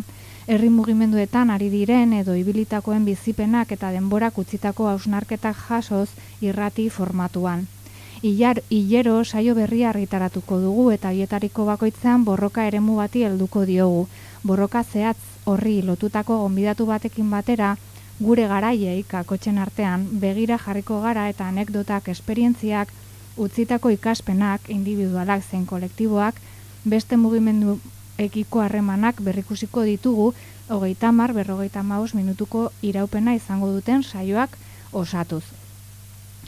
Herri mugimenduetan ari diren edo ibilitakoen bizipenak eta denborak utzitako hausnarketak jasoz irrati formatuan. Ilar, hilero saio berria argitaratuko dugu eta hietariko bakoitzean borroka eremu bati helduko diogu. Borroka zehatz horri lotutako gonbidatu batekin batera, gure garaiei kakotxen artean begira jarriko gara eta anekdotak esperientziak utzitako ikaspenak individualak zein kolektiboak beste mugimendu ekiko harremanak berrikusiko ditugu hogeita hamar berrogeita hamabost minutuko iraupena izango duten saioak osatuz.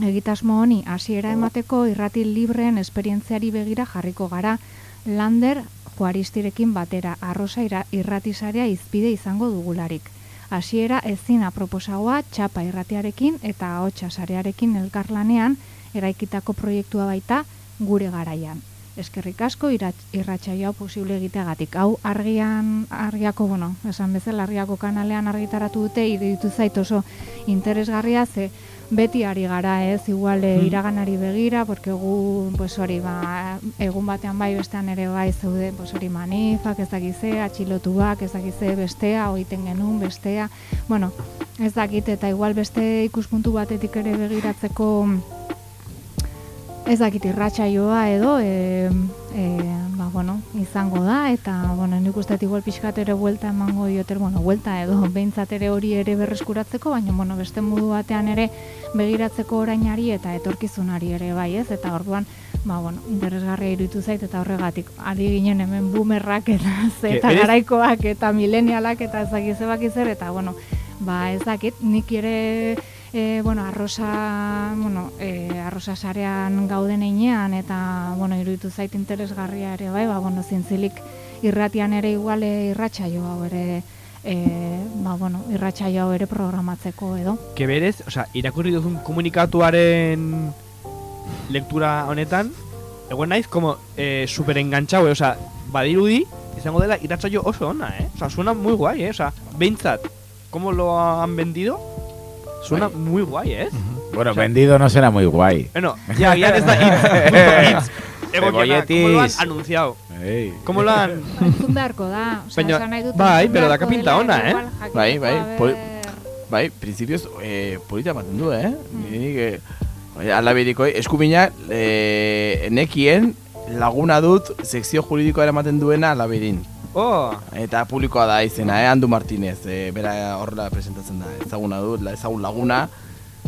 Egitasmo honi hasiera emateko irrati libreen esperientziari begira jarriko gara, Lander Juaristirekin batera arrosa irratisarea izpide izango dugularik. Hasiera ezin aproposagoa txapa irratiarekin eta ahotsa sarearekin elkarlanean eraikitako proiektua baita gure garaian. Eskerrik asko irat- irratsaio hau posible egiteagatik. Hau argian argiako, bueno, esan bezala argiako kanalean argitaratu dute iruditu zait oso interesgarria ze beti ari gara, ez, igual Mm. iraganari begira, porque gu, pues hori, ba, egun batean bai bestean ere bai zeude, pues hori manifak, ez dakize, atxilotuak, ez dakize bestea, oiten genuen bestea, bueno, ez dakit, eta igual beste ikuspuntu batetik ere begiratzeko ez dakit irratsaioa edo e, e, ba, bueno, izango da eta bueno, nik uste igual pixkat ere buelta emango dioter, bueno, buelta edo behintzat ere hori ere berreskuratzeko, baina bueno, beste modu batean ere begiratzeko orainari eta etorkizunari ere bai, ez? Eta orduan, ba, bueno, interesgarria iruditu zait eta horregatik ari ginen hemen boomerrak eta ze Ke- eta berez- garaikoak eta milenialak eta ez dakit ze baki zer eta bueno, ba ez dakit nik ere e, bueno, arrosa, bueno, e, arrosa sarean gauden einean eta bueno, iruditu zait interesgarria ere bai, ba bueno, zintzilik irratian ere igual e, irratsaio hau ere e, ba bueno, irratsaio hau ere programatzeko edo. Que berez, osea, irakurri duzun komunikatuaren lektura honetan, egon naiz, como, eh, super enganchau, eh? osea, badirudi, izango dela irratsaio oso ona, eh? Osea, suena muy guay, eh? Osea, behintzat, ¿cómo lo han vendido? Suena muy guay, eh? Bueno, O sea, vendido no será muy guay. Bueno, ya, ya ¿cómo lo han anunciado? Ey. ¿Cómo lo han...? Entzun beharko da, Baina- bai, pero daka pinta ona, eh? Bai, bai, poli, bai, prinsipioz eh, polita ematen du, eh? Nik, eh, bai, alabiriko, eskumina, eh, nekien laguna dut sekzio juridikoa ematen duena alabirin. Oh! Eta publikoa da izena, eh? Andu Martinez, eh, bera horrela presentatzen da, ezaguna dut, la, ezagun laguna.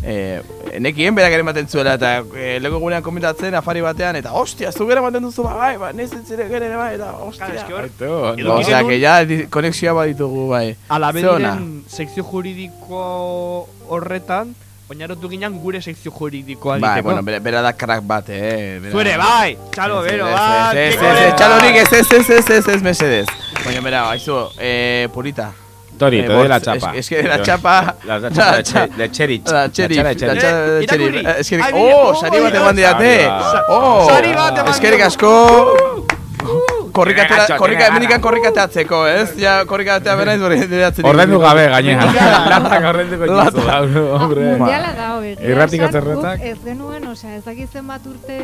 Eh, nekien berak ere ematen zuela eta eh, lego gurean komentatzen afari batean eta ostia, zu gero ematen duzu ba, bai, ba, nezitzere gero ere bai, eta ostia. Claro, Osea, que ya konexioa baditugu bai. Ala bediren sekzio juridiko horretan, oinarrotu ginen gure sekzio juridikoa Bai, bueno, bera, bera da bat, eh. Bera, Zuere, bai, txalo, bero, bat, ez, ez, ez, txalorik bai. ez, ez, ez, ez, ez, ez, mesedez. Baina, bera, haizu, eh, purita. Tori, te doy la chapa. Es, es que la Yo- chapa... La- la chapa de che- de Cherich. La La Cherich, chapa la de chapa de Eh, Cherich. Es que, oh, sari bat eman diate. sari bat. Oh, Sari bat eman dio. asko. Korrika, Tiene gacho, korrika, tiene emenikan korrika teatzeko, ez? Ja, korrika teatzea benaiz bori diratzen. Ordaindu gabe, gainera. Latak ordainduko dituzu, Lata. hombre. Mundiala da, hori. Irratiko zerretak. Ez genuen, osea, ez dakit zenbat urte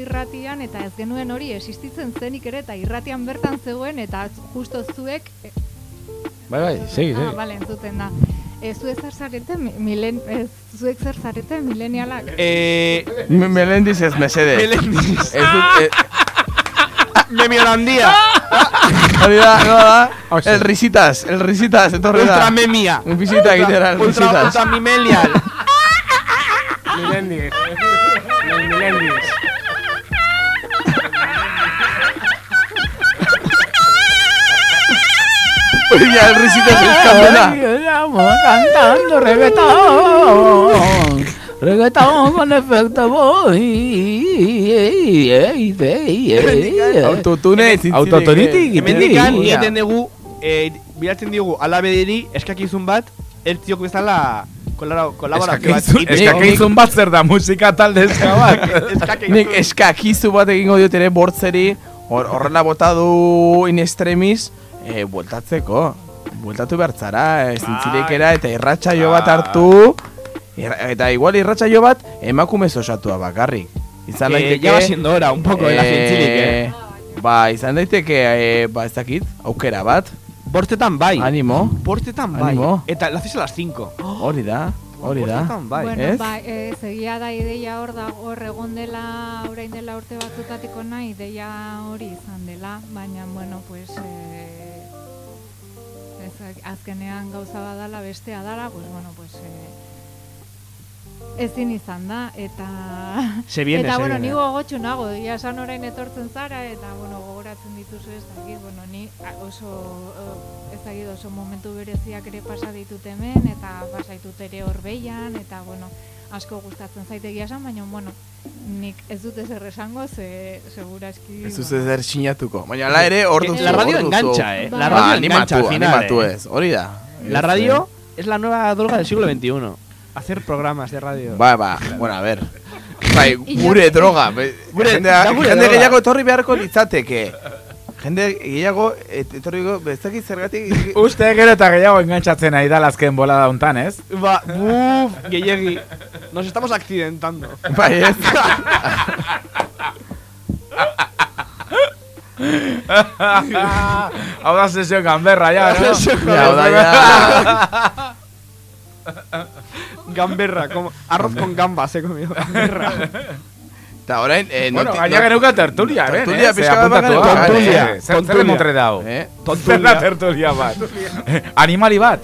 irratian, eta ez genuen hori existitzen zenik ere, eta irratian bertan zegoen, eta justo zuek... eh, Bai, bai, segi, Ah, segi. bale, entzuten da. Ez zu zer zarete, mi- milen, ez, zuek zer zarete, milenialak? Eh, Me- Melendiz ez, mesedez. Melendiz. Ez dut, eh, Memi Holandia. Hori da, no da. El risitas, el risitas, etorri da. Ultramemia. Un visita egitera, el Ultra, risitas. ultra millennial. Milendis. Los milendis. Oye, ya el risitas es candela. Estamos cantando reggaetón. Reggaetón con efecto boy. Autotune, zintzilik. Autotonitik. Hemendikan, egiten dugu, eh, bilatzen diogu alabederi eskakizun bat, ertziok bezala kolabora- kolaborazio bat. Eskakizun- bat zer da musika talde eska bat. Nik eskakizu bat egingo diot ere bortzeri, hor- horrela bota du in extremis, eh, bueltatzeko. Bueltatu eh, zintzilikera eta irratsaio bat hartu, irra- eta igual irratsaio bat emakumez osatua bakarrik. Izan daiteke... ya va siendo hora, un poco de la zintzilik, eh. Ba, izan daiteke, eh, ba, ez dakit, aukera bat. Bortetan bai. Animo. Bortetan bai. Animo. Eta haces a las 5. Hori da, hori da. Bai. Bueno, ez? bai, ez, egia da ideia hor da hor egon dela orain dela urte batzutatiko nahi ideia hori izan dela, baina bueno, pues eh, ez, azkenean gauza badala bestea dala, pues bueno, pues eh, ezin izan da eta Se viene, eta se bueno, viene. ni gogotsu nago, ja esan orain etortzen zara eta bueno, gogoratzen dituzu ez dakit, bueno, ni oso eh, ez dakit oso momentu bereziak ere pasa ditut hemen eta pasaitut ere hor behian eta bueno, asko gustatzen zaite egia esan, baina bueno, nik ez dut ezer esango ze seguraski Ez duzu zer sinatuko. Baina la ere hor duzu. La radio engancha, eh. La Ba, radio animatu, engancha al final, animatu eh. ez. Hori da. La radio eh. es la nueva droga del siglo XXI. Hacer programas de radio. Ba, ba, bueno, a ver. Bai, gure droga. Gure- jende, da gure jende droga. gehiago etorri beharko litzateke. Jende gehiago et- etorriko, ez dakit zergatik. Uste gero eta gehiago enganchatzen ari da azken bolada hontan, ez? Ba, buf, gehiegi. Nos estamos accidentando. Bai, ez. Hau da sesio ganberra, ja, no? Ja, hau da, ja. Gamberra, como arroz con gambas he comido. Gamberra. Eta orain, eh, Bueno, noti- gaina geneuka tertulia, ben, Tertulia eh? pixka bat ah, Tertulia. eh, Zer zer emotre dau? Eh? Zer da tertulia bat? Animali bat?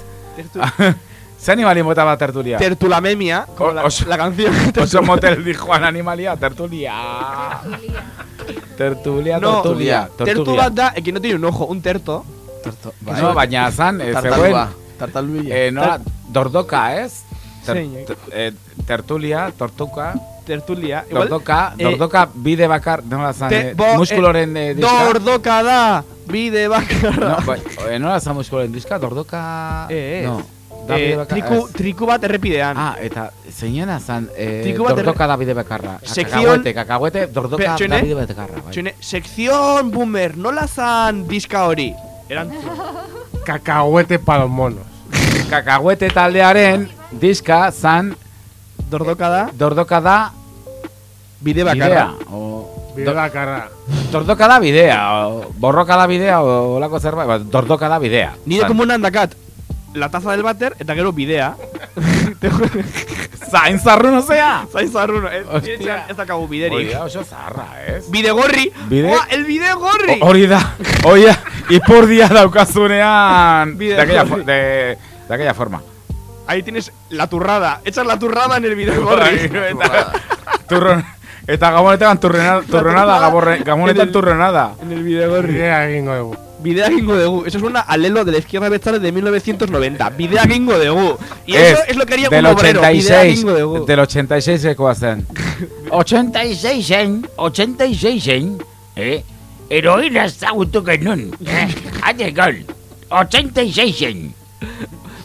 Zer animali mota bat tertulia? Tertulamemia, como la, la canción. Oso motel di Juan Animalia, tertulia. Tertulia, No, tertulia. tertu bat da, que no tiene un ojo, un terto. No, baina zan, eh, zegoen... tartalubilla. Eh, nola, dordoka, ez? Ter, Zein, eh? ter- eh, tertulia, tortuka... Tertulia. Igual, Dordoka, eh, dordoka bide bakar, nola zan, te- eh, bo- muskuloren eh, diska. Dordoka da, bide bakarra. No, bai, eh, nola zan muskuloren diska, dordoka... Eh, ez. No, da Eh, bakar- triku, ez. triku bat errepidean. Ah, eta zeinena zan, eh, Triku bat dordoka erre- da bide bakarra. Ah, Sekzion- Kakahuete, kakahuete, dordoka Pe- da txone? bide bakarra. Bai. Txune, sekzion boomer, nola zan diska hori? Erantzun. Cacahuete para los monos. Kakahuete taldearen diska zan... Dordoka da? Dordoka da... Bide bakarra. O... Bide bakarra. Dordoka da bidea, o borroka da bidea, o olako zerbait, ba, dordoka da bidea. Nire Zan. komunan dakat, la taza del bater, eta gero bidea. Zain zarrun ozea! Zain zarrun, ez, Hostia. ez dakagu Hori biderik. da oso zarra, ez? Bide gorri! Bide- Ua, el bide gorri! O- Hori da, hori da, ipurdia daukazunean Bide de aquella, gorri. fo- de, de aquella forma. Ahí tienes la turrada. Echas la turrada en el bide gorri. Eta, turron, eta gamonetan turrena, turronada, gaborre, gamonetan En el- turronada. En el bide gorri. Bidea egingo dugu. Bidea gingo dugu. Eso es un alelo de la izquierda abertzale de 1990. Bidea gingo dugu. Y Ez, eso es lo que haría del un obrero. Bidea 86, gingo dugu. del 86 ekoa zen. 86 zen, 86 zen, eh? Heroina ezagutu genuen, eh? Ade gol, 86 zen.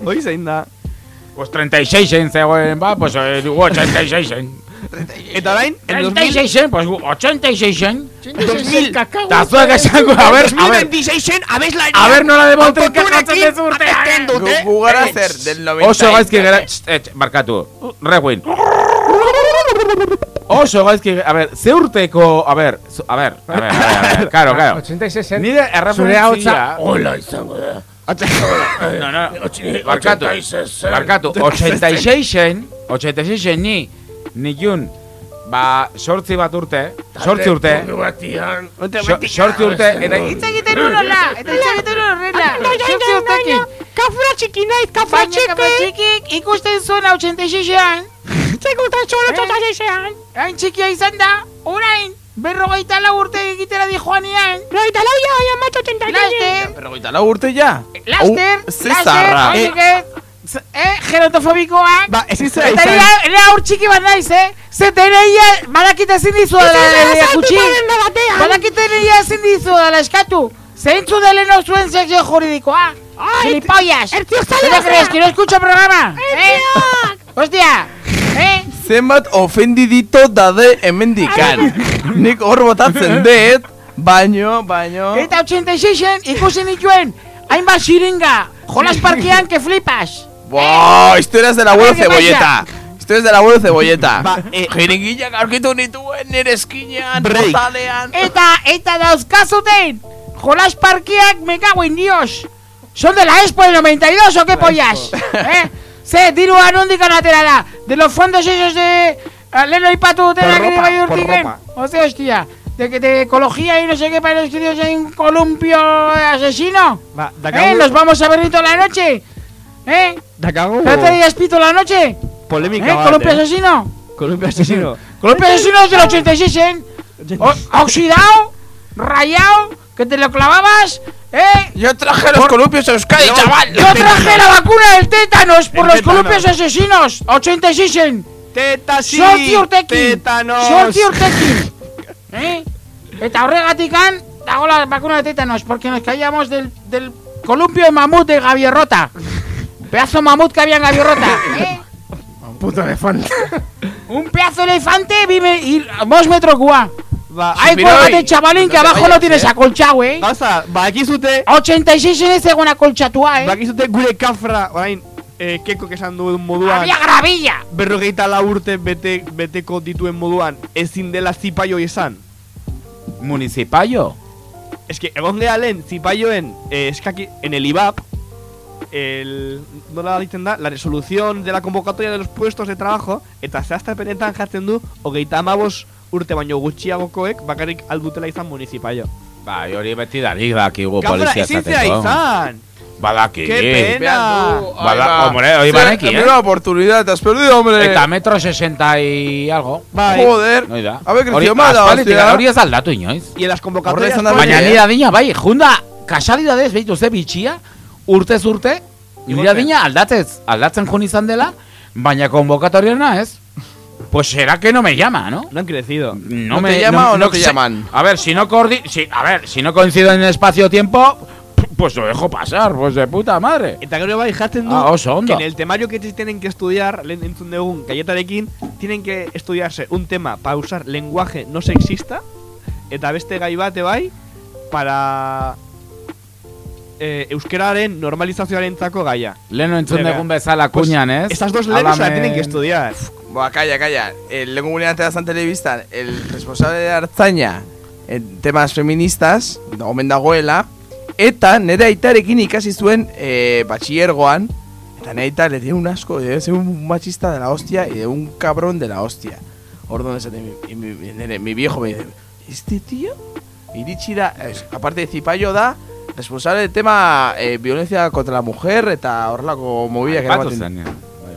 Hoi zein da. Pues 36 zen zegoen, ba, pues eh, dugu 86 zen. Eta orain, en 36 zen, pues gu 86 zen. 2000. Ta zuek esango, a ver, a ver. 2026 zen, abesla A nola kakatzen dezu urtean. Gu- Gu gara zer, del 90. Oso gaizki gara, rewind. Oso gaizki, a ber, ze urteko, a zu- a ber, a ber, karo, karo. 86 zen. Nire Zure hola izango da. No, no, barkatu, barkatu, 86 zen, 86 zen ni, nikun, Ba, sortzi bat urte, sortzi urte. Sortzi urte, eta Hitz egiten unola, eta hitz egiten horrela. Sortzi urtekin. Kafura txiki naiz, kafura Baina txiki. kafura txikik ikusten zuen 86an. Txekutan txolo txotxasean. Hain txikia izan da, orain, berrogeita lau urte egitera di joanian. Berrogeita lau ja, ja, macho tenta Laster, Berrogeita lau urte ja. laster, Au, ez, eh, gerontofobikoak. Ba, ezin zera Eta izan. nire nire aur txiki bat naiz, eh? Ze teneia, badakite ezin dizu dela nire gutxi. Badakite neia ezin dizu dela eskatu. Zeintzu dele no zuen sekzio juridikoa. Gilipollas. ¿Qué te crees? Que no escucho programa? ¿Eh? Hostia. ¿Eh? Zenbat ofendidito dade hemendikan. Nik hor botatzen dut, baino, baino... Eta 86en ikusi nituen hainbat xiringa. Jolas parkean que flipas. Buah, historias del abuelo A ver, ¿qué cebolleta. Historias del abuelo cebolleta. Ba, eh, Jiringuillak aurkitu nituen nire eskinean, Break. portalean. Eta, eta dauzkazuten. Jolas parkeak me cago en Dios. ¿Son de la Expo del 92 o qué pollas? ¿Eh? Ze, dirua nondik anatera da. De los fondos esos de... ah, Leno aipatu iba por urtiken. ropa. Hostia, hostia. De, que- de ecología y no sé qué para los críos un columpio asesino. Ba, ¿Eh? Nos vamos a ver toda la noche. ¿Eh? dakagu, ¿No te digas pito la noche? polémica ¿Eh? Columpio eh. asesino. Columpio asesino. Columpio asesino del 86, ¿eh? O- oxidado, rayado, que te lo clavabas, ¿eh? Yo traje los columpios a Euskadi, chaval. Yo traje la vacuna del tétanos por El los tétanos. columpios asesinos. 86 en. Tetasi, Sortzi urtekin. tetanos. Sortzi urtekin. ¿Eh? Eta horregatikan dago la vacuna de tétanos porque nos caíamos del, del columpio de mamut de Gavierrota. Pedazo mamut que había en Gavierrota. ¿eh? Puto elefante. Un pedazo de elefante vive y dos metros cua. Ba, Ay, cuélgate, chavalín, que no abajo lo tienes eh. acolchado, eh. Gauza, bakizute, 86 en ese una colchatua, eh. bakizute gure kafra, orain, eh, keko esan duen moduan, Había gravilla. berrogeita lau urte bete, beteko dituen moduan, ezin dela zipaio izan. Municipallo. Es que egon geha lehen zipaioen eh, eskaki, en el IBAP, el, nola ditzen da, la resolución de la convocatoria de los puestos de trabajo, eta zehaztapenetan jartzen du, hogeita amabos urte baino gutxiagokoek bakarrik aldutela izan municipaio. Bai, hori beti darik dakigu polizia ezin zera izan! Badaki. Qué pena! Bada, hombre, hori baneki, eh. Una oportunidad, te has perdido, hombre. Eta metro 60 y algo. Bai. Joder. Hori da. A ver, creció aspalditik, hostia. Hori ez aldatu inoiz. Y en las convocatorias... Baina nire adina, bai, junda, kasalidadez, behitu ze bitxia, urtez urte, nire adina aldatez, aldatzen jun izan dela, baina konvokatoriana ez. Pues será que no me llama, ¿no? No han crecido. No, ¿No me te llama o no te sé. llaman? A ver, si no coordi si, a ver, si no coincido en espacio-tiempo, pues lo dejo pasar, pues de puta madre. Eta gero bai jaten du Ah, oso que en el temario que tienen que estudiar, lehen entzun dugun gaietarekin, tienen que estudiarse un tema para usar lenguaje no sexista, eta beste gai bate bai, para eh, euskeraren normalizazioarentzako gaia. Leno entzun dugun bezala Pues, kuñan, ez? Esas dos leyes se la tienen que estudiar. Buah, calla, calla. El lengo ante la Santa Televista, el responsable de Arzaña en temas feministas, omen dagoela, eta nire aitarekin ikasi zuen eh, batxillergoan, eta nire aita le tiene un asco, debe ser un machista de la hostia y de un cabrón de la hostia. Orduan esaten, mi, mi, mi, mi viejo me dice, ¿este tío? Iritsi da, es, aparte de zipaio da, responsable del tema eh, violencia contra la mujer eta horrelako Aipatu eramaten-.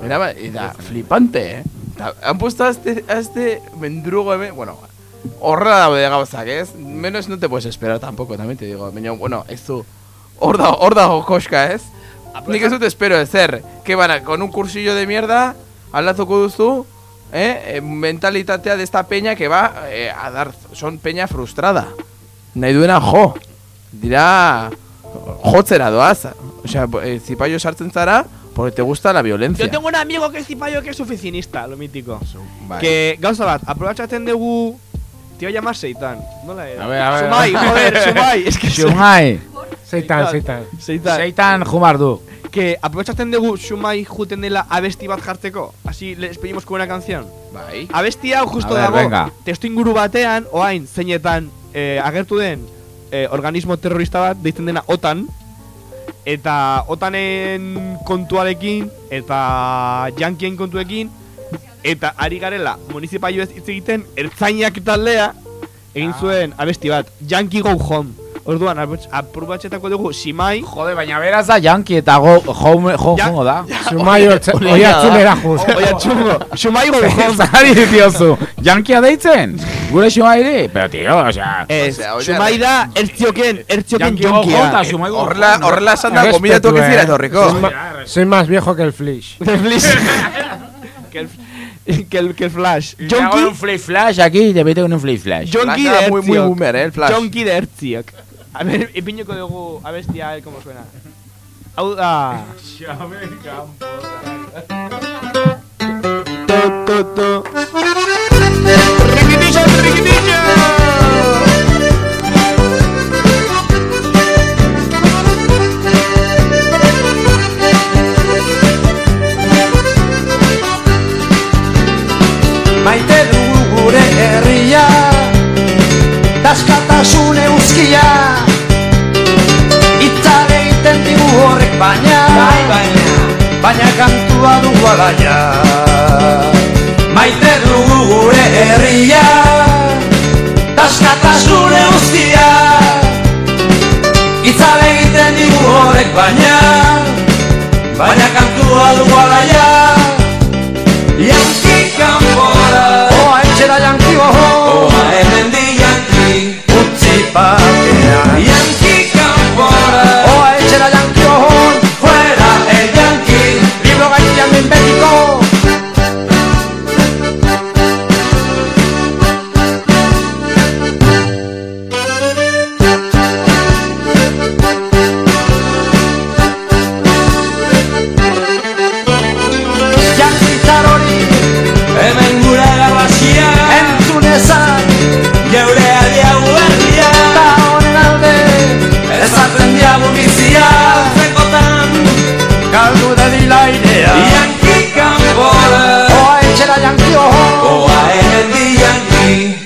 Era, era flipante, eh. Ta- Han puesto a este, a este mendrugo hemen, bueno, horrela daude gauzak, ez? Menos no te puedes esperar tampoco, también te digo. Baina, bueno, ez du, hor dago, hor dago koska, ez? Nik ez dut espero ezer. Que van a, con un cursillo de mierda, aldatuko duzu, eh? eh, Mentalitatea de esta peña que va eh, a dar, son peña frustrada. Nahi duena jo. Dira, jotzera doaz. O sea, eh, zipaio sartzen zara, porque te gusta la violencia. Yo tengo un amigo que es zipaio que es oficinista, lo mítico. Que, gauza bat, aprobatxatzen dugu... Te iba a llamar Seitan. Nola era? A ver, a ver. Sumai, joder, Sumai. Es que Xumai. Zeitan, zeitan. Seitan. Seitan jumar du. Que aprobetxatzen dugu Sumai juten dela abesti bat jartzeko. Así les pedimos con una canción. Bai. Abesti hau justo A ver, dago. venga. Testu inguru batean, oain, zeinetan eh, agertu den eh, organismo terrorista bat, deitzen dena OTAN. Eta OTANen kontuarekin eta Yankeen kontuekin Eta ari garela munizipalioez hitz egiten ertzainak taldea egin zuen abesti bat, Yankee Go Home. Orduan, apro- aprobatxetako dugu Simai. Jode, baina beraz da Yankee eta go, home, home, Ja- home da. Sumai oihartzunera juz. Oihartzungo, Sumai Go. Zari ditiozu, Yankea deitzen? Gure Sumairi? Pero tío, o sea... Ez, Sumai da ertzioken, ertzioken Go Horrela, horrela esan da, gomidatuak ez eh. dira etorriko. Soy más viejo que el Flish. El Flish. que, el, que, el, que el Flash. Y hago un flip flash aquí y te meto con un flip flash. Jonky Flash de muy, muy boomer, eh, el Flash. Jonky de. A ver, ipineko dugu abestia, a ver cómo suena. Hau da... To, to, to. Riquitilla, riquitilla. Maite dugu gure herria Taskatasun euskia Itzale egiten digu horrek baina. Baina. Baina kantua dugu alaia Maite dugu gure herria. Taskatasun euskia Itzale egiten digu horrek baina. Baina kantua dugu alaia Yankee kanpora Utzi bakea Yankee kanpora Oa etxera Yankee oho Fuera el Yankee. Libro gaitzian min betiko me.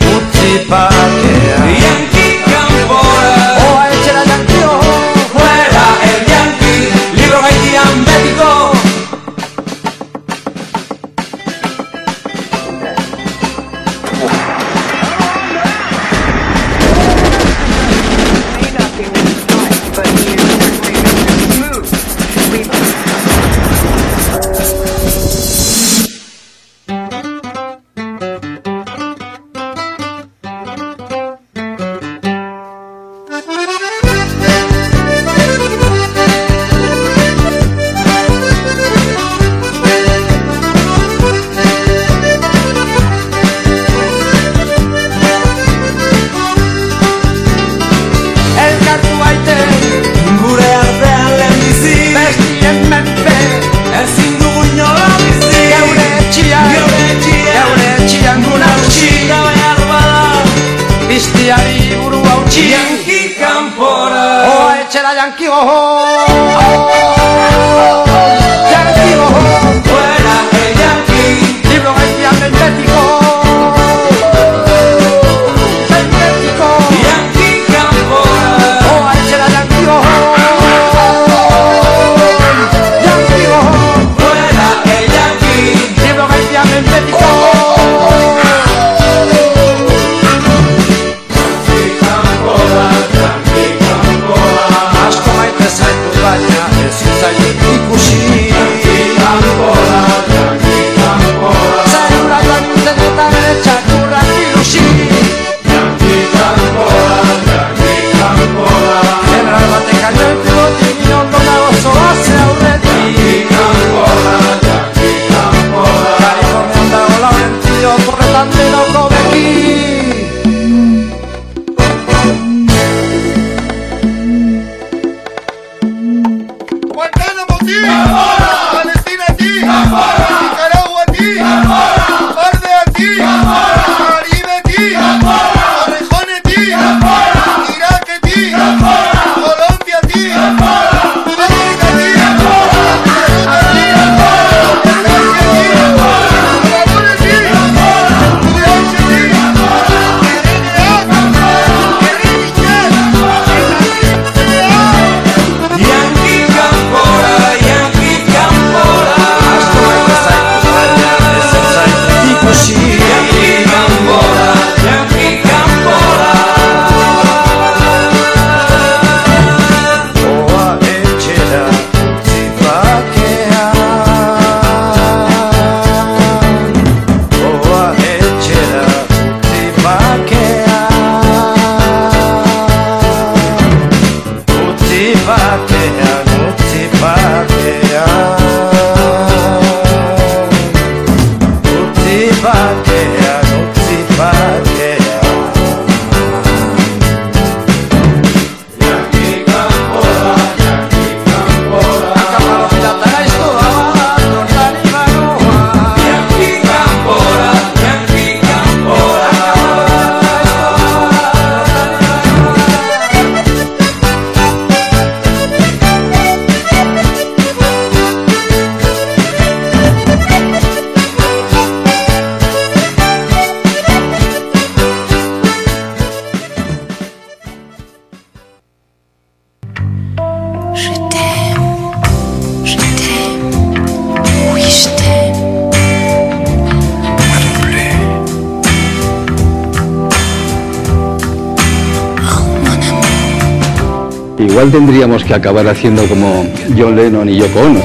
Acabar haciendo como John Lennon y Yoko Ono.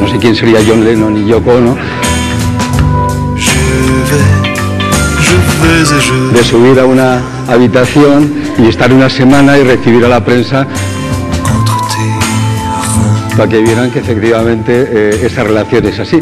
No sé quién sería John Lennon y Yoko Ono. De subir a una habitación y estar una semana y recibir a la prensa para que vieran que efectivamente eh, esa relación es así.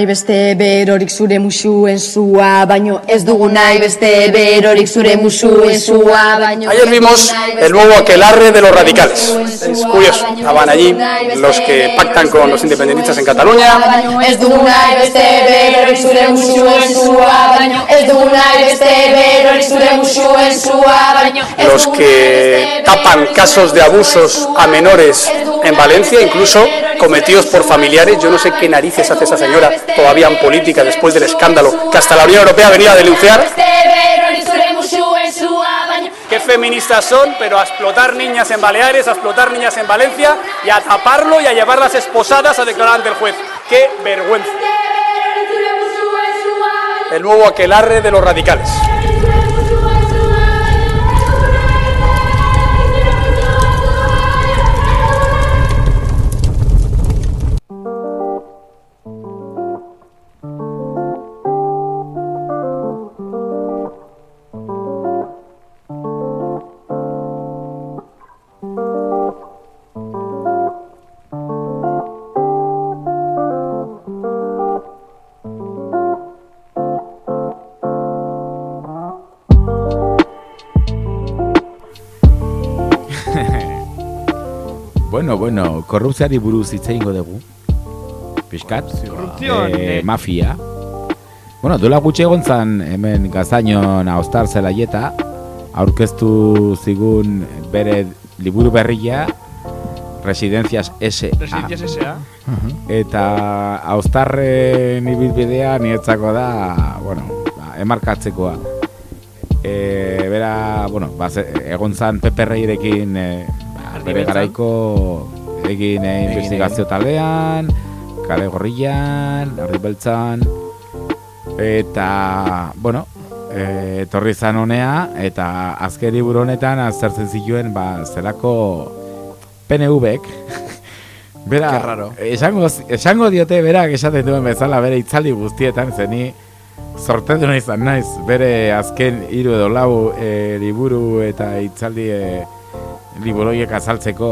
Nahi beste berorik zure musuen zua, baino ez dugu nahi beste berorik zure musuen zua, baino Ayer vimos el nuevo aquelarre de los radicales. Es curioso, estaban allí los que pactan con los independentistas en Cataluña, ez dugu nahi beste berorik zure musuen zua, baino ez dugu nahi beste berorik zure musuen zua, baino los que tapan casos de abusos a menores en Valencia, incluso cometidos por familiares. Yo no sé qué narices hace esa señora todavía en política después del escándalo que hasta la Unión Europea venido a denunciar. Qué feministas son, pero a explotar niñas en Baleares, a explotar niñas en Valencia y a taparlo y a llevarlas esposadas a declarar ante el juez. ¡Qué vergüenza! El nuevo aquelarre de los radicales. Korruptziari buruz hitz egingo dugu. Piskat, Korrupzioan, eh, eh. mafia. Bueno, duela gutxi egon zan hemen gazainon austar zelaieta, aurkeztu zigun bere liburu berria, Residencias S.A. Residencias S.A. Eta austarren ibilbidea nietzako da, bueno, ba, emarkatzekoa. E, bera, bueno, ba, egon zan Pepe Reirekin e, ba, bere garaiko egin e, investigazio taldean, kale gorrian, ardi beltzan, eta, bueno, e, etorri zan honea, eta azken liburu honetan aztertzen zituen, ba, zelako PNV-ek, Bera, esango, esango diote berak esaten duen bezala bere itzaldi guztietan, zeni sorteduna izan naiz, bere azken hiru edo lau e, liburu eta itzaldi e, liburoiek azaltzeko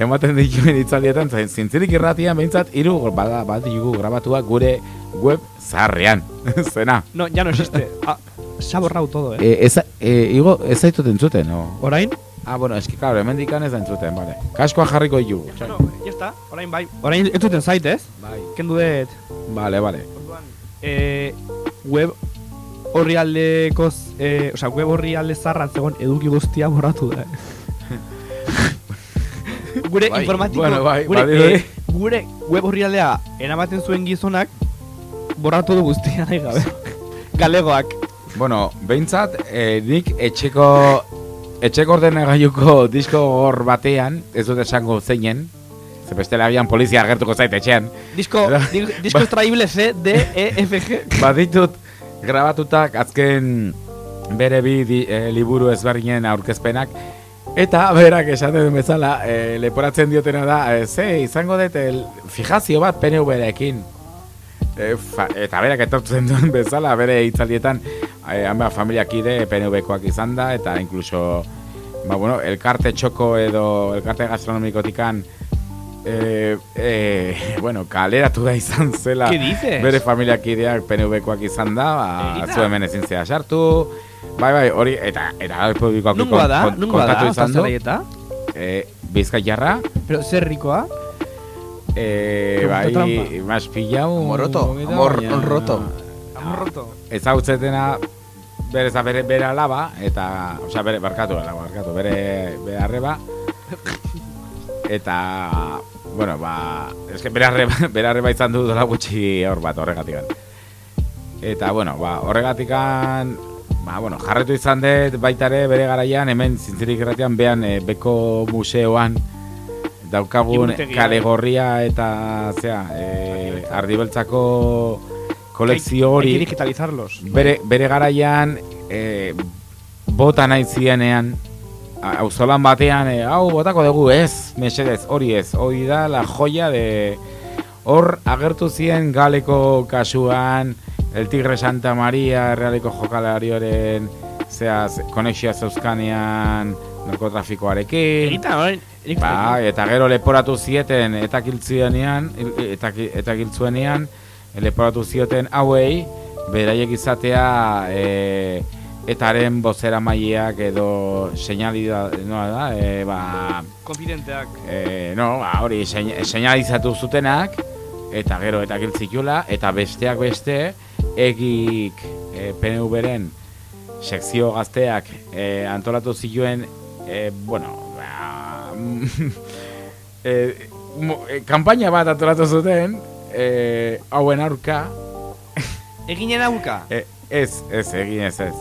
ematen dituen itzaldietan, zain, zintzirik irratian behintzat hiru bada, bat ditugu grabatuak gure web zaharrean, zena. No, ya no existe. Ah, se ha borrado todo, eh. E, ez, e, igo, ez zaitut entzuten, no? Orain? Ah, bueno, eski, claro, hemen dikan ez da entzuten, vale. Kaskoa jarriko ditugu. No, ya está. Orain bai. Orain ez duten zait, ez? Bai. Kendu dut. Vale, vale. Eh, web orrialdeko, eh, o sea, web orrialde zarran zegoen eduki guztia borratu da. gure Bai, informatiko, bueno, bai, gure, badirudi. eh, gure web orrialdea eramaten zuen gizonak borratu du guztia nahi gabe. Galegoak. Bueno, behintzat, eh, nik etxeko etxeko ordenagailuko disko gor batean, ez dut esango zeinen, ze bestela agian polizia agertuko zait etxean. Disco, di- disco extraíble C, D, E, F, G. Baditut grabatutak azken bere bi di, eh, liburu ezberdinen aurkezpenak, eta berak esaten bezala, eh, leporatzen diotena da, eh, ze, izango dut, fijazio bat PNV-rekin. E, fa, eta berak etortzen duen bezala, bere hitzaldietan, e, hanba familiakide PNV-koak izan da, eta inkluso, ba, bueno, elkarte txoko edo elkarte gastronomikotikan, e, e, bueno, kaleratu da izan zela, ¿Qué dices? bere familiakideak PNV-koak izan da, ba, Egia. zu hemen ezin zea sartu, bai, bai, hori, eta, eta publikoak Nungoa da? kon- Nungoa da? izan du, Zazalaieta? e, Bizkaitarra, Pero zer rikoa? Eh, Pregunta bai, mas pillau Amor roto, baina- amor roto. Amor roto. Ezautzetena berez bere, bere alaba, eta, osea, bere, barkatu, alaba, barkatu, bere, bere arreba, eta, bueno, ba, eske bere arreba, bere arreba izan du dola gutxi hor bat horregatikan. Eta, bueno, ba, horregatikan, ba, bueno, jarretu izan dut baita ere bere garaian, hemen zintzirik erratean behan e, beko museoan, daukagun Liburutegia, kale eh? gorria eta, zea, e, ardibeltzako kolekzio hori, que digitalizarlos. bere, bere garaian e, bota nahi zienean auzolan batean e, hau botako dugu ez mesedez hori ez hori da la joya de hor agertu zien galeko kasuan el tigre Santa Maria realeko jokalarioren zea ze- konexioa zeuzkanean narkotrafikoarekin Egita, orain, Ba, eta gero leporatu zieten eta kiltzuenean, eta, eta kiltzuenean, leporatu zioten hauei, beraiek izatea e, etaren bozera maileak edo seinali da, no, da e, ba, Konfidenteak. e, no, ba, hori sein, seinalizatu zutenak, eta gero eta kiltzikula, eta besteak beste, egik e, PNV-ren sekzio gazteak e, antolatu zituen, e, bueno, ba, e, mo- e, kampaina bat antolatu zuten, e, hauen aurka, Eginen aurka. E, ez, ez, egin ez, ez.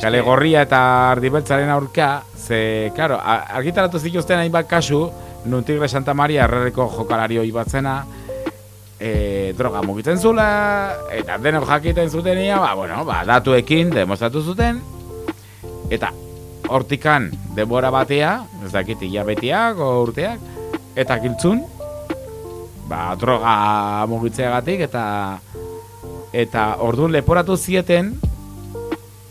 Kale gorria eta ardibeltzaren aurka, ze, claro, a- argitaratu zituzten hainbat kasu, nun Tigre Santa Maria errerreko jokalario ibatzena, e, droga mugitzen zula, eta denok jakiten zutenia, ba, bueno, ba, datuekin demostratu zuten, eta hortikan denbora batea, ez dakit hilabetiak o urteak, eta kiltzun, ba, droga mugitzeagatik, eta eta orduan leporatu zieten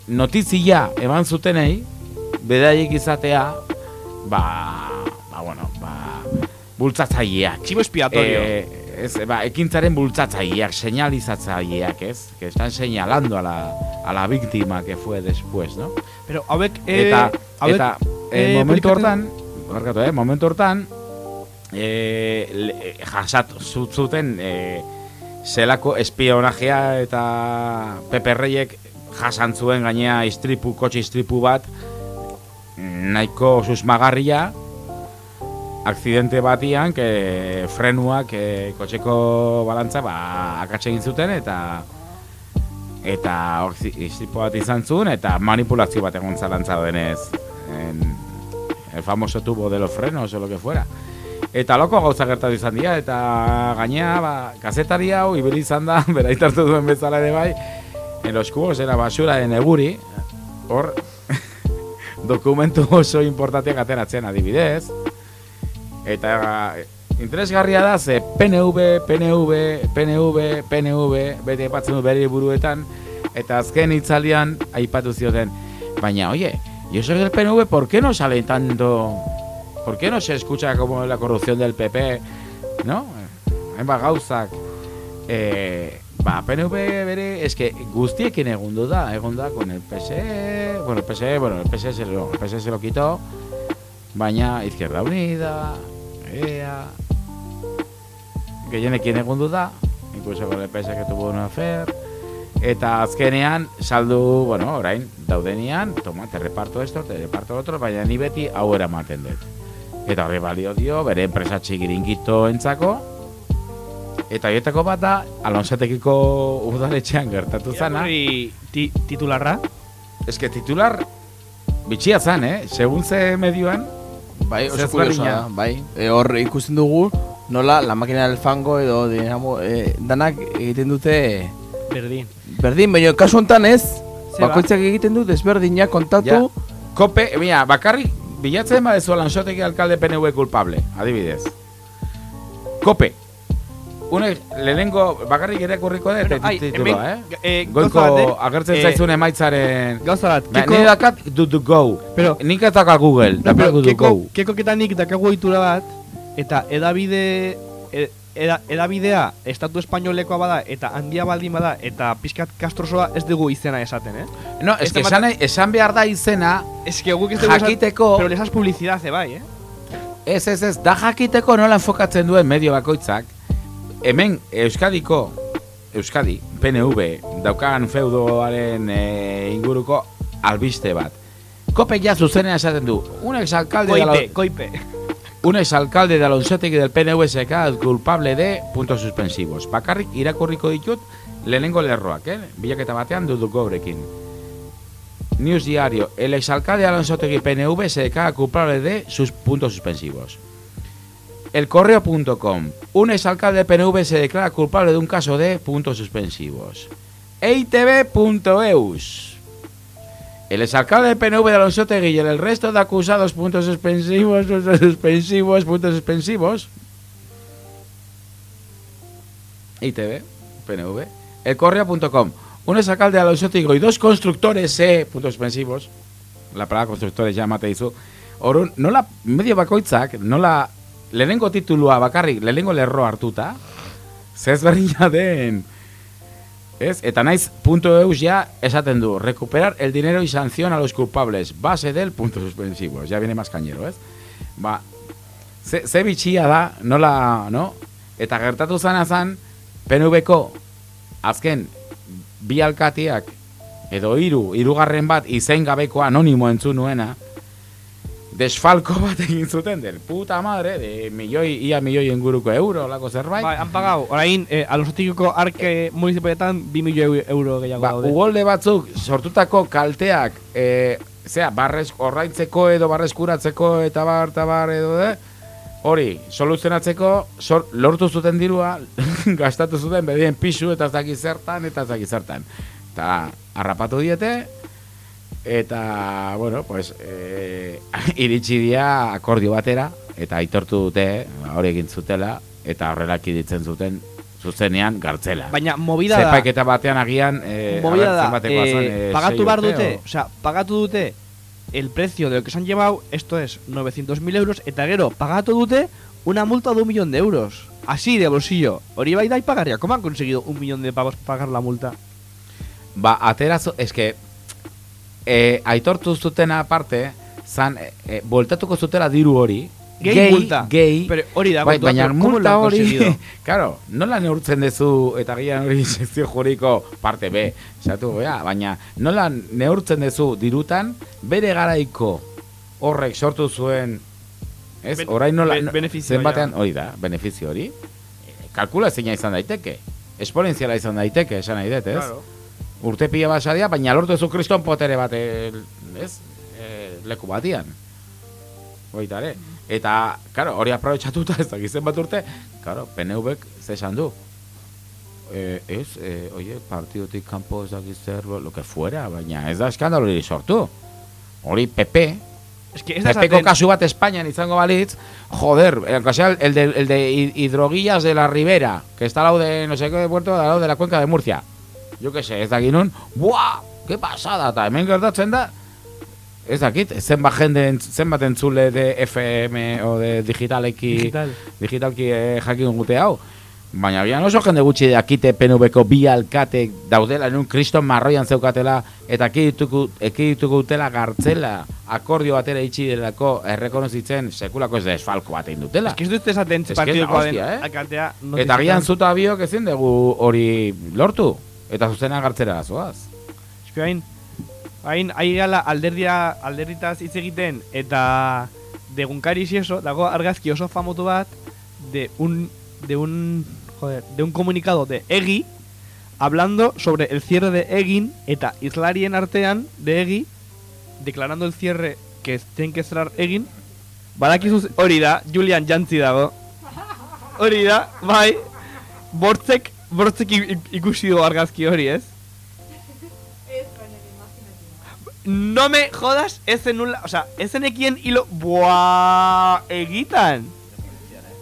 notizia eman zutenei bedaiek izatea ba, ba bueno, ba bultzatzaileak. Chivo expiatorio. Eh, ez, ba, ekintzaren bultzatzaileak, señalizatzaileak, ez? Que están señalando a la, a la víctima que fue después, ¿no? Pero hauek... eh, Eta, hauek, eta eh, eh, momentu publikatzen- hortan, barkatu, eh, momentu hortan, eh, le- jasat zu- zuten eh, zelako espionajea eta Pepe Reyek jasan zuen gainea istripu, kotxe istripu bat, nahiko susmagarria, akzidente batian, que frenuak e, kotxeko balantza ba, akatse egin zuten eta eta istripu bat izan zuen eta manipulazio bat egon zalantza denez. En, el famoso tubo de los frenos o lo que fuera. Eta loko gauza gertatu izan dira eta gainea ba, kazetari hau ibili izan da beraitartu duen bezala ere bai en los cubos de la basura de Neguri. Hor dokumentu oso importanteak ateratzen adibidez eta interesgarria da ze PNV, PNV, PNV, PNV bete aipatzen du bere buruetan eta azken itzalian aipatu zioten baina oye, yo soy del PNV, ¿por qué no sale tanto ¿por qué no se escucha como la corrupción del PP? ¿no? Hainbat gauzak eh, ba, PNV bere, es que guztiekin egundu da, egon da con el PSE, bueno, el PSE, bueno, el PSE se lo, el PSE se lo quitó, baina Izquierda Unida, EA, gehienekin egundu da, incluso con el PS que tuvo una affair, eta azkenean saldu, bueno, orain, daudenean, toma, te reparto esto, te reparto otro, baina ni beti hau eramaten dut. Eta horri balio dio, bere enpresa txikiringito entzako, eta horietako bat da, Alonsotekiko udaletxean gertatu zana. Irakurri ti, titularra? Ez que titular bitxia zan, eh? Segun ze medioan, Bai, oso da, bai. E, hor ikusten dugu, nola la máquina del fango edo dinamo, e, danak egiten dute Berdin. berdin, baina kasu hontan ez, bakoitzak egiten du desberdinak kontatu, Ja. Kope, mira, bakarrik bilatzen badezu Alonsotegi alkalde PNV culpable, adibidez. Kope. Une, lehenengo bakarrik irakurriko dut Bueno, ai, titulua, eh? eh, Goiko eh? agertzen Eh, zaizun emaitzaren... Gauza bat, Ba, keko... Nire dakat do to go. Pero- Nik ez dakat Google, No, pero to keko, go. keko ketanik dakagu itura bat, eta edabide... e- Eda, edabidea estatu espainolekoa bada eta handia baldin bada eta pixkat kastrosoa ez dugu izena esaten, eh? No, es que Este esan, esan behar da izena, Es que guk ez dugu esan- jakiteko... Pero lesas publicidad, bai, eh? Ez, ez, ez, da jakiteko nola enfokatzen duen medio bakoitzak. Hemen, Euskadiko, Euskadi, PNV, daukagan feudoaren e, inguruko albiste bat. Kopek ja zuzenean esaten du, un exalcalde de Koipe, la... koipe. Un exalcalde de del PNVSK es culpable de puntos suspensivos. Bakarrik irakurriko ditut lehenengo lerroak, eh? Bilaketa batean duduk gobrekin. News Diario. El exalcalde de Alonsotegi PNV se declara culpable de sus puntos suspensivos. Elcorreo.com. Un exalcalde PNV se declara culpable de un caso de puntos suspensivos. EITV.eus. El exalcalde del PNV de Alonsotegui y el resto de acusados puntos suspensivos, puntos suspensivos, puntos suspensivos. ITV, PNV. Elcorreo.com. Un exalcalde de Alonsotegui y dos constructores, eh, puntos suspensivos. La palabra constructores ya mate hizo. Orun, nola medio bakoitzak, nola lehenengo titulua bakarrik, lehenengo lerro hartuta, zez berdina den. Ez? Eta naiz punto eus ya esaten du, recuperar el dinero y sanción a los culpables, base del punto suspensivos. Ya viene más cañero, ez? Ba, ze, ze bitxia da, nola, no? Eta gertatu zana zan, PNV-ko azken bi alkatiak edo hiru, hirugarren bat izen gabeko anonimo entzun nuena, desfalko bat egin zuten del puta madre de milioi, ia milioi inguruko euro, lako zerbait. Bai, han pagau, orain, eh, alosotikoko arke municipaletan 2 milioi euro gehiago Ba, daude. ugolde batzuk sortutako kalteak, e, zera, barrez, orraintzeko edo barreskuratzeko eta bar, eta bar edo de, hori, soluzionatzeko, sor, lortu zuten dirua, gastatu zuten bedien pisu eta ez daki zertan eta ez daki zertan. Eta harrapatu diete, eta, bueno, pues, e, iritsi dia akordio batera, eta aitortu dute, hori egin zutela, eta horrelak ditzen zuten, zuzenean gartzela. Baina movida da, Zepaiketa batean agian, eh, movida da, zen, eh, pagatu bar dute, o- o sea, pagatu dute el precio de lo que se han llevado, esto es 900.000 euros, eta gero, pagatu dute una multa de un millón de euros. Así de bolsillo. Hori bai da pagaría. ¿Cómo han conseguido un millón de pavos pagar la multa? Ba, aterazo, eske, eh, aitortu zuten aparte, zan, eh, voltatuko zutela diru hori, Gehi multa. gehi, Pero hori da, bai, baina pero ¿cómo lo multa hori, claro, nola neurtzen dezu, eta gian hori sekzio juriko parte B, zatu, bea, baina nola neurtzen dezu dirutan, bere garaiko horrek sortu zuen, ez, Ben- orain nola, ben- zenbatean, hori da, benefizio hori, kalkula zeina izan daiteke, esponentziala izan daiteke, esan nahi dut, ez? Claro. Urte pila basadia, baina lortu zu kriston potere bat, eh, ez? E, leku batian. Baita ere. Eta, claro, hori aprobetxatuta ez da gizen bat urte, claro, PNV-ek ze esan du. E, ez, e, oie, partidotik kanpo ez da zer, lo, que fuera, baina ez da eskandalo hori sortu. Hori PP, Es que ez esaten- kasu bat Espainian izango balitz, joder, el, el, de, el de hi- hidroguillas de la Ribera, que está al lado de, no sé qué, de puerto, al lado de la cuenca de Murcia. Yo que sé, ez dakit nun, buah, qué pasada, eta hemen gertatzen da, ez dakit, zenbat jende, zenbat entzule de FM o de digitaleki, Digital. digitalki eh, jakin gute hau. Baina bian oso jende gutxi dakite PNV-ko bi alkate daudela, nun kriston marroian zeukatela, eta ekidituko, dutela gartzela, akordio batera itxi delako errekonozitzen sekulako ez desfalko bat egin dutela. Es que ez dut esaten que es la partidoko den eh? alkatea Eta agian zuta biok ezin dugu hori lortu, eta zuzena gartzera zoaz. Eske hain, hain, gala alderdia, alderritaz hitz egiten, eta de Gunkariz y eso, dago argazki oso famotu bat, de un, de un, joder, de un comunicado de Egi, hablando sobre el cierre de Egin, eta islarien artean de Egi, declarando el cierre que tienen que cerrar Egin, badakizu hori da, Julian Jantzi dago. Hori da, bai, bortzek, bortzek ikusi du argazki hori, ez? No me jodas, ez zenula, o sea, ez zenekien hilo, buah, egitan.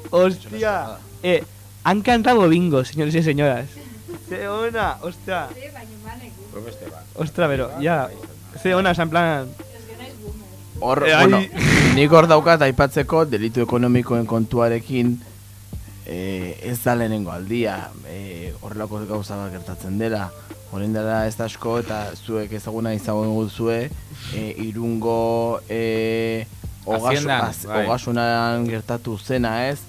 Hostia. Eh, han cantado bingo, señores y señoras. Ze ona, hostia. Ostra, pero, ya. Ze ona, esan plan... Hor, Eh, bueno, nik hor daukat aipatzeko delitu ekonomikoen kontuarekin eh, ez da lehenengo aldia eh, horrelako gauza bat gertatzen dela Horren dela ez da asko eta zuek ezaguna izango duzue eh, irungo eh, ogasu, az, bai. ogasunan gertatu zena ez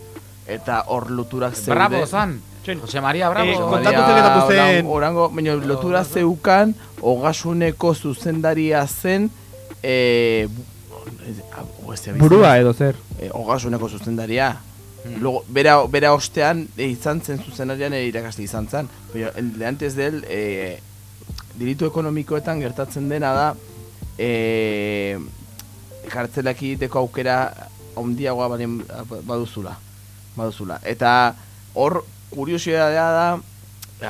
eta hor luturak zeude Bravo, zan. Jose Maria Bravo. Eh, kontatu Maria zer gertatu zen. Orango, baina lotura zeukan ogasuneko zuzendaria zen eh, bu- ez- ez- Burua edo zer. Eh, ogasuneko zuzendaria. Luego, bera, bera ostean eh, izan zen zuzendarian ere irakasle izan zen. Baina, el- antes del, eh, delitu ekonomikoetan gertatzen dena da, eh, kartzelak egiteko aukera handiagoa balen baduzula. Baduzula. Eta hor, kuriosidadea da,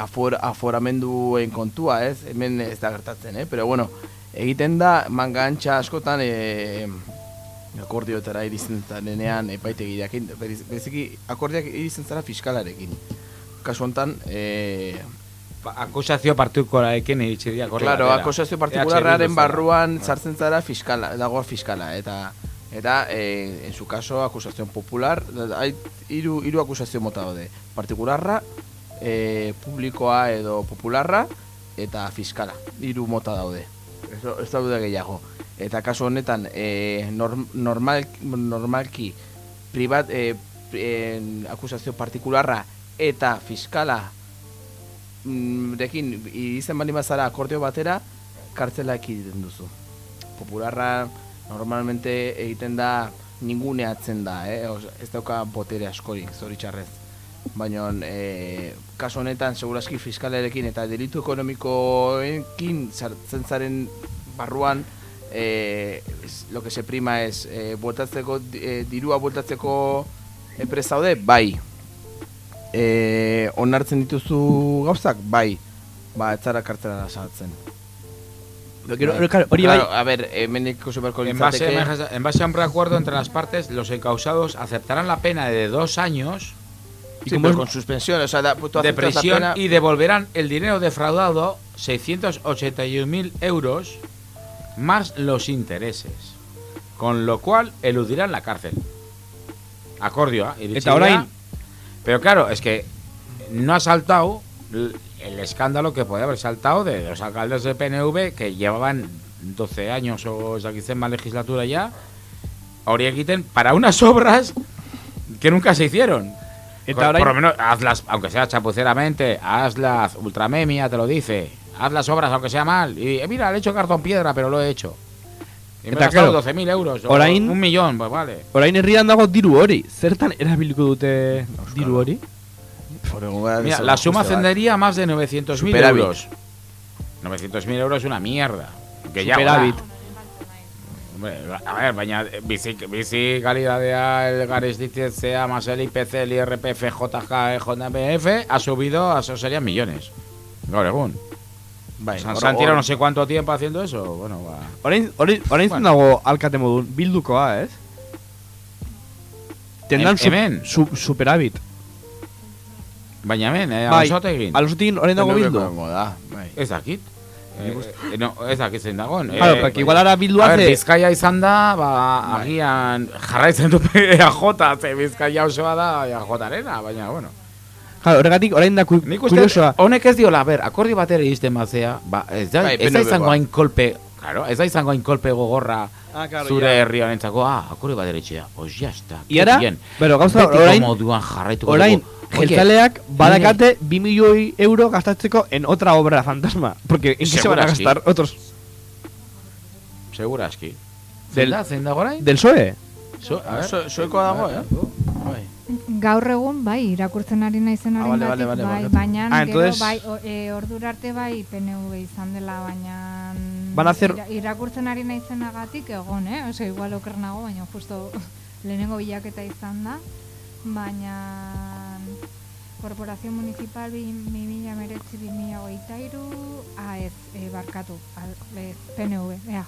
afor, aforamenduen kontua, ez? Hemen ez da gertatzen, eh? Pero bueno, egiten da manga antxa askotan eh, akordioetara irizen zarenean epaitegirekin, beriz- bereziki akordiak irizen zara fiskalarekin. Kasu honetan, eh, Akusazio partikularrekin iritsi dira Claro, akusazio EH partikularraren barruan sartzen zara fiskala, dago fiskala eta eta eh, en su caso acusación popular, hay hiru hiru akusazio mota daude. Partikularra, eh, publikoa edo popularra eta fiskala. Hiru mota daude. Ez, ez daude gehiago. Eta kasu honetan norm, normal, normalki privat, eh, en, akusazio partikularra eta fiskala mm, rekin izen bali bazara akordio batera, kartzela ekiditen duzu. Popularra normalmente egiten da ninguneatzen da, eh? Ez dauka botere askorik, zoritxarrez. Baina, eh, kasu honetan, seguraski fiskalerekin eta delitu ekonomikoekin sartzen zaren barruan, eh, es- lo que se prima es, eh, bueltatzeko, eh, dirua bueltatzeko enpresa daude, bai, eh, onartzen dituzu gauzak, bai, ba, ez zara kartzela sartzen. Gero- claro, hori bai- Claro, a ver, hemen ikusi beharko En base, litzateke- en base a un reacuerdo entre las partes, los encausados aceptarán la pena de dos años Sí, pero con suspensión, o sea, da- tú de prisión pena- y devolverán el dinero defraudado, 681.000 euros, más los intereses. Con lo cual eludirán la cárcel. Acordio, ¿eh? Orain- Pero claro, es que no ha saltado el escándalo que podía haber saltado de los alcaldes de PNV que llevaban 12 años o más legislatura ya, hori egiten para unas obras que nunca se hicieron. Por, lo menos hazlas, aunque sea chapuceramente, hazlas, Ultramemia te lo dice, haz las obras aunque sea mal. Y eh, mira, le he hecho cartón piedra, pero lo he hecho. Y me he Eta, gastado claro, 12.000 euros, o orain- un millón, pues vale. Orain herrian dago diru hori. Zertan erabiliko dute diru hori? Mira, la suma ascendería a más de 900.000 Superávit. euros. 900.000 euros es una mierda. Que ya Superávit. Hombre, a ver, baina bizi, bizi kalidadea el garestitzea más el IPC, el IRPF, JK, JBF ha subido, a eso serían millones. Gaur egun. Bai, tirado hor- no sé cuánto tiempo haciendo eso. Bueno, va. Orain, orain, orain bueno. dago alkate modun, bildukoa, ez? Tendrán su, Hemen? su, superávit. Baina hemen, eh, Bai, Alonsotegin. Alonsotegin orain dago bildu. Ez dakit. Eh, no, ez dakit zein dagoen. Claro, Eh, porque igual ahora Bildu a ver, hace- Bizkaia izan da, ba, agian jarraitzen du EAJ, ze Bizkaia osoa da EAJarena, baina, bueno. Claro, horregatik orain da ku, Nik uste, kuriosoa. honek ez diola, ber, akordi batera iristen bazea, ba, ez da, Bai, ez da izango hain kolpe, claro, ez da izango hain kolpe gogorra Ah, claro, zure ya. herri honentzako, ah, akordi batera itxea, pues ya está. Y ahora, pero gauza, orain, moduan jarraituko orain, jeltzaleak badakate 2 milioi euro gastatzeko en otra obra fantasma. Porque en qué se van a gastar otros Seguraski. Del- Zein da, zein dago orain? del PSOE? So, a ver. So- dago, eh? Bai. Gaur egun, bai, irakurtzen ari naizen Ah, hori vale, vale, vale, bai, vale. baina Ah, gero entonces- bai, o, e, ordura arte bai PNV izan dela, baina Van a hacer- ira- irakurtzen ari naizenagatik egon, eh? Oso, igual oker nago, baina justo lehenengo bilaketa izan da, baina Korporazio Municipal 2019-2023, ah ez, e, barkatu, al, ez, PNV, EAJ.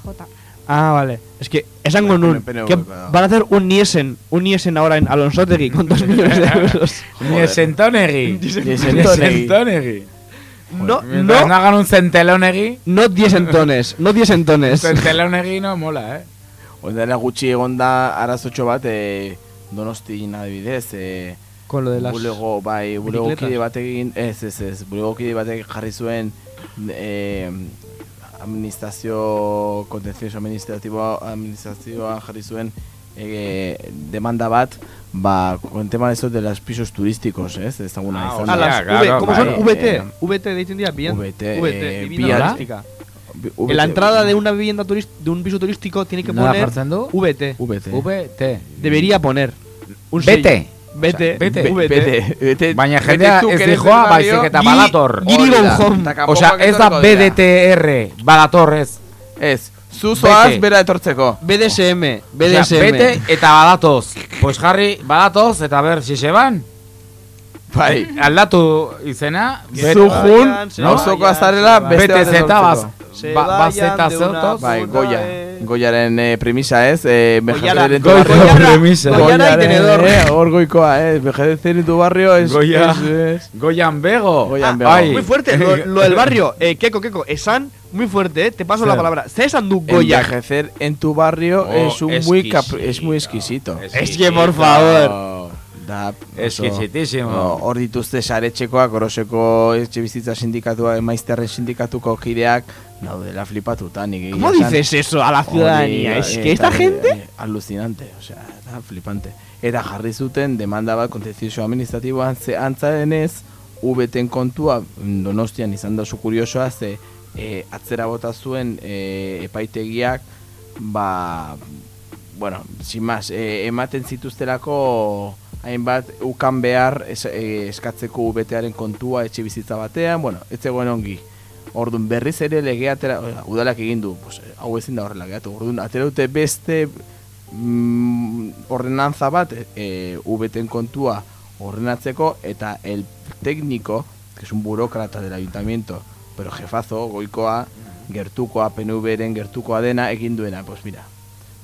Ah, vale. Es que esango nun PNV, que claro. van a hacer un Niesen, un Niesen ahora en Alonsotegui con 2 millones de euros. Niesentonegui. Niesentonegui. Niesentonegui. No, Mientras no, no hagan un centelonegui, no 10 entones, no 10 entones. centelonegui no mola, eh. Oindela gutxi egon da arazotxo bat eh, donostin adibidez eh, Con lo de las bulego, bai, bulego bicicletas. kide batekin, ez, ez, ez, bulego kide batek jarri zuen eh, administrazio, kontentzioso administratiboa, administrazioa jarri zuen eh, demanda bat, ba, con el tema de esto de los pisos turísticos, ¿es? Ezaguna Ah, izan A las claro, ¿cómo son? VT. Eh, VT deitzen dira, bien. VT, VT, eh, vivienda turística. VT. En la entrada de una vivienda de un piso turístico tiene que poner? VT. VT. VT. Debería poner un Bete. Bete. VT. VT. Baina Vete jendea ez dijoa, baizik eta badator. Giri. Eta Osea, ez da. BDTR, badator ez. Ez, zu zoaz Bete. bera etortzeko. BDSM. BDSM. bete eta badatoz. Pues jarri, badatoz, eta ber, si se van. Bai. Aldatu izena. Zu jun, vayan, se auzoko vayan, azarela se beste Bete bat zeta, baz, etortzeko. Se ba, vayan bazeta de una zeutoz. Bai, puta Goya. vez. Goyaren eh, premisa ez, eh, Goyara, envejecer en tu Go- barrio. Goyara, premisa. Goyara y Goyaren, tenedor. eh, hor goikoa, eh, envejecer en tu barrio es... Goya. es- es- Goyan Bego. Goyan Bego. Ai. Muy fuerte, lo, lo del barrio. Eh, Keko, Keko, esan muy fuerte, eh. Te paso la Zer. palabra. Ze esan du Goya? Envejecer en tu barrio Oh, es un muy cap- exquisito. es muy exquisito. Es que, por favor. Da, Exquisitísimo. no, Hor dituzte saretxekoak, oroseko etxe bizitza sindikatua, maizterren sindikatuko kideak, daudela flipatuta, nik ¿Cómo esan. dices eso a la Hori, ciudadanía? Es eh, que esta eta, gente... eh, alucinante, o sea, da flipante. Eta jarri zuten demanda bat kontencioso administratiboan ze antza denez, VTen kontua Donostian izan da zu kuriosoa ze eh, atzera bota zuen eh, epaitegiak ba bueno, sin más, eh, ematen zituztelako hainbat ukan behar es, eh, eskatzeko VTaren kontua etxe bizitza batean, bueno, ez zegoen ongi. Orduan berriz ere legea atera, udalak egin du, pues, eh, hau ezin da horrela gehiatu. Orduan atera dute beste mm, ordenantza bat, e, VTen kontua ordenatzeko, eta el técnico, que es un burócrata del ayuntamiento, pero jefazo, goikoa, gertukoa, PNV-ren gertukoa dena, egin duena, pues mira,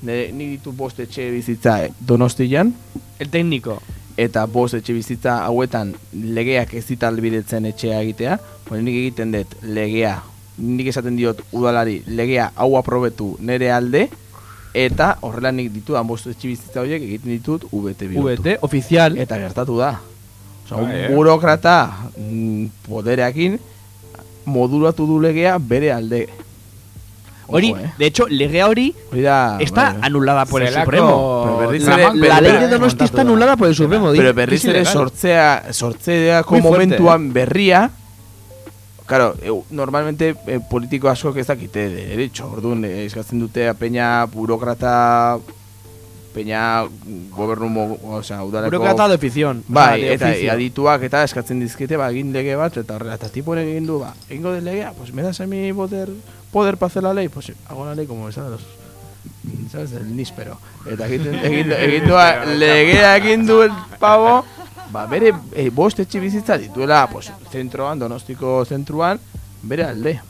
nire, nik ditu bost etxe bizitza donostian, El técnico. eta bost etxe bizitza hauetan legeak ez dit albidetzen etxea egitea, pues nik egiten dut legea, nik esaten diot udalari legea hau aprobetu nere alde, eta horrela nik ditudan bost etxe bizitza horiek egiten ditut VT bihurtu. VT, oficial. Eta gertatu da. Osa, un Bai, eh? burokrata mm, podereakin modulatu du legea bere alde. Hori, Ojo, eh. de hecho, legea hori Hori da, está bai. anulada por el Zelako- Supremo. Pero berriz La, la ley de Donosti está anulada por el Supremo. Pero berriz ere sortzea, sortzeako Muy fuerte, momentuan berria, Claro, eu, normalmente eh, politiko askok ez dakite de derecho, orduan eh, eskatzen dute a peña burokrata peña gobernu o sea, udaleko Burokrata de ofición. Bai, de eta oficio. adituak eta eskatzen dizkete ba egin lege bat eta horrela eta tipo egin du ba, egingo de legea, pues me das a mí poder poder para hacer la ley, pues hago la ley como esa de los ¿sabes? El níspero. Eta egiten egin egin du legea egin du el pavo, ba bere eh, bost etxe bizitza dituela, pues zentroan, Donostiko zentruan, bere alde.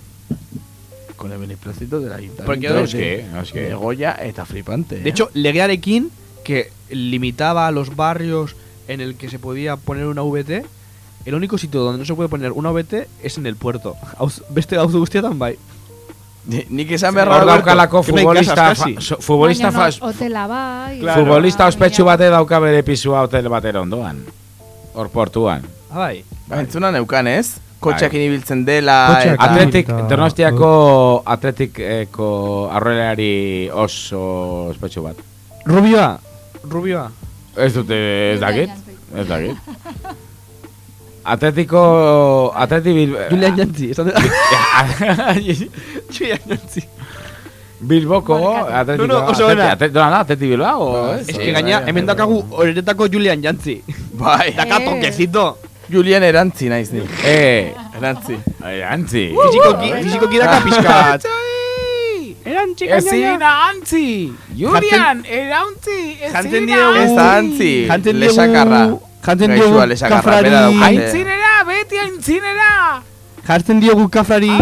Con el beneplácito del ayuntamiento Porque, de, noski, noski. de Goya eta flipante. De hecho, legearekin, que limitaba a los barrios en el que se podía poner una VT, el único sitio donde no se puede poner una VT es en el puerto. Beste gauzu guztietan bai. Ni- nik esan Hor beharra daukalako Que no hay futbolista, fa, so- futbolista, Baina no, hotela bai. futbolista ospetsu bate dauka bere pisua hotel batera ondoan. Hor portuan. Ah, bai. Ba, entzuna neukan ez? Kotxeak Bai. ibiltzen dela eta... Atletik, Donostiako atletikeko arroleari oso ospetsu bat. Rubioa. Rubioa. Ez dute, ez dakit, ez dakit. Atletico, Atleti Bil... Julian Jantzi. esan dut- Julian Jantzi. Bilboko. Atletico, No, no, oso ona. Atleti, no, no, Atleti Bilbao, ez? Es que gaina, hemen dakagu horretako Julian Jantzi. Bai, Daka Eh. toquecito. Julian erantzi naiz ni. Eh, Erantzi. antzi. Fizikoki, fizikoki daka pixkat. Erantzi, Ezin antzi! Julian, erantzi! Jantzen Ezin diegu- Ez da antzi. Jantzen diegu... Lesakarra. Gaixua diogu kafrari... daukate. Aintzinera, beti aintzinera! Jartzen diogu kafrari...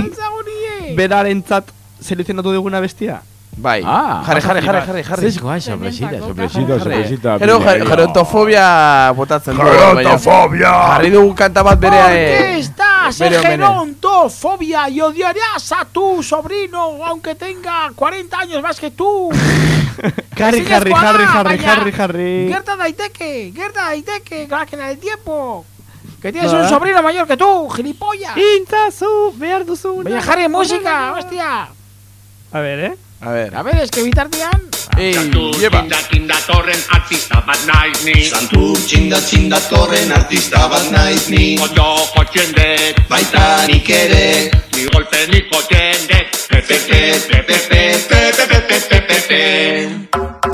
Berarentzat selezionatu duguna bestia. Bai. Ah, jarri, jarri, jarri, jarri, jarri. Zez guai, sorpresita, sorpresita, sorpresita. Gero, gerontofobia botatzen. Gerontofobia. Jarri dugu kanta bat bere... ¿Por eh, qué estás bere en omenez. gerontofobia y odiarás a tu sobrino aunque tenga 40 años más que tú? Jarri, Ezinezkoa jarri, da, jarri, jarri, baina jarri, jarri. Gerta daiteke, gerta daiteke, máquina del tiempo. Que tienes Ba. un sobrino mayor que tú, gilipollas. Intzazu, behar duzu... Baina jarri música, hostia. A ver, eh? A ver. A ver, es que bitartean... Ei, Txinda, txinda, torren artista bat naiz ni Santur, txinda, txinda, torren artista bat naiz ni Ojo, jotxende Baita nik ere Ni golpe, ni jotxende Pepe, pepe, pepe, pepe, pepe, pepe,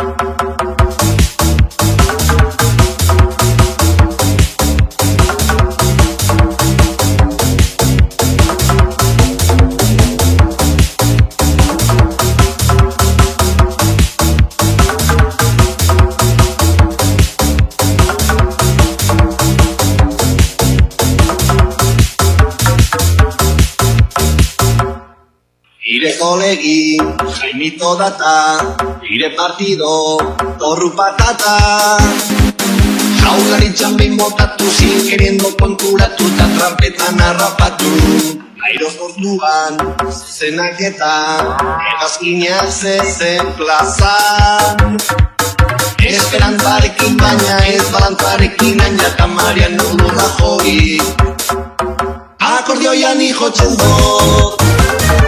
Ire kolegi, Jaimito data, ire partido, torru patata. Jaularitzan behin botatu zin, queriendo konturatu eta trampetan harrapatu. Airoz orduan, zenak eta, egazkinak zezen plazan. Esperantzarekin baina ez balantzarekin aina eta. Akordioian kale gira Da pelotilla Zapatari zapatilla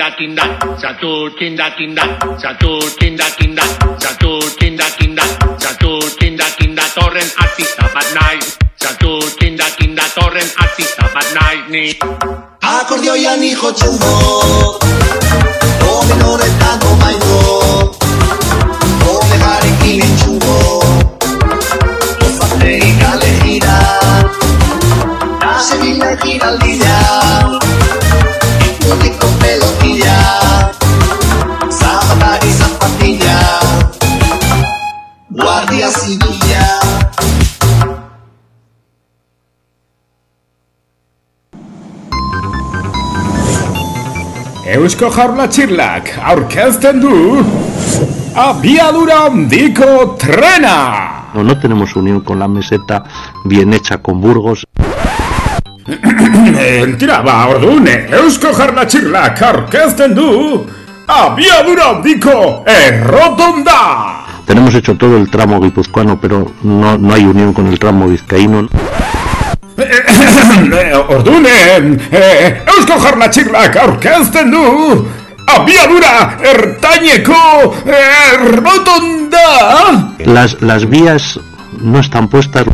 Satur kinda kinda, satur kinda kinda, satur kinda kinda, satur kinda kinda, satur kinda kinda, torren artista bat naiz. Satur kinda kinda, torren artista bat naiz ni. Akordioian Ove noretano maino, Ove garekin entxugo, Ozaztegi kale gira, Da Sevilla giraldilla, Guardia Civila. Eusko Jaurlatxirlak aurkezten du abiadura handiko trena! No, no tenemos unión con la meseta bien hecha con Burgos. Eh, Tira, ba, orduan, Eusko Jaurlatxirlak aurkezten du abiadura handiko errotonda! Tenemos hecho todo el tramo guipuzcoano, pero no, no hay unión con el tramo vizcaíno. Eh, Orduan, eh, eh, Eusko Jaurlatxirlak aurkezten du abiadura ertaineko errotonda! Las, las vías no están puestas.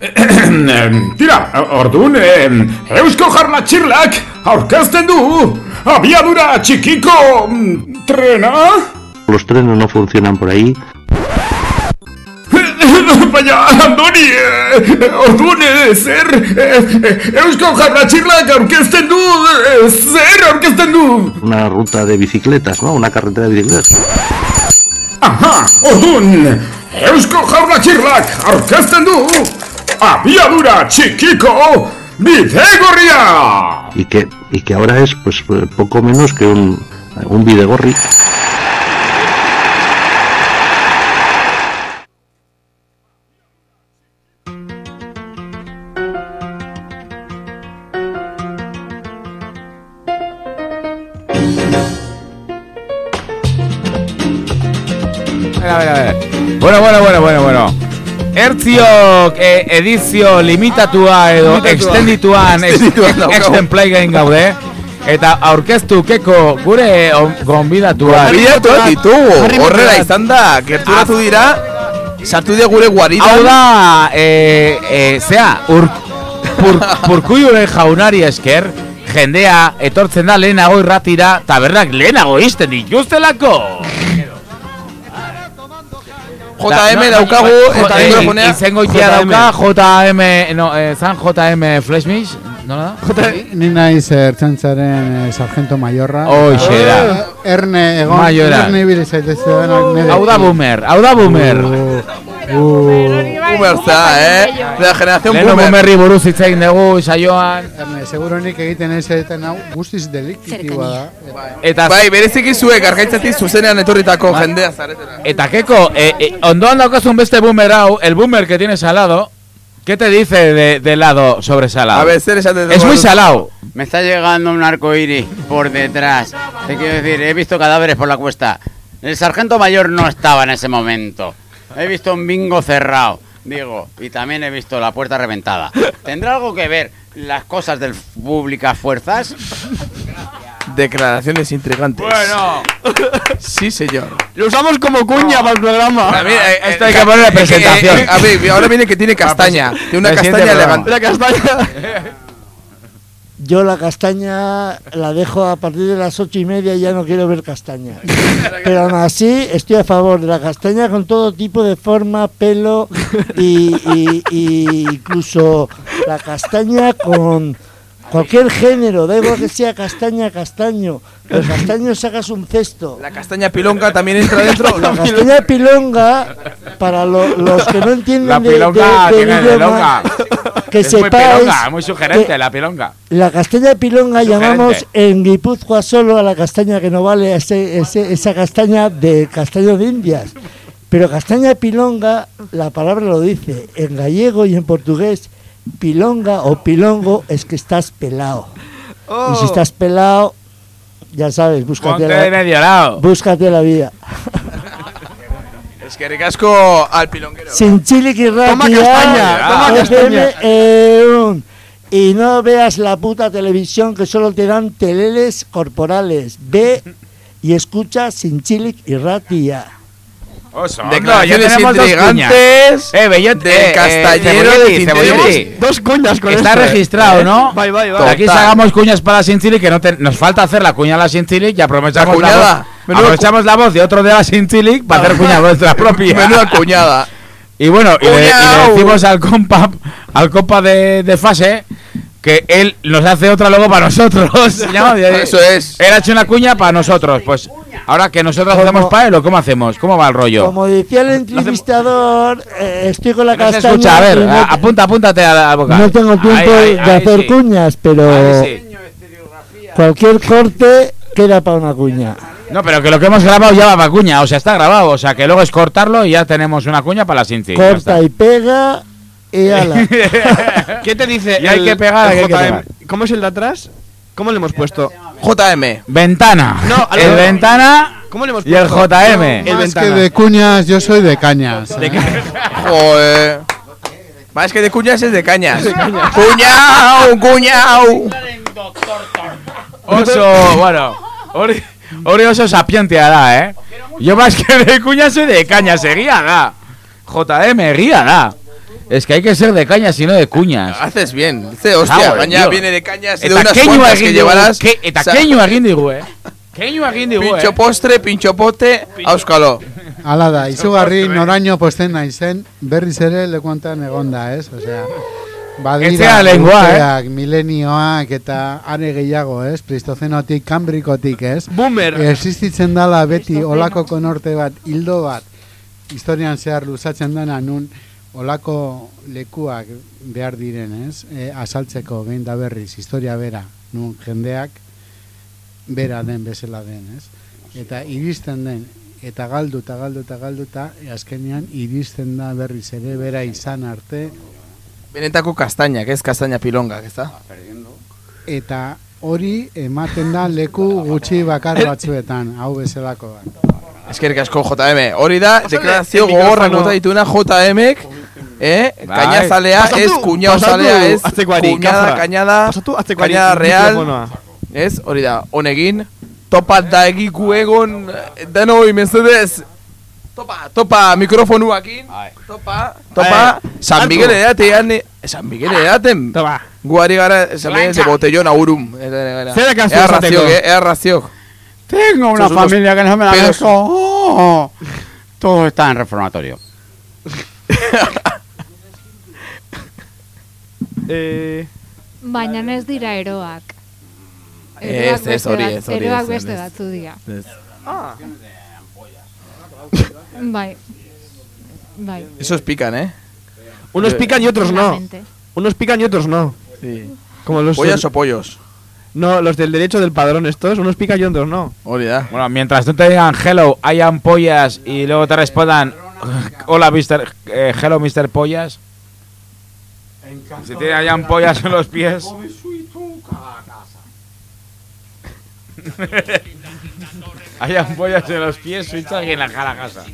Tira, orduan, em, Eusko Jaurlatxirlak aurkezten du abiadura txikiko mm, trena? Los trenes no funcionan por ahí. Baina, Andoni, eh, orduan, eh, zer, eh, eh, Eusko Jaurlatxirlak aurkezten du, eh, zer aurkezten du? Una ruta de bicicletas, ¿no? Una carretera de bicicletas. Aha, orduan, Eusko Jaurlatxirlak aurkezten du abiadura txikiko bidegorria! Y que, y que ahora es pues poco menos que un, un bidegorri. Bueno, bueno, bueno, bueno, bueno. Ertziok eh, edizio limitatua edo extendituan ex- Extendituan daukagu. extend play gain gaude. Eta aurkeztu keko gure on- gonbidatua. Gonbidatuak ditugu, horrela izan da, gerturatu dira, sartu dira gure guaritan. Hau da, e, e, zea, ur, pur, purkuiure jaunari esker, jendea etortzen da lehenago irratira, tabernak lehenago izten dituztelako. JM daukagu, eta mikrofonea. Izango itea dauka, JM, no, eh, zan JM Flashmish, nola da? Ni naiz ertzaintzaren eh, sargento mayorra. Hoxe da. Erne egon. Mayora. Erne ibili zaitezte denak nire. Hau da boomer, hau da boomer. Boomer za, eh? De la generación Leno boomer. boomerri buruz hitz egin dugu saioan. Erne, seguronik egiten ez egiten hau guztiz deliktitiboa da. Eta Bai, bereziki zuek argaitzatik zuzenean etorritako jendea zaretela. Eta Keko, eh, eh, ondoan daukazun beste boomer hau, el boomer que tienes al lado, ¿qué te dice de, del lado sobresalado? A ver. Es muy salado. Me está llegando un arco iris por detrás. Te quiero decir, he visto cadáveres por la cuesta. El sargento mayor no estaba en ese momento. He visto un bingo cerrado, digo, y también he visto la puerta reventada. ¿Tendrá algo que ver las cosas del públicas fuerzas? Declaraciones intrigantes. Bueno. Sí, señor. Lo usamos como cuña para el programa. A ver, eh, Esto eh, hay que ponerle eh, eh, presentación. eh, A ver, ahora viene que tiene castaña. Tiene una castaña elegante. La castaña. Yo la castaña la dejo a partir de las ocho y media y ya no quiero ver castaña. Pero aún así estoy a favor de la castaña con todo tipo de forma, pelo y, y- y incluso la castaña con cualquier género, da igual que sea castaña, castaño. El castaño sacas un cesto. La castaña pilonga también entra dentro. La castaña pilonga, para lo- los que no entienden La de- de- pilonga de idioma, longa. Que es muy pilonga, sugerente que- la pilonga. la castaña pilonga Sugerente. llamamos en Guipúzcoa solo a la castaña que no vale ese, ese- esa castaña de castaño de Indias. Pero castaña pilonga, la palabra lo dice, en gallego y en portugués, pilonga o pilongo es que estás pelado. Y si estás pelado, ya sabes, búscate Ponte de medio lado. búscate la vida. Es que ricasco al pilonguero. Sin chile que Toma castaña, toma castaña. eh, Y no veas la puta televisión que solo te dan teleles corporales. Ve y escucha sin chile y ratia. Oso, Declaraciones ya tenemos dos intrigantes cuñas. Eh, Bellot, de eh, eh, Castañero Cebolletti, de. Dos cuñas con Está esto, eh. registrado, ¿no? Bye, bye, bye. Total. Aquí sacamos cuñas para la Sinchili que no te- nos falta hacer la cuña a la Sinchili y aprovechamos La la, aprovechamos la voz de otro de la Sinchili para hacer cuña nuestra propia. Menuda cuñada. Y bueno, y le, y le decimos al compa, al compa de, de fase que él nos hace otra luego para nosotros. ¿no? Eso es. Él ha hecho una cuña para nosotros. Pues ahora que nosotros Como- hacemos para él o cómo hacemos, ¿cómo va el rollo? Como decía el entrevistador, eh, estoy con la No castaña. escucha, a ver, no, apunta, apúntate a la boca. no tengo tiempo Ahí, ahí, de ahí hacer sí. cuñas, pero sí. cualquier corte queda para una cuña. No, pero que lo que hemos grabado ya va para cuña, o sea, está grabado, o sea, que luego es cortarlo y ya tenemos una cuña para la está. Corta y pega y ala. ¿Qué te dice Y hay el- que pegar, el hay que JM? pegar. ¿Cómo es el de atrás? ¿Cómo le hemos puesto? JM. Ventana. No, al el ventana ¿Cómo le hemos y el puesto? JM. El Más que ventana. de cuñas, yo soy de cañas. De ca- Joder. Más que de cuñas es de cañas. ¡Cuñao! ¡Cuñao! Oso, bueno. Hori oso sapientia da, eh? Yo más que de cuña soy de caña, seguía da. JM, egia da. Es que hay que ser de cañas y no de cuñas. Haces bien. Dice, hostia, Ah, caña tío. viene de cañas y de Eta unas cuantas que llevarás. ke- Eta keinu egin digu, eh? Keinu egin digu, Pincho eh? postre, pincho pote, auskalo. Hala da, izugarri noraino posten naizen, berriz ere lekuantan egonda, ez? Osea, badira zera lengua, eh? milenioak eta are gehiago, ez? Pleistozenotik, kambrikotik, ez? Boomer. Existitzen dala beti olako konorte bat, hildo bat, historian zehar luzatzen dana nun olako lekuak behar diren, ez? E, asaltzeko behin da berriz, historia bera, nun jendeak bera den bezala den, ez? Eta iristen den, eta galdu eta galdu eta galdu eta azkenean iristen da berriz ere bera izan arte Benetako kastañak, ez kastaña pilongak, ez da? eta hori ematen da leku gutxi bakar batzuetan, hau bezalako bat. Eskerrik asko JM. Hori da, deklarazio gogorrak bota dituena JMek, eh? Bai. Pasatu, ez, kuñauzalea pasatu, ez, kuñada, kañada, kañada real, ez? Hori da, honegin, topa da egiku egon, denoi, mesedez, topa, topa, mikrofonuakin, topa, topa, San. Miguel edatean, eh, San Miguel edaten, Toma. guari gara, San Miguel de botellón aurum, ea Zer dakaztu raziok, esateko? eh, ea raziok. Tengo una Sos familia que no me la dejo. Oh. Todo está en reformatorio. Eh, Baina ez dira eroak. Ez, Eroak ez, hori ez, hori Eroak beste batzu dira. Ah. Bai. Bai. Esos pican, ¿eh? Unos pican y otros no. Unos pican y otros no. Sí. Como los ¿Pollas o pollos? No, los del derecho del padrón estos, unos pican y otros no. Olvidad. Bueno, mientras no te digan hello, hay ampollas y luego te respondan hola, Mr. eh, hello, Mr. Pollas. Si tiene hay ampollas en los pies. hay ampollas en los pies, switch en la cara casa.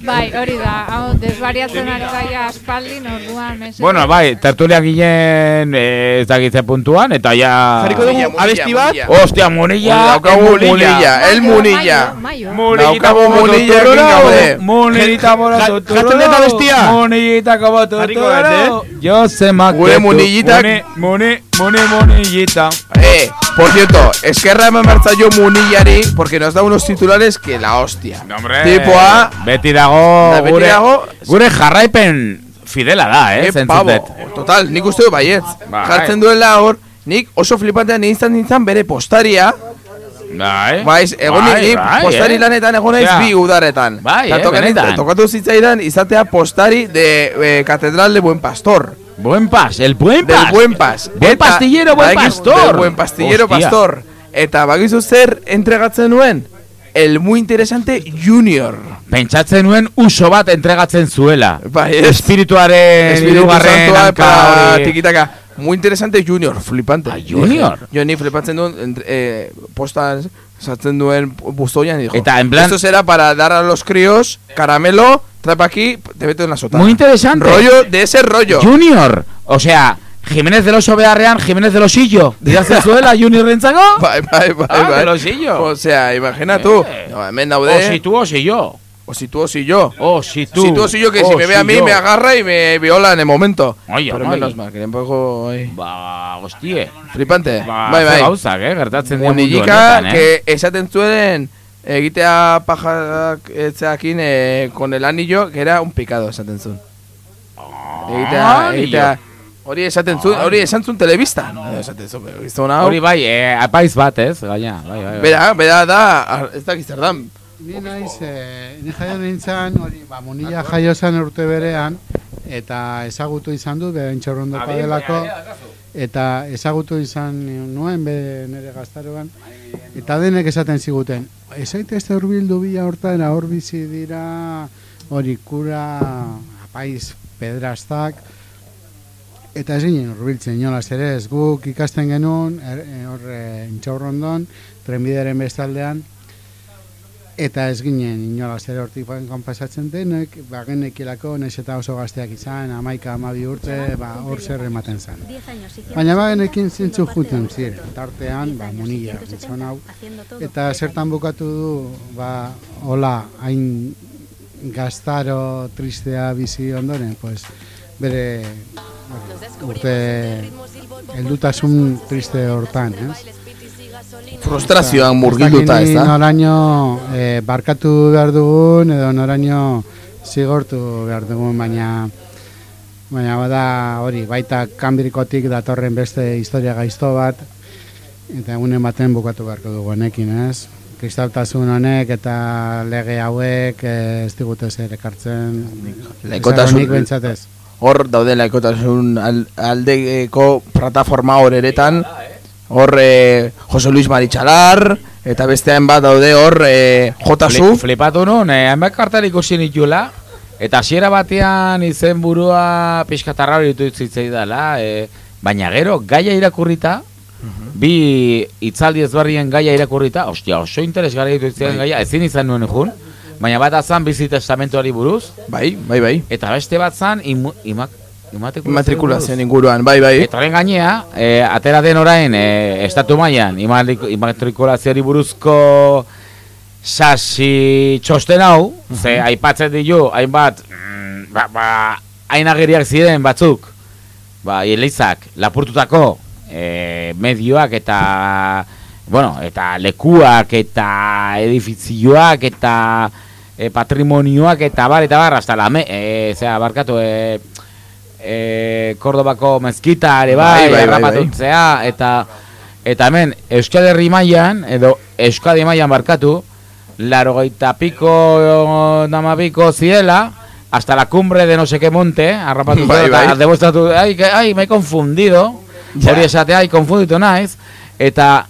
Bai, hori da, hau, desbariatzen ari gaia aspaldin orduan, mesedez. Bueno, bai, tertulia ginen eh, ez dakitze puntuan, eta ja... Jarriko dugu abesti bat. Hostia, munilla! Daukagu el munilla, el munilla. Munillita Daukagu munilla, totoro, kin gaude. Munillita como Ja- totoro. jartzen dut abestia. Munillita como Jarriko bat, totoro. Yo se me Gure munillitak- Muni, muni, munillita. Eh, por cierto, eskerra eman jo munillari, porque nos da unos titulares que la hostia. Hombre, Tipoa, beti dago, Da, beti gure, dago- gure jarraipen fidela da, eh, eh, pavo. Total, nik uste du baietz. Bai. Jartzen duela hor, nik oso flipantean izan nintzen bere postaria. Bai, Baiz, egon bai, bai, postari eh. lanetan egon naiz bi udaretan. Bai, eh. Tokatu zitzaidan izatea postari de eh, Catedral de Buen Pastor. Buen pas, el buen Del pas. buen pas. Buen Eta- pastillero, buen pastor. Buen pastillero Hostia. pastor. Eta bagizu zer entregatzen nuen? El muy interesante Junior. Pentsatzen nuen uso bat entregatzen zuela. Bai. Espirituaren hirugarren Santua hanka hori. tikitaka. Muy interesante Junior, flipante. Ah, Junior? Jo ni flipatzen duen, eh, postan sartzen duen y dijo. Eta, en plan- Esto será para dar a los críos caramelo, trae pa aquí, te meto en la sotana. Muy interesante. Rollo de ese rollo. Junior. O sea, Jiménez del Oso beharrean, Jiménez del Osillo. Didazte zuela, Junior rentzako? Bai, bai, bai, Ah, bai. del Osillo. O sea, imagina tú. No, hemen daude. O si tú o si yo. O si tú o si yo. O si tú. Si tú o si yo, que si O me ve si a mí, yo. me agarra y me viola en el momento. Oye, Pero menos mal, que ahí. Ba, hostie. Flipante. Ba, bai, bai. gauzak, eh, gertatzen dira mundu honetan, eh. que esaten zuen egitea pajak etzeakin eh, con el anillo, que era un picado, esaten zuen. Egitea, egitea, hori esaten zuen, hori esan zuen telebista. Esaten zuen, gizon hau. Hori bai, eh, apaiz bat, ez, gaina. Bai, bai, bai. Bera, bera da, ez dakiz zer dan. Ni naiz, eh, ni jaio nintzen, hori, ba, munilla jaio zen urte berean, eta ezagutu izan du, beha intxorrondoko delako, eta ezagutu izan nuen be nire gaztaroan, eta denek esaten ziguten, ezaite ez urbildu bila hortan, hor bizi dira, hori kura, apaiz, pedrastak, eta ez ginen urbiltzen inolaz ere ez, guk ikasten genuen, er, eh, hor e, intxaurrondon, trenbideren bestaldean, eta ez ginen inolaz ere hortik bankan pasatzen denek, ba genekilako, naiz eta oso gazteak izan, amaika, amabi urte, ba hor zer ematen zen. Baina ba genekin zintzu juten zir, tartean, ba munilla, gizon hau, eta zertan bukatu du, ba, hola, hain gaztaro tristea bizi ondoren, pues, bere urte heldutasun triste hortan, ez? Frustrazioan murgilduta, ez da? Noraino eh, barkatu behar dugun, edo noraino zigortu behar dugun, baina baina bada hori, baita kanbirikotik datorren beste historia gaizto bat, eta egunen baten bukatu beharko dugu honekin, ez? Kristautasun honek eta lege hauek eh, ez digute zer ekartzen. Ez. Hor daude laikotasun al- aldeko plataforma horeretan. Hor eh, Jose Luis Maritxalar eta bestean bat daude hor eh, Jotasu. Flip- Flipatu nun, eh, hainbat kartel ikusi eta hasiera batean izen burua pixkatarra hori ditu zitzaidala, eh, baina gero, gaia irakurrita, bi itzaldi ezberdien gaia irakurrita, ostia, oso interesgarri ditu Bai. gaia, ezin izan nuen jun, baina bat azan bizi testamentuari buruz, Bai, bai, bai. eta beste bat zan, imu, imak, Immatrikulazioen inguruan, bai, bai. Eta horren gainea, e, atera den orain, e, estatu mailan immatriku- immatrikulazioari buruzko sasi txosten hau, ze aipatzen ditu, hainbat, mm, ba, ba, hain ageriak ziren batzuk, ba, elizak, lapurtutako e, medioak eta, bueno, eta lekuak eta edifizioak eta e, patrimonioak eta bar, eta bar, hasta la me, e, zera, barkatu, e, e, Kordobako mezkita ere bai, Bai, bai, bai, harrapatutzea, eta eta hemen Euskal Herri mailan edo Euskadi mailan barkatu, laro gaita piko, dama piko ziela, hasta la cumbre de no sé qué monte, harrapatu Bai, eta bai. demostratu, ai, ai, me he confundido, Ja. hori esatea, ai, konfunditu naiz, eta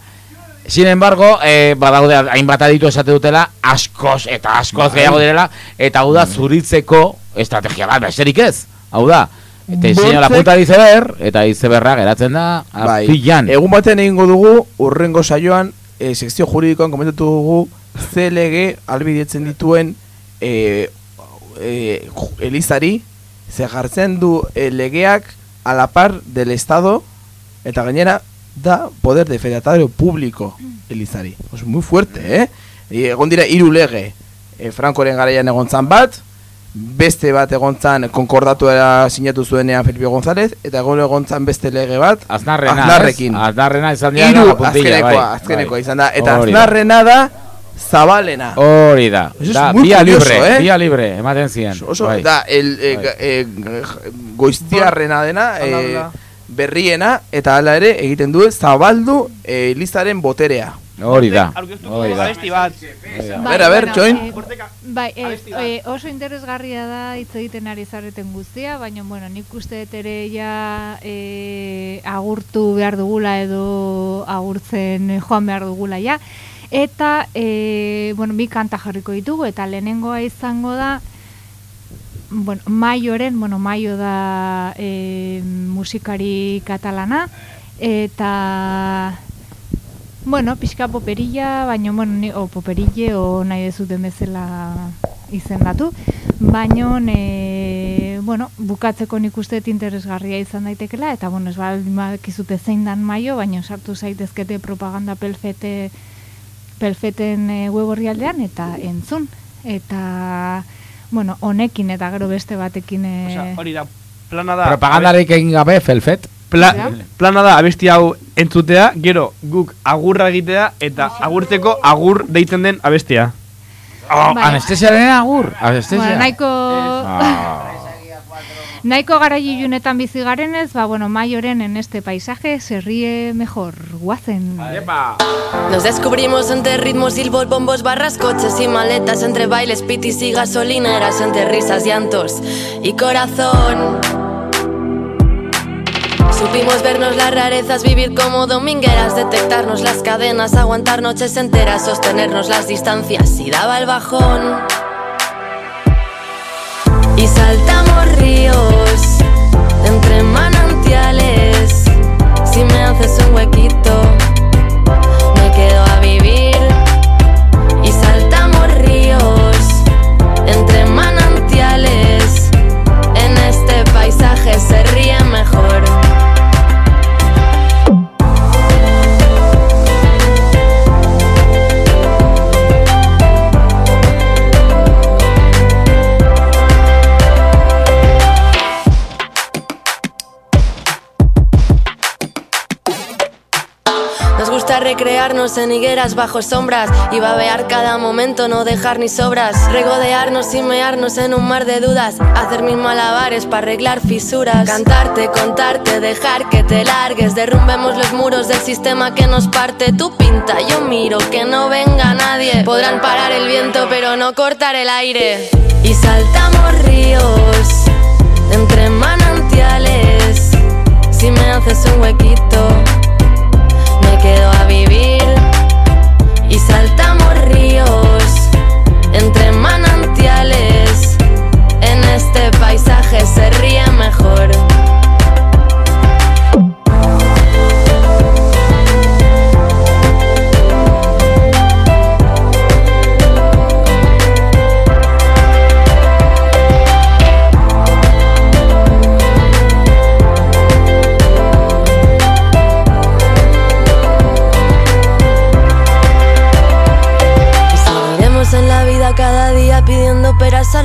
Sin embargo, eh, badaude hainbat aditu esate dutela, askoz eta askoz Bai. gehiago direla, eta hau da zuritzeko estrategia bat, besterik ez. Hau da, eta izan la de iceberg, eta izeberra geratzen da, Bai. azpilan. Egun baten egingo dugu, urrengo saioan, e, sekzio juridikoan komentatu dugu, CLG albidetzen dituen e, e, elizari, ze jartzen du e, legeak a la par del Estado, eta gainera da poder defendatario público elizari. Es muy fuerte, eh? Egon dira hiru lege, e, Frankoren garaian egon zan bat, beste bat egon zan konkordatuera sinatu zuenean Felipe González, eta egon egon zan beste lege bat, Aznarrena, Aznarrekin. ez? Aznarrena izan dira puntilla, azkenekoa, bai, azkenekoa bai. izan da, eta Hori da. aznarrena da zabalena. Hori da. Eso da, curioso, libre, eh? vía libre, ematen ziren. Oso, bai. da, el, e, e, goiztiarrena dena, e, berriena, eta hala ere egiten du zabaldu e, listaren boterea. Hori da. Hori da. abesti bat. A ver, a ver, join. eh, bai, eh, eh, oso interesgarria da hitz egiten ari zareten guztia, baina, bueno, nik uste ere ja eh, agurtu behar dugula edo agurtzen joan behar dugula ja. Eta, eh, bueno, bi kanta jarriko ditugu, eta lehenengoa izango da, bueno, Maioren, bueno, Maio da eh, musikari katalana, eta Bueno, pixka poperilla, baina, bueno, ni, o poperille, o nahi dezuten bezala izendatu. Baina, e, bueno, bukatzeko nik uste interesgarria izan daitekela, eta, bueno, ez baldin badakizute zein dan maio, baina sartu zaitezkete propaganda pelfete, pelfeten e, web orrialdean, eta entzun. Eta, bueno, honekin eta gero beste batekin... E, Osea, hori da, plana da. Propagandarik egin gabe, felfet. Pla, plana da abesti hau entzutea, gero guk agurra egitea eta agurtzeko agur deitzen den abestia. Oh, anestesiaren agur. Anestesia. Bueno, nahiko... Ah. Nahiko gara ilunetan bizi garenez, ba, bueno, maioren en este paisaje se ríe mejor, guazen. Nos descubrimos entre ritmos, silbos, bombos, barras, coches y maletas, entre bailes, pitis y gasolineras, entre risas, llantos y corazón. Supimos vernos las rarezas, vivir como domingueras, detectarnos las cadenas, aguantar noches enteras, sostenernos las distancias y daba el bajón. Y saltamos ríos entre manantiales. Si me haces un huequito, recrearnos en higueras bajo sombras y babear cada momento, no dejar ni sobras. Regodearnos y mearnos en un mar de dudas. Hacer mil malabares para arreglar fisuras. Cantarte, contarte, dejar que te largues. Derrumbemos los muros del sistema que nos parte. Tú pinta, yo miro, que no venga nadie. Podrán parar el viento, pero no cortar el aire. Y saltamos ríos entre manantiales. Si me haces un huequito me quedo saltamos ríos entre manantiales. En este paisaje se ríe mejor.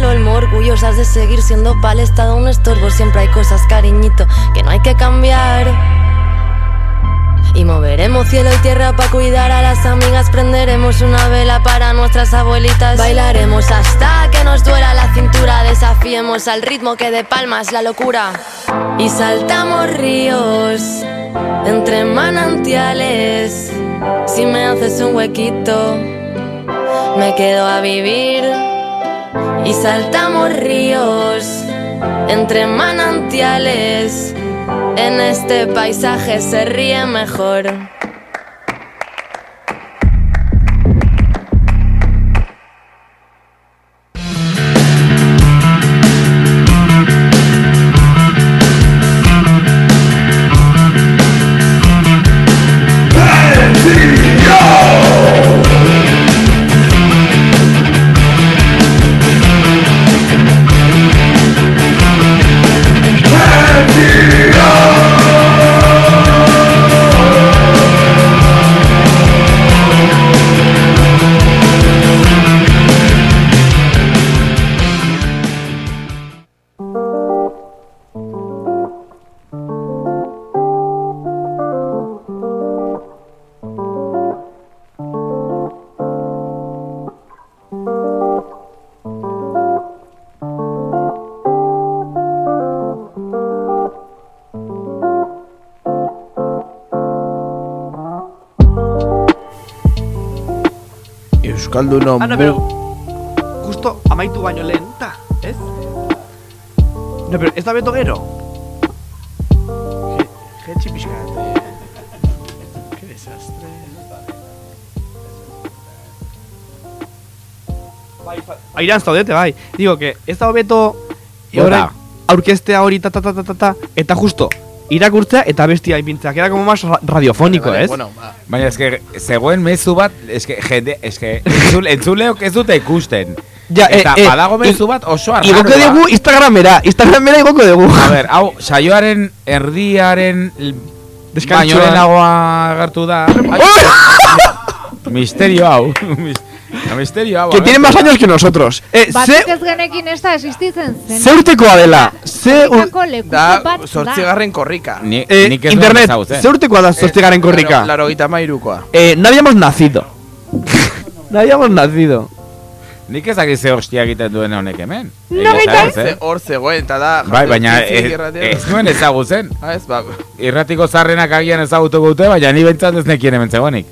Olmo, orgullosas de seguir siendo pal estado un estorbo. Siempre hay cosas, cariñito, que no hay que cambiar. Y moveremos cielo y tierra para cuidar a las amigas, prenderemos una vela para nuestras abuelitas. Bailaremos hasta que nos duela la cintura, desafiemos al ritmo que de palmas la locura. y saltamos ríos entre manantiales. Si me haces un huequito, me quedo a vivir y saltamos ríos entre manantiales. En este paisaje se ríe mejor. Euskalduno Ah, no, pero justo amaitu baino lehen, ta, ez? No, pero ez da beto gero? Jetxi pixkat, eh. Qué desastre. Airan zaudete, bai. Digo que ez da beto Bota. orain aurkeztea hori ta ta ta ta ta ta eta justo irakurtzea eta bestia ipintzea. Queda como más ra- radiofónico, Vale, ¿ez? bueno, Baina eske, zegoen mezu bat, eske, jende, eske, entzule, entzuleok ez dute ikusten. Ja, Eta eh, eh, badago mezu i- bat oso Igoko arraroa. dugu Instagramera, Instagramera igoko dugu. A ber, hau, saioaren erdiaren l- Deskantxoan. baino lehenagoa agertu da. Misterio hau. Que tiene más años que nosotros. Eh, Batek ez genekin ez da existitzen zen. ze urtekoa dela? Ze Da, bat sortzigarren korrika. Ni, Eh, nik ez internet, dut ezagutzen. ze urtekoa da zortzigarren korrika? Laro gita mairukoa. Eh, no habíamos nacido. no habíamos nacido. Nik ez dakit ze hostia egiten duen honek hemen. No, Ze- eh? Hor zegoen, eta da... Bai, baina ez nuen ezagutzen. Ah, ez, ba... Irratiko zarrenak agian ezagutuko dute, baina ni bentsat ez nekien hemen zegoenik.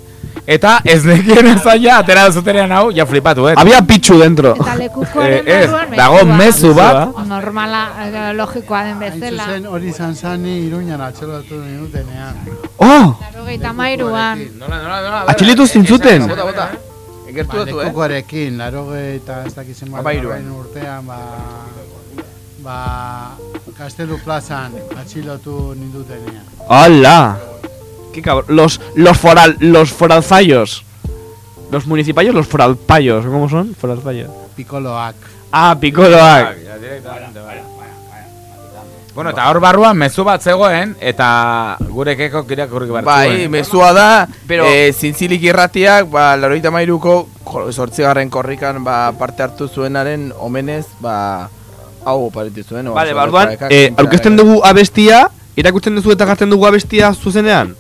Eta ez nekien ez ja, atera zutenean hau, ja flipatu, eh? Había pichu dentro. Eta lekukoaren Eh, ez, barruan dago mezu bat. Normala, eh, logikoa den Hain bezala. zuzen hori izan zani iruñan atxolotu minutenean. Oh! Larogeita mairuan. Nola, nola, nola. Atxiletu zintzuten. Bota, bota. Egertu Ba, datu, eh? lekukoarekin, laroge eta ez dakizen bat garren urtean, ba, ba, Gaztelu plazan atxilotu nindutenean. ¡Hala! ¡Qué cabrón! Los, los foral, los foralzayos. Los municipallos, los foralpayos. ¿Cómo son? Foralpayos. Pikoloak. Ah, Picoloac. Bueno, eta hor barruan mezu bat zegoen, eta gure keko irakurrik bat Bai, mezua da, Pero- eh, zintzilik irratiak, ba, laroita mairuko, sortzigarren korrikan, ba, parte hartu zuenaren omenez, ba, hau paritu zuen. Vale, ba, orduan, eh, aurkezten dugu abestia, irakusten duzu eta jartzen dugu abestia zuzenean?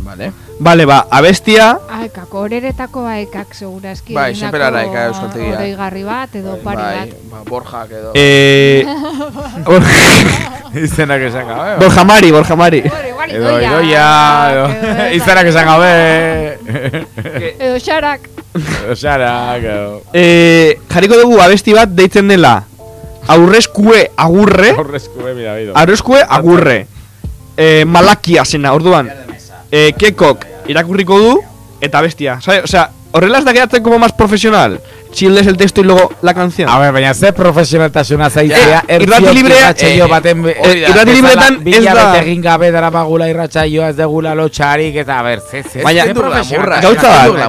Vale. Vale, ba, abestia, Aekak, horeretako aekak seguraski. Bai, sempre araika euskaltegia. Oroigarri bat edo pari Bai, bat. ba, Borjak edo. eh... Izenak esan gabe. Borja Mari, Borja Mari. Edo idoia, edo izenak esan gabe. Edo xarak. Edo xarak, edo... Eh, jarriko dugu abesti bat deitzen dela Aurreskue agurre Aurreskue, mira, bido. Aurreskue agurre eh, Malakia zena, orduan eh, Kekok irakurriko du Eta bestia. ¿sabe? O sea, horrela ez da quedatzen como más profesional Childes el texto y luego la canción. A ver, baina ze profesionaltasuna zaizea, Eh, irrati librea, eh, baten eh, irrati libretan ez da- egin gabe darabagula irratsaioa ez degula lotxarik eta a ber, ze ze Baina, bat,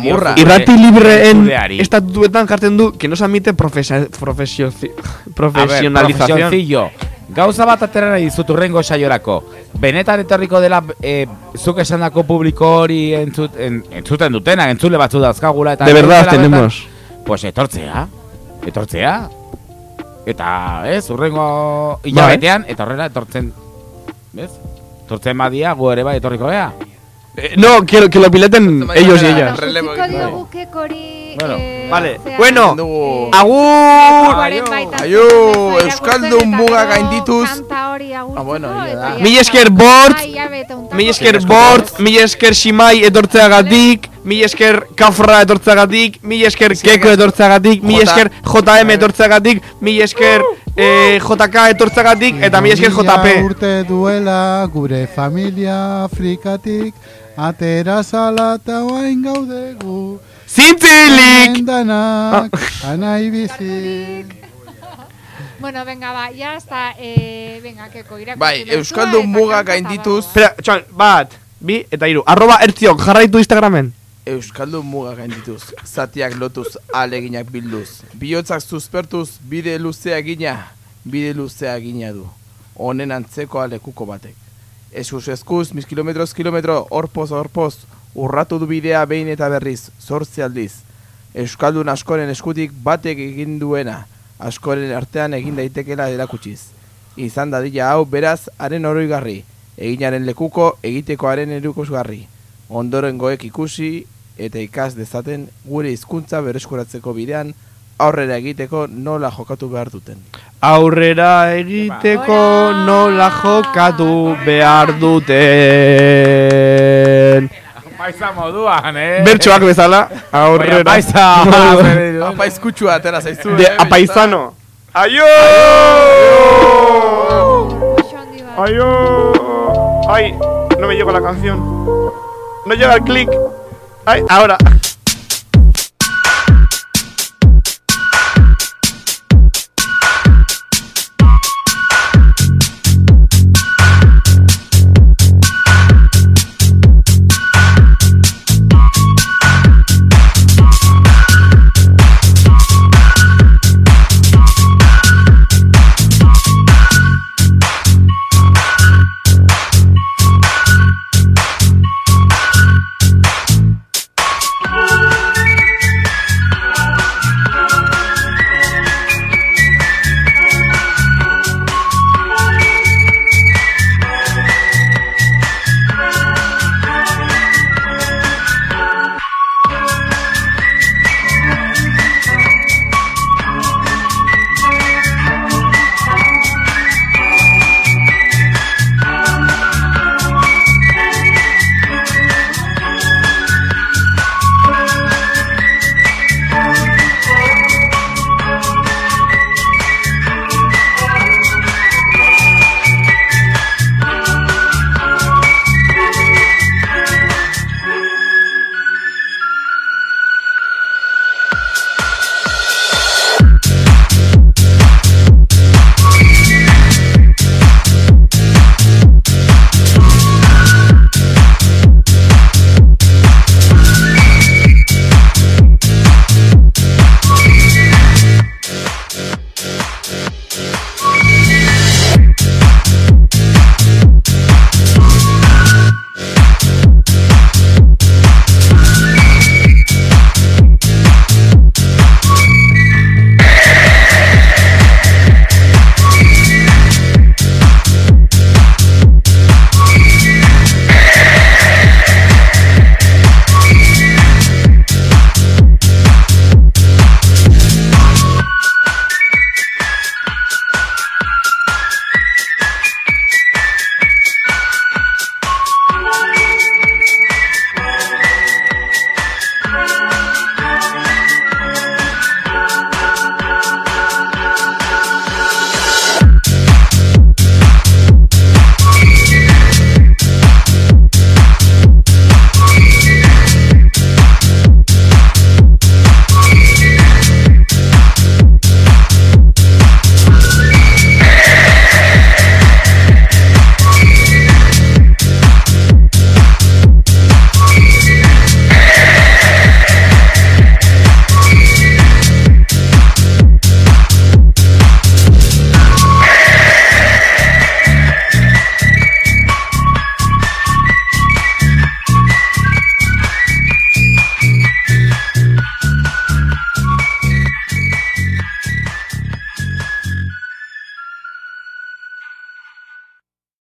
murra. irrati libreen estatutuetan jartzen du que no se admite profesa, profesio, A ver, profesionalización. Gauza bat atera nahi dizut urrengo saiorako. Benetan etorriko dela eh, zuk esandako publiko hori entzut, en, entzuten dutena, entzule batzu dauzkagula eta De verdad tenemos. Pues etortzea. Etortzea. Eta, ez, urrengo hilabetean, eta horrela etortzen, ez? Etortzen badia, gu ere bai etorriko gea. Eh, no, quiero que lo pileten ellos y ellas. Kekori... Bueno, eh, Vale, zea- bueno, agur! Aio, Euskaldun muga gaindituz. Ah, bueno, da. Mil esker bort, mil esker bort, mil esker simai etortzeagatik, mil esker kafra etortzeagatik, mil esker keko etortzeagatik, mil esker JM etortzeagatik, mil esker eh, JK etortzeagatik, eta mil esker JP. urte duela gure familia Afrikatik. Atera zala eta oain gaude gu Zintzilik! Danak, anai bizi Bueno, venga, ba, ya está, eh, venga, keko, irakurri Bai, Euskaldun muga gaindituz. Espera, txan, bat, bi, eta hiru. Arroba ertziok, jarraitu Instagramen. Euskaldun muga gaindituz, zatiak lotuz, aleginak bilduz. Bihotzak zuzpertuz, bide luzea gina, bide luzea gina du. Honen antzeko alekuko batek. Eskuz eskuz, mis kilometroz kilometro, horpoz horpoz, urratu du bidea behin eta berriz, zortzi aldiz. Euskaldun askoren eskutik batek egin duena, askoren artean egin daitekela erakutsiz. Izan dadila hau beraz haren oroigarri, eginaren lekuko egitekoaren erukusgarri. Ondorengoek ikusi eta ikas dezaten gure hizkuntza bereskuratzeko bidean aurrera egiteko nola jokatu behar duten. Aurrera egiteko nola jokatu behar duten. Paisa moduan, eh? Bertsoak bezala, aurrera. paisa. Apaiz kutsua atera zaizu. De eh, apaizano. Aio! Aio! Ay, no me llega la canción. No llega el clic. Ay, ahora.